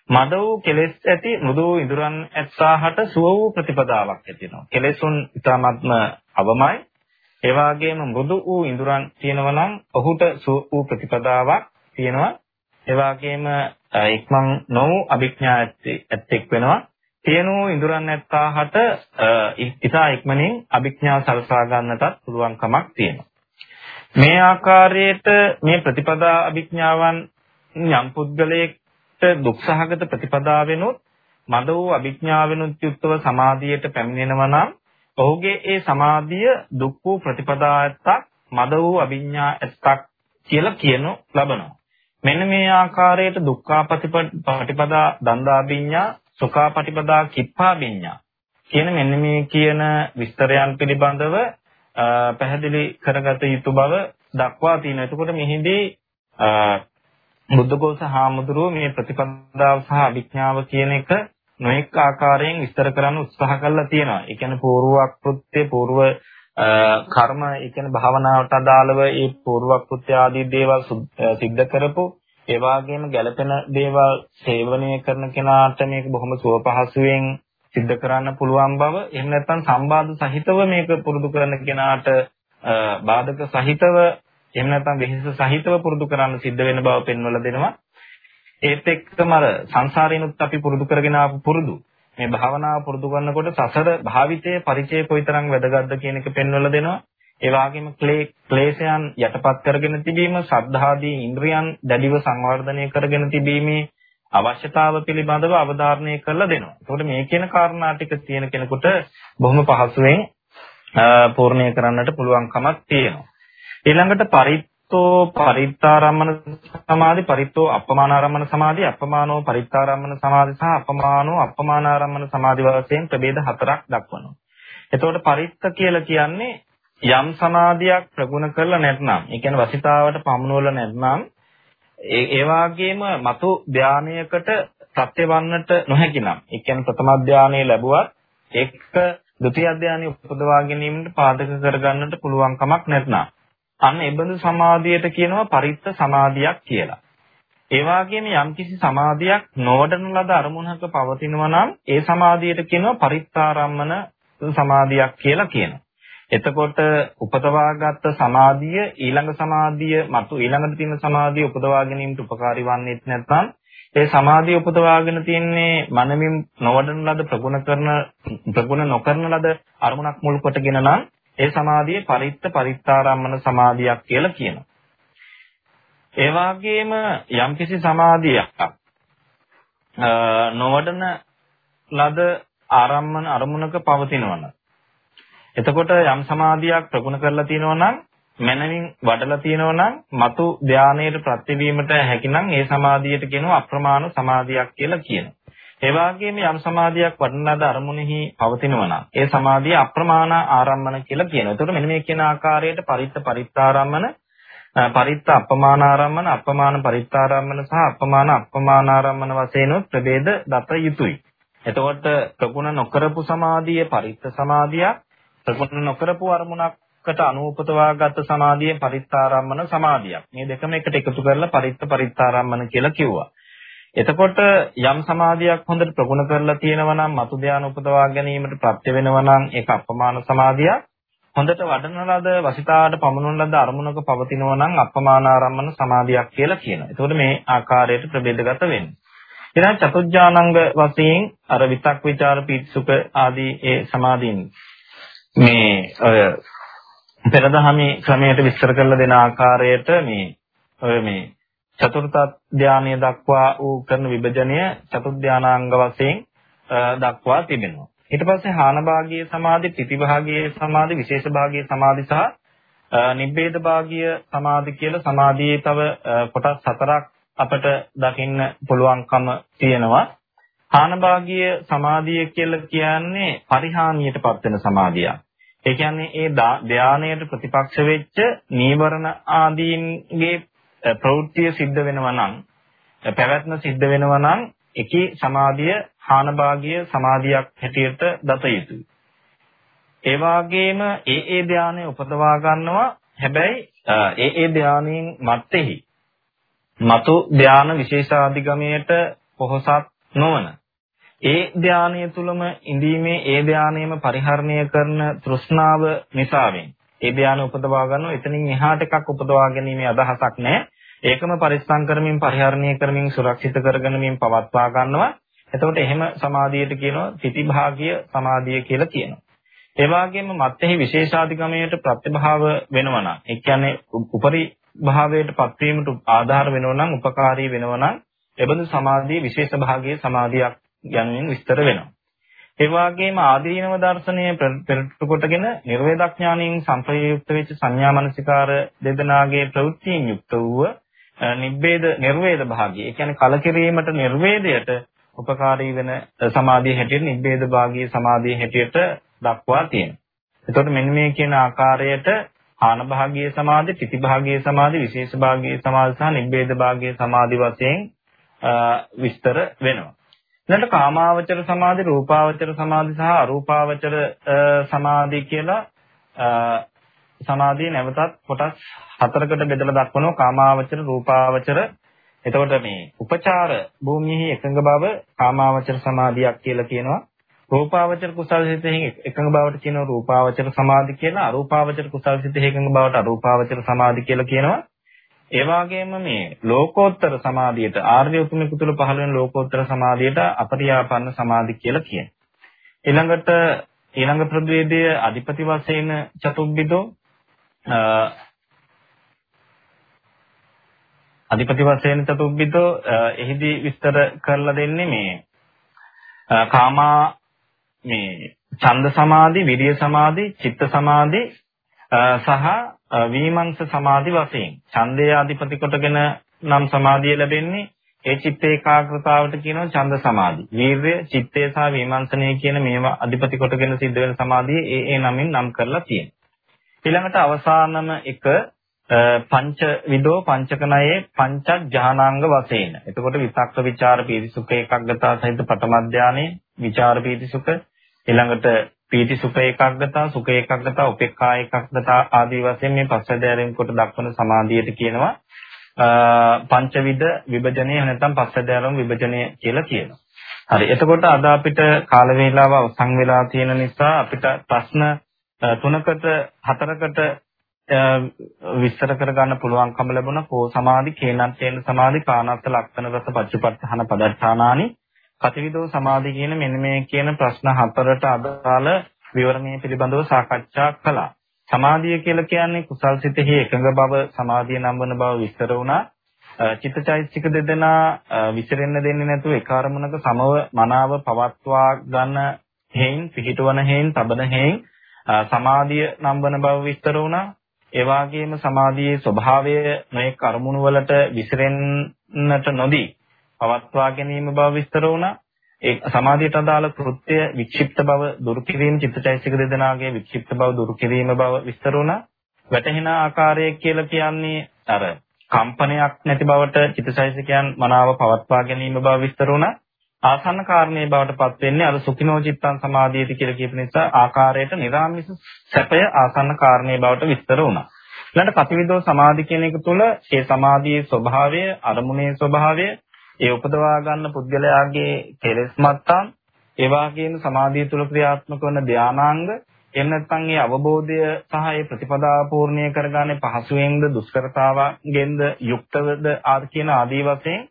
මද වූ කෙලෙස් ඇති මෘදු ඉඳුරන් ඇත්තාහට සුව වූ ප්‍රතිපදාවක් ඇතිවෙනවා. කෙලෙසුන් ඊටාත්ම අවමයි. ඒ වගේම මෘදු වූ ඉඳුරන් තියෙනවා නම් ඔහුට සුව වූ ප්‍රතිපදාවක් තියෙනවා. ඒ වගේම ඉක්මන් නොවු අභිඥා ඇත්තෙක් වෙනවා. තියෙනු ඉඳුරන් නැත්තාහට ඉතා ඉක්මනින් අභිඥා සලසා ගන්නටත් පුළුවන්කමක් තියෙනවා. මේ ආකාරයට මේ ප්‍රතිපදා අභිඥාවන් යම් පුද්ගලයෙක් දුක්සහගත ප්‍රතිපදාවෙනුත් මද වූ අභිඥාවෙනුත් යුක්තව සමාධියට පැමිණෙනවා නම් ඔහුගේ ඒ සමාධිය දුක් වූ ප්‍රතිපදාවත්තක් මද වූ අභිඥා ඇත්තක් කියලා කියනු ලබනවා. මෙන්න මේ ආකාරයට දුක්ඛාපටිපදා දන්දාභිඥා සුඛාපටිපදා කිප්පාභිඥා කියන මෙන්න මේ කියන විස්තරයන් පිළිබඳව පැහැදිලි කරගත යුතු බව දක්වා තියෙනවා. එතකොට මෙහිදී බුද්ධඝෝෂ හාමුදුරුවෝ මේ ප්‍රතිපදාව සහ අභිඥාව කියන එක නොඑක ආකාරයෙන් විස්තර කරන්න උත්සාහ කළා තියෙනවා. ඒ කියන්නේ පූර්වක්‍ෘත්‍ය, පූර්ව කර්ම, ඒ කියන්නේ භාවනාවට අදාළව ඒ පූර්වක්‍ෘත්‍ය ආදී දේවල් සිද්ධ කරපෝ ඒ වගේම ගැළපෙන දේවල් සේවනය කරන කෙනාට මේක බොහොම සුවපහසුවෙන් සිද්ධ කරන්න පුළුවන් බව එහෙම නැත්නම් සම්බාධ සහිතව මේක පුරුදු කරන කෙනාට බාධක සහිතව එහෙම නැත්නම් වෙහෙස සහිතව පුරුදු කරන්න සිද්ධ වෙන බව පෙන්වලා දෙනවා. ඒත් එක්කම අර සංසාරේනුත් අපි පුරුදු කරගෙන ආපු පුරුදු මේ භාවනාව පුරුදු කරනකොට සසර භාවිතයේ පරිචය කොයිතරම් වැදගත්ද කියන එක පෙන්වලා දෙනවා. ඒ වගේම ක්ලේශයන් යටපත් කරගෙන තිබීම, සද්ධාදී ඉන්ද්‍රියන් දැඩිව සංවර්ධනය කරගෙන තිබීමේ අවශ්‍යතාව පිළිබඳව අවධාරණය කරලා දෙනවා. ඒකට මේ කියන කාරණා ටික තියෙන කෙනෙකුට බොහොම පහසුවෙන් පූර්ණය කරන්නට පුළුවන්කමක් තියෙනවා. ඊළඟට පරිත්තෝ පරිත්තාරම්මන සමාධි පරිත්තෝ අපමානාරම්මන සමාධි අපමානෝ පරිත්තාරම්මන සමාධි සහ අපමානෝ අපමානාරම්මන සමාධි වශයෙන් ප්‍රභේද හතරක් දක්වනවා. එතකොට පරිත්ත කියලා කියන්නේ යම් සමාධියක් ප්‍රගුණ කරලා නැත්නම් ඒ කියන්නේ වසිතාවට පමුණුවලා නැත්නම් ඒ ඒ වාගේම මතු ධානයකට ප්‍රත්‍යවන්නට නොහැකි නම් ඒ කියන්නේ ප්‍රථම ධානය ලැබුවත් එක්ක ဒုတိ ය ධානය උපදවා ගැනීමට පාදක කරගන්නට පුළුවන් කමක් නැත්නම් අන්න ඒබඳු සමාධියට කියනවා පරිත්ත සමාධියක් කියලා. ඒ වගේම යම්කිසි සමාධියක් නොවඩන ලද අරමුණක පවතිනවා නම් ඒ සමාධියට කියනවා පරිත්තාරම්මන සමාධියක් කියලා කියනවා. එතකොට උපදවාගත් සමාධිය ඊළඟ සමාධිය මතු ඊළඟට තියෙන සමාධිය උපදවා ගැනීමට උපකාරී වන්නේ නැත්නම් ඒ සමාධිය උපදවාගෙන තියෙන්නේ මනමින් නොවඩන ලද ප්‍රගුණ කරන ප්‍රගුණ නොකරන ලද අරමුණක් මුල් කොටගෙන නම් ඒ සමාධිය පරිත්ත පරිත්තාරම්මන සමාධියක් කියලා කියනවා. ඒ වගේම යම්කිසි සමාධියක් නොවඩන ලද ආරම්මන අරමුණක පවතිනවනම් එතකොට යම් සමාධියක් ප්‍රගුණ කරලා තියෙනවා නම් මනමින් වඩලා තියෙනවා නම් మతు ධානයට ප්‍රතිවීමට හැකිනම් ඒ සමාධියට කියනවා අප්‍රමාණ සමාධියක් කියලා කියනවා. ඒ වගේම යම් සමාධියක් වඩන ලද අරමුණෙහි පවතිනවා නම් ඒ සමාධිය අප්‍රමාණ ආරම්මන කියලා කියනවා. ඒතකොට මෙන්න මේ කියන ආකාරයට පරිත්ත පරිත්තාරම්මන පරිත්ත අපමානාරම්මන අපමාන පරිත්තාරම්මන සහ අපමාන අපමානාරම්මන වශයෙන් ප්‍රභේද දත යුතුයි. එතකොට ප්‍රගුණ නොකරපු සමාධිය පරිත්ත සමාධිය ප්‍රගුණ නොකරපු අරමුණකට අනුපතවාගත් සමාධිය පරිත්තාරම්මන සමාධියක්. මේ දෙකම එකට එකතු කරලා පරිත්ත පරිත්තාරම්මන කියලා කිව්වා. එතකොට යම් සමාධියක් හොඳට ප්‍රගුණ කරලා තියෙනවා නම් මතු ධානය උපදවා ගැනීමට ප්‍රත්‍ය වෙනවා නම් ඒක අපමාන සමාධියක්. හොඳට වඩන ලද වසිතාට පමනුන ලද අරමුණක පවතිනවා නම් අපමානාරම්මන සමාධියක් කියලා කියනවා. එතකොට මේ ආකාරයට ප්‍රභේදගත වෙන්නේ. ඊළඟ චතුඥානංග වශයෙන් අර විතක් ਵਿਚාර පීතිසුඛ ආදී ඒ සමාධීන් මේ ඔය පෙරදහමේ ක්‍රමයට විස්තර කරලා දෙන ආකාරයට මේ ඔය මේ චතුර්ථ ධානය දක්වා ඌ කරන විභජනය චතුර්ථ ධානාංග වශයෙන් දක්වා තිබෙනවා. ඊට පස්සේ හාන භාගීය සමාධි, පිටි භාගීය සමාධි, විශේෂ භාගීය සමාධි සහ නිබ්බේද භාගීය සමාධි කියලා සමාධියේ තව කොටස් හතරක් අපට දකින්න පුළුවන්කම තියෙනවා. හාන භාගීය සමාධිය කියලා කියන්නේ පරිහානියටපත් වෙන සමාධියක්. ඒ කියන්නේ ඒ ධානයට ප්‍රතිපක්ෂ වෙච්ච නීවරණ ආදීන්ගේ ප්‍රවෘත්තිය සිද්ධ වෙනවා නම් පැවැත්ම සිද්ධ වෙනවා නම් එකී සමාධිය හානභාගීය සමාධියක් හැටියට දත යුතුයි. ඒ වගේම ඒ ඒ ධානය උපදවා ගන්නවා හැබැයි ඒ ඒ ධානයෙන් මැත්තේහි මතු ධාන විශේෂාධිගමයට පොහොසත් නොවන ඒ ධානය තුලම ඉඳීමේ ඒ ධානයම පරිහරණය කරන තෘෂ්ණාව නිසාවෙන් ඒ ධානය උපදවා ගන්නවා එතනින් එහාට එකක් උපදවා ගැනීමේ අදහසක් නැහැ ඒකම පරිස්සම් කරමින් පරිහරණය කරමින් සුරක්ෂිත කරගෙනමින් පවත්වා ගන්නවා. එතකොට එහෙම සමාධියට කියනවා තිතිභාගීය සමාධිය කියලා කියනවා. ඒ වගේම මත්ෙහි විශේෂාධිගමයට ප්‍රතිභාව වෙනවා නම් ඒ කියන්නේ උපරි භාවයට පත්වීමට ආධාර වෙනවා නම් උපකාරී වෙනවා නම් එබඳු සමාධියේ විශේෂ භාගයේ සමාධියක් යනුවෙන් විස්තර වෙනවා. ඒ වගේම ආදීනව දර්ශනය පෙරට කොටගෙන නිර්වේදඥාණයෙන් සංප්‍රයුක්ත වෙච්ච සංඥා මනසිකාර දෙදෙනාගේ ප්‍රවෘත්තියෙන් යුක්ත වූ නිබ්බේද නිර්වේද භාගය. ඒ කියන්නේ කලකිරීමට නිර්වේදයට උපකාරී වෙන සමාධිය හැටියට නිබ්බේද භාගීය සමාධිය හැටියට දක්වා තියෙනවා. එතකොට මෙන්න මේ කියන ආකාරයට ආන භාගීය සමාධි, තිති භාගීය සමාධි, විශේෂ භාගීය සමාධි සහ නිබ්බේද භාගීය සමාධි වශයෙන් විස්තර වෙනවා. ඊළඟට කාමාවචර සමාධි, රූපාවචර සමාධි සහ අරූපාවචර සමාධි කියලා සමාධිය නැවතත් කොටස් හතරකට බෙදලා දක්වනවා. කාමාවචර රූපාවචර. එතකොට මේ උපචාර භූමියේ එකඟ බව කාමාවචර සමාධියක් කියලා කියනවා. රූපාවචර කුසල සිතෙහි එකඟ බවට කියනවා. රූපාවචර සමාධි කියලා අරූපාවචර කුසල සිතෙහි එකඟ බවට අරූපාවචර සමාධි කියලා කියනවා. ඒ වගේම මේ ලෝකෝත්තර සමාධියට ආර්ය උතුමෙකු තුළ පහළ වෙන ලෝකෝත්තර සමාධියට අපරියාපන්න සමාධි කියලා කියනවා. ඊළඟට ඊළඟ ප්‍රභේදයේ අධිපති වශයෙන් චතුබ්බිදෝ අධිපති වශයෙන් චතුබ්බිතෝ එහිදී විස්තර කරලා දෙන්නේ මේ කාමා මේ ඡන්ද සමාධි, විරිය සමාධි, චිත්ත සමාධි සහ විමංශ සමාධි වශයෙන් ඡන්දයේ අධිපති කොටගෙන නම් සමාධිය ලැබෙන්නේ ඒ චිත්ත ඒකාග්‍රතාවට කියනවා ඡන්ද සමාධි. වීර්ය, චිත්තය සහ විමර්ශනය කියන මේවා අධිපති කොටගෙන සිද්ධ වෙන සමාධිය ඒ ඒ නමින් නම් කරලා තියෙනවා. ඊළඟට අවසානම එක පංච විදෝ පංචකණයේ පංච ඥානාංග වශයෙන්. එතකොට විතක්ක ਵਿਚාර පීති සුඛ ඒකග්ගතා සහිත පඨම ධානයේ විචාර පීති සුඛ ඊළඟට පීති සුඛ ඒකග්ගතා සුඛ ඒකග්ගතා උපේක්ඛා ඒකග්ගතා ආදී වශයෙන් මේ පස්සදෑරෙන් කොට දක්වන සමාධියට කියනවා පංචවිද විභජනය නැත්නම් පස්සදෑරම් විභජනය කියලා කියනවා. හරි. එතකොට අද අපිට කාල වේලාව අවසන් වෙලා තියෙන නිසා අපිට ප්‍රශ්න තුනකට හතරකට විස්තර කරගන්න පුළුවන්කම ලැබුණා කෝ සමාධි කේනත්තේන සමාධි කානත්ත ලක්ෂණ රස පච්චපත්තහන පදර්ශානානි කතිවිදෝ සමාධි කියන මෙන්න මේ කියන ප්‍රශ්න හතරට අදාළ විවරණය පිළිබඳව සාකච්ඡා කළා. සමාධිය කියලා කියන්නේ කුසල් සිතෙහි එකඟ බව සමාධිය නම් වන බව විස්තර වුණා. චිත්තචෛතසික දෙදෙනා විසිරෙන්න දෙන්නේ නැතුව ඒ කාර්මුණක සමව මනාව පවත්වා ගන්න හේයින් පිහිටවන හේයින් තබන හේයින් සමාධිය නම් වන බව විස්තර වුණා. ඒ වගේම සමාධියේ ස්වභාවය මේ කර්මුණු වලට විසිරෙන්නට නොදී පවත්වා ගැනීම බව විස්තර වුණා. ඒ සමාධියට අදාළ කෘත්‍ය වික්ෂිප්ත බව දුරු කිරීම චිත්තචෛසික දෙදෙනාගේ වික්ෂිප්ත බව දුරු කිරීම බව විස්තර වුණා. වැටහෙන ආකාරය කියලා කියන්නේ අර කම්පනයක් නැති බවට චිත්තචෛසිකයන් මනාව පවත්වා ගැනීම බව විස්තර වුණා. ආසන්න කාරණේ බවට පත් වෙන්නේ අර සුඛිනෝ චිත්තං සමාධියති කියලා කියපු නිසා ආකාරයට නිරාමිස සැපය ආසන්න කාරණේ බවට විස්තර වුණා. ඊළඟට පටිවිදෝ සමාධි කියන එක තුළ ඒ සමාධියේ ස්වභාවය, අරමුණේ ස්වභාවය, ඒ උපදවා ගන්න පුද්ගලයාගේ කෙලෙස් මට්ටම්, ඒ වගේම සමාධිය තුළ ක්‍රියාත්මක වන ධානාංග, එහෙම නැත්නම් ඒ අවබෝධය සහ ඒ ප්‍රතිපදාව පූර්ණිය කරගන්නේ පහසුවෙන්ද දුෂ්කරතාවගෙන්ද යුක්තවද ආද කියන ආදී වශයෙන්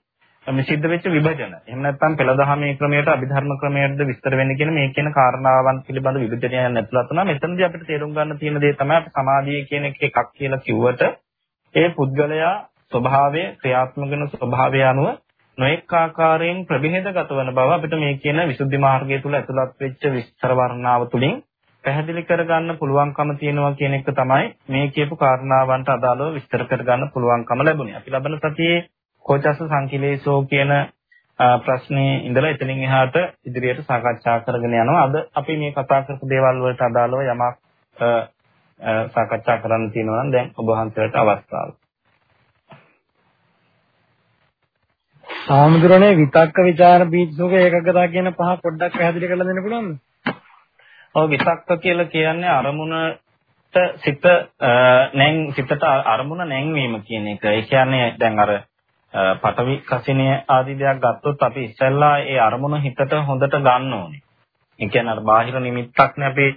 මේ සිද්ධ වෙච්ච විභජන. එහෙම නැත්නම් පෙළදහමේ ක්‍රමයට අභිධර්ම ක්‍රමයටද විස්තර වෙන්නේ කියන මේ කියන කාරණාවන් පිළිබඳ විභජනයන් ඇතුළත් වුණා. මෙතනදී අපිට තේරුම් ගන්න තියෙන දේ තමයි අපි සමාධිය කියන එක එකක් කියලා කිව්වට ඒ පුද්ගලයා ස්වභාවය ක්‍රියාත්මක වෙන ස්වභාවය අනුව නොඑක ආකාරයෙන් ප්‍රභේදගත වන බව අපිට මේ කියන විසුද්ධි මාර්ගය තුල ඇතුළත් වෙච්ච විස්තර වර්ණාව තුලින් පැහැදිලි කරගන්න පුළුවන්කම තියෙනවා කියන එක තමයි මේ කියපු කාරණාවන්ට අදාළව විස්තර කරගන්න පුළුවන්කම ලැබුණේ. අපි ලබන සතියේ කෝචස්ස සංකිලේශෝ කියන ප්‍රශ්නේ ඉඳලා එතනින් එහාට ඉදිරියට සාකච්ඡා කරගෙන යනවා. අද අපි මේ කතා කරපු දේවල් වලට අදාළව යමක් සාකච්ඡා කරන්න තියෙනවා නම් දැන් ඔබ වහන්සේට අවස්ථාව. සාමුද්‍රණේ විතක්ක ਵਿਚාර බීජසුක ඒකගතා කියන පහ පොඩ්ඩක් පැහැදිලි කරලා දෙන්න පුළුවන්ද? ඔව් විතක්ක කියලා කියන්නේ අරමුණට සිත නැන් සිතට අරමුණ නැංවීම කියන එක. ඒ කියන්නේ දැන් අර පඨවි කසිනිය ආදී දෙයක් ගත්තොත් අපි ඉස්සෙල්ලා ඒ අරමුණ හිතට හොඳට ගන්න ඕනේ. ඒ කියන්නේ අර බාහිර නිමිත්තක්නේ අපි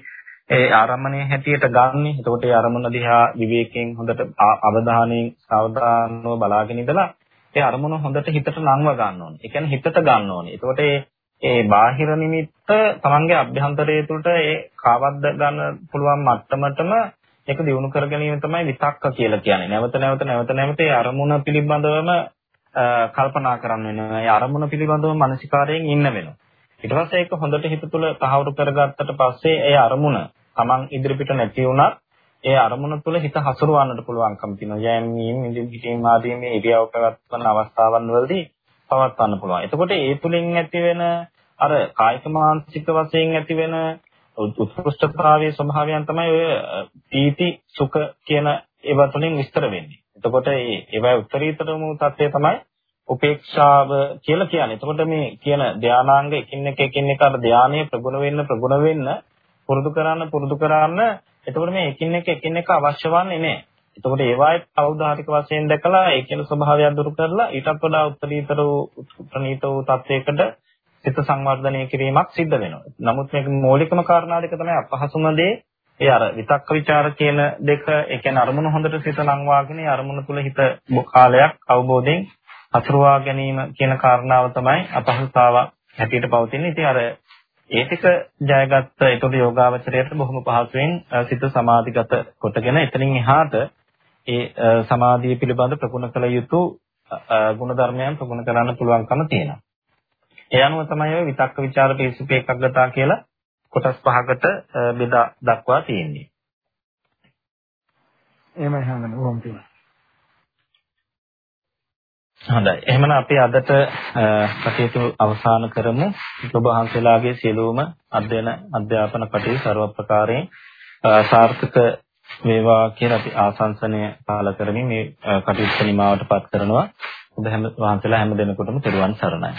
ඒ ආරම්මණය හැටියට ගන්නෙ. එතකොට ඒ අරමුණ දිහා විවේකයෙන් හොඳට අවධානයෙන් සාවධානව බලාගෙන ඉඳලා ඒ අරමුණ හොඳට හිතට නංව ගන්න ඕනේ. ඒ කියන්නේ හිතට ගන්න ඕනේ. එතකොට ඒ ඒ බාහිර නිමිත්ත තමන්ගේ අභ්‍යන්තරය තුළට ඒ කාවද්ද ගන්න පුළුවන් මට්ටමටම ඒක දිනු කර ගැනීම තමයි විතක්ක කියලා කියන්නේ. නැවත නැවත නැවත නැවත ඒ අරමුණ පිළිබඳවම කල්පනා කරන්න වෙනවා. ඒ අරමුණ පිළිබඳව මානසිකාරයෙන් ඉන්න වෙනවා. ඊට පස්සේ ඒක හොඳට හිත තුළ තහවුරු කරගත්තට පස්සේ ඒ අරමුණ Taman ඉදිරිපිට නැති වුණත් ඒ අරමුණ තුළ හිත හසුරවන්නට පුළුවන්කම තියෙනවා. යෑමීම්, ඉදින් පිටින් ආදී මේ ඉරියව් පැවැත්වන අවස්ථාවන් වලදී පවත්වන්න පුළුවන්. එතකොට ඒ තුලින් ඇති වෙන අර කායික මානසික වශයෙන් ඇති වෙන උත්කෘෂ්ඨතාවයේ ස්වභාවයන් තමයි ඔය පීති සුඛ කියන ඒවා තුලින් විස්තර වෙන්නේ. එතකොට මේ ඒවයි උත්තරීතරම තත්ත්වය තමයි උපේක්ෂාව කියලා කියන්නේ. එතකොට මේ කියන ධානාංග එකින් එක එකින් එක අර ධානයේ ප්‍රගුණ වෙන්න ප්‍රගුණ වෙන්න පුරුදු කරන්න පුරුදු කරන්න එතකොට මේ එකින් එක එකින් එක අවශ්‍ය වන්නේ නැහැ. එතකොට ඒවායේ අවධාරික වශයෙන් දැකලා ඒ කියන ස්වභාවය අඳුරු කරලා ඊටත් වඩා උත්තරීතර වූ ප්‍රණීත වූ තත්වයකට සිත සංවර්ධනය කිරීමක් සිද්ධ වෙනවා. නමුත් මේක මූලිකම කාරණා දෙක තමයි අපහසුම දේ ඒ අර විතක්ක ਵਿਚාර කියන දෙක ඒ කියන්නේ අරමුණ හොඳට සිත ලංවාගෙන ඒ අරමුණ තුල හිත කාලයක් අවබෝධයෙන් අසුරවා ගැනීම කියන කාරණාව තමයි අපහසුතාව හැටියට පවතින්නේ. ඉතින් අර ඒ ටික ජයගත්ත ඒතකොට යෝගාවචරයට බොහොම පහසුවෙන් සිත සමාධිගත කොටගෙන එතනින් එහාට ඒ සමාධිය පිළිබඳ ප්‍රගුණ කළ යුතු ගුණධර්මයන් ප්‍රගුණ කරන්න පුළුවන්කම තියෙනවා. ඒ අනුව තමයි ඔය විතක්ක ਵਿਚාර පිසුපේ එකග්ගතා කියලා කොටස් පහකට බෙදා දක්වා තියෙන්නේ. එහෙමයි හංගන ඕම් තියෙනවා. හොඳයි. එහෙනම් අපි අදට කටයුතු අවසන් කරමු. ඔබ වහන්සේලාගේ සියලුම අධ්‍යයන අධ්‍යාපන කටයුතු ਸਰව ප්‍රකාරයෙන් සාර්ථක වේවා කියලා අපි ආශංසනය පාල කරමින් මේ කටයුතු නිමාවටපත් කරනවා. ඔබ හැම වහන්සේලා හැම දිනකටම තෙරුවන් සරණයි.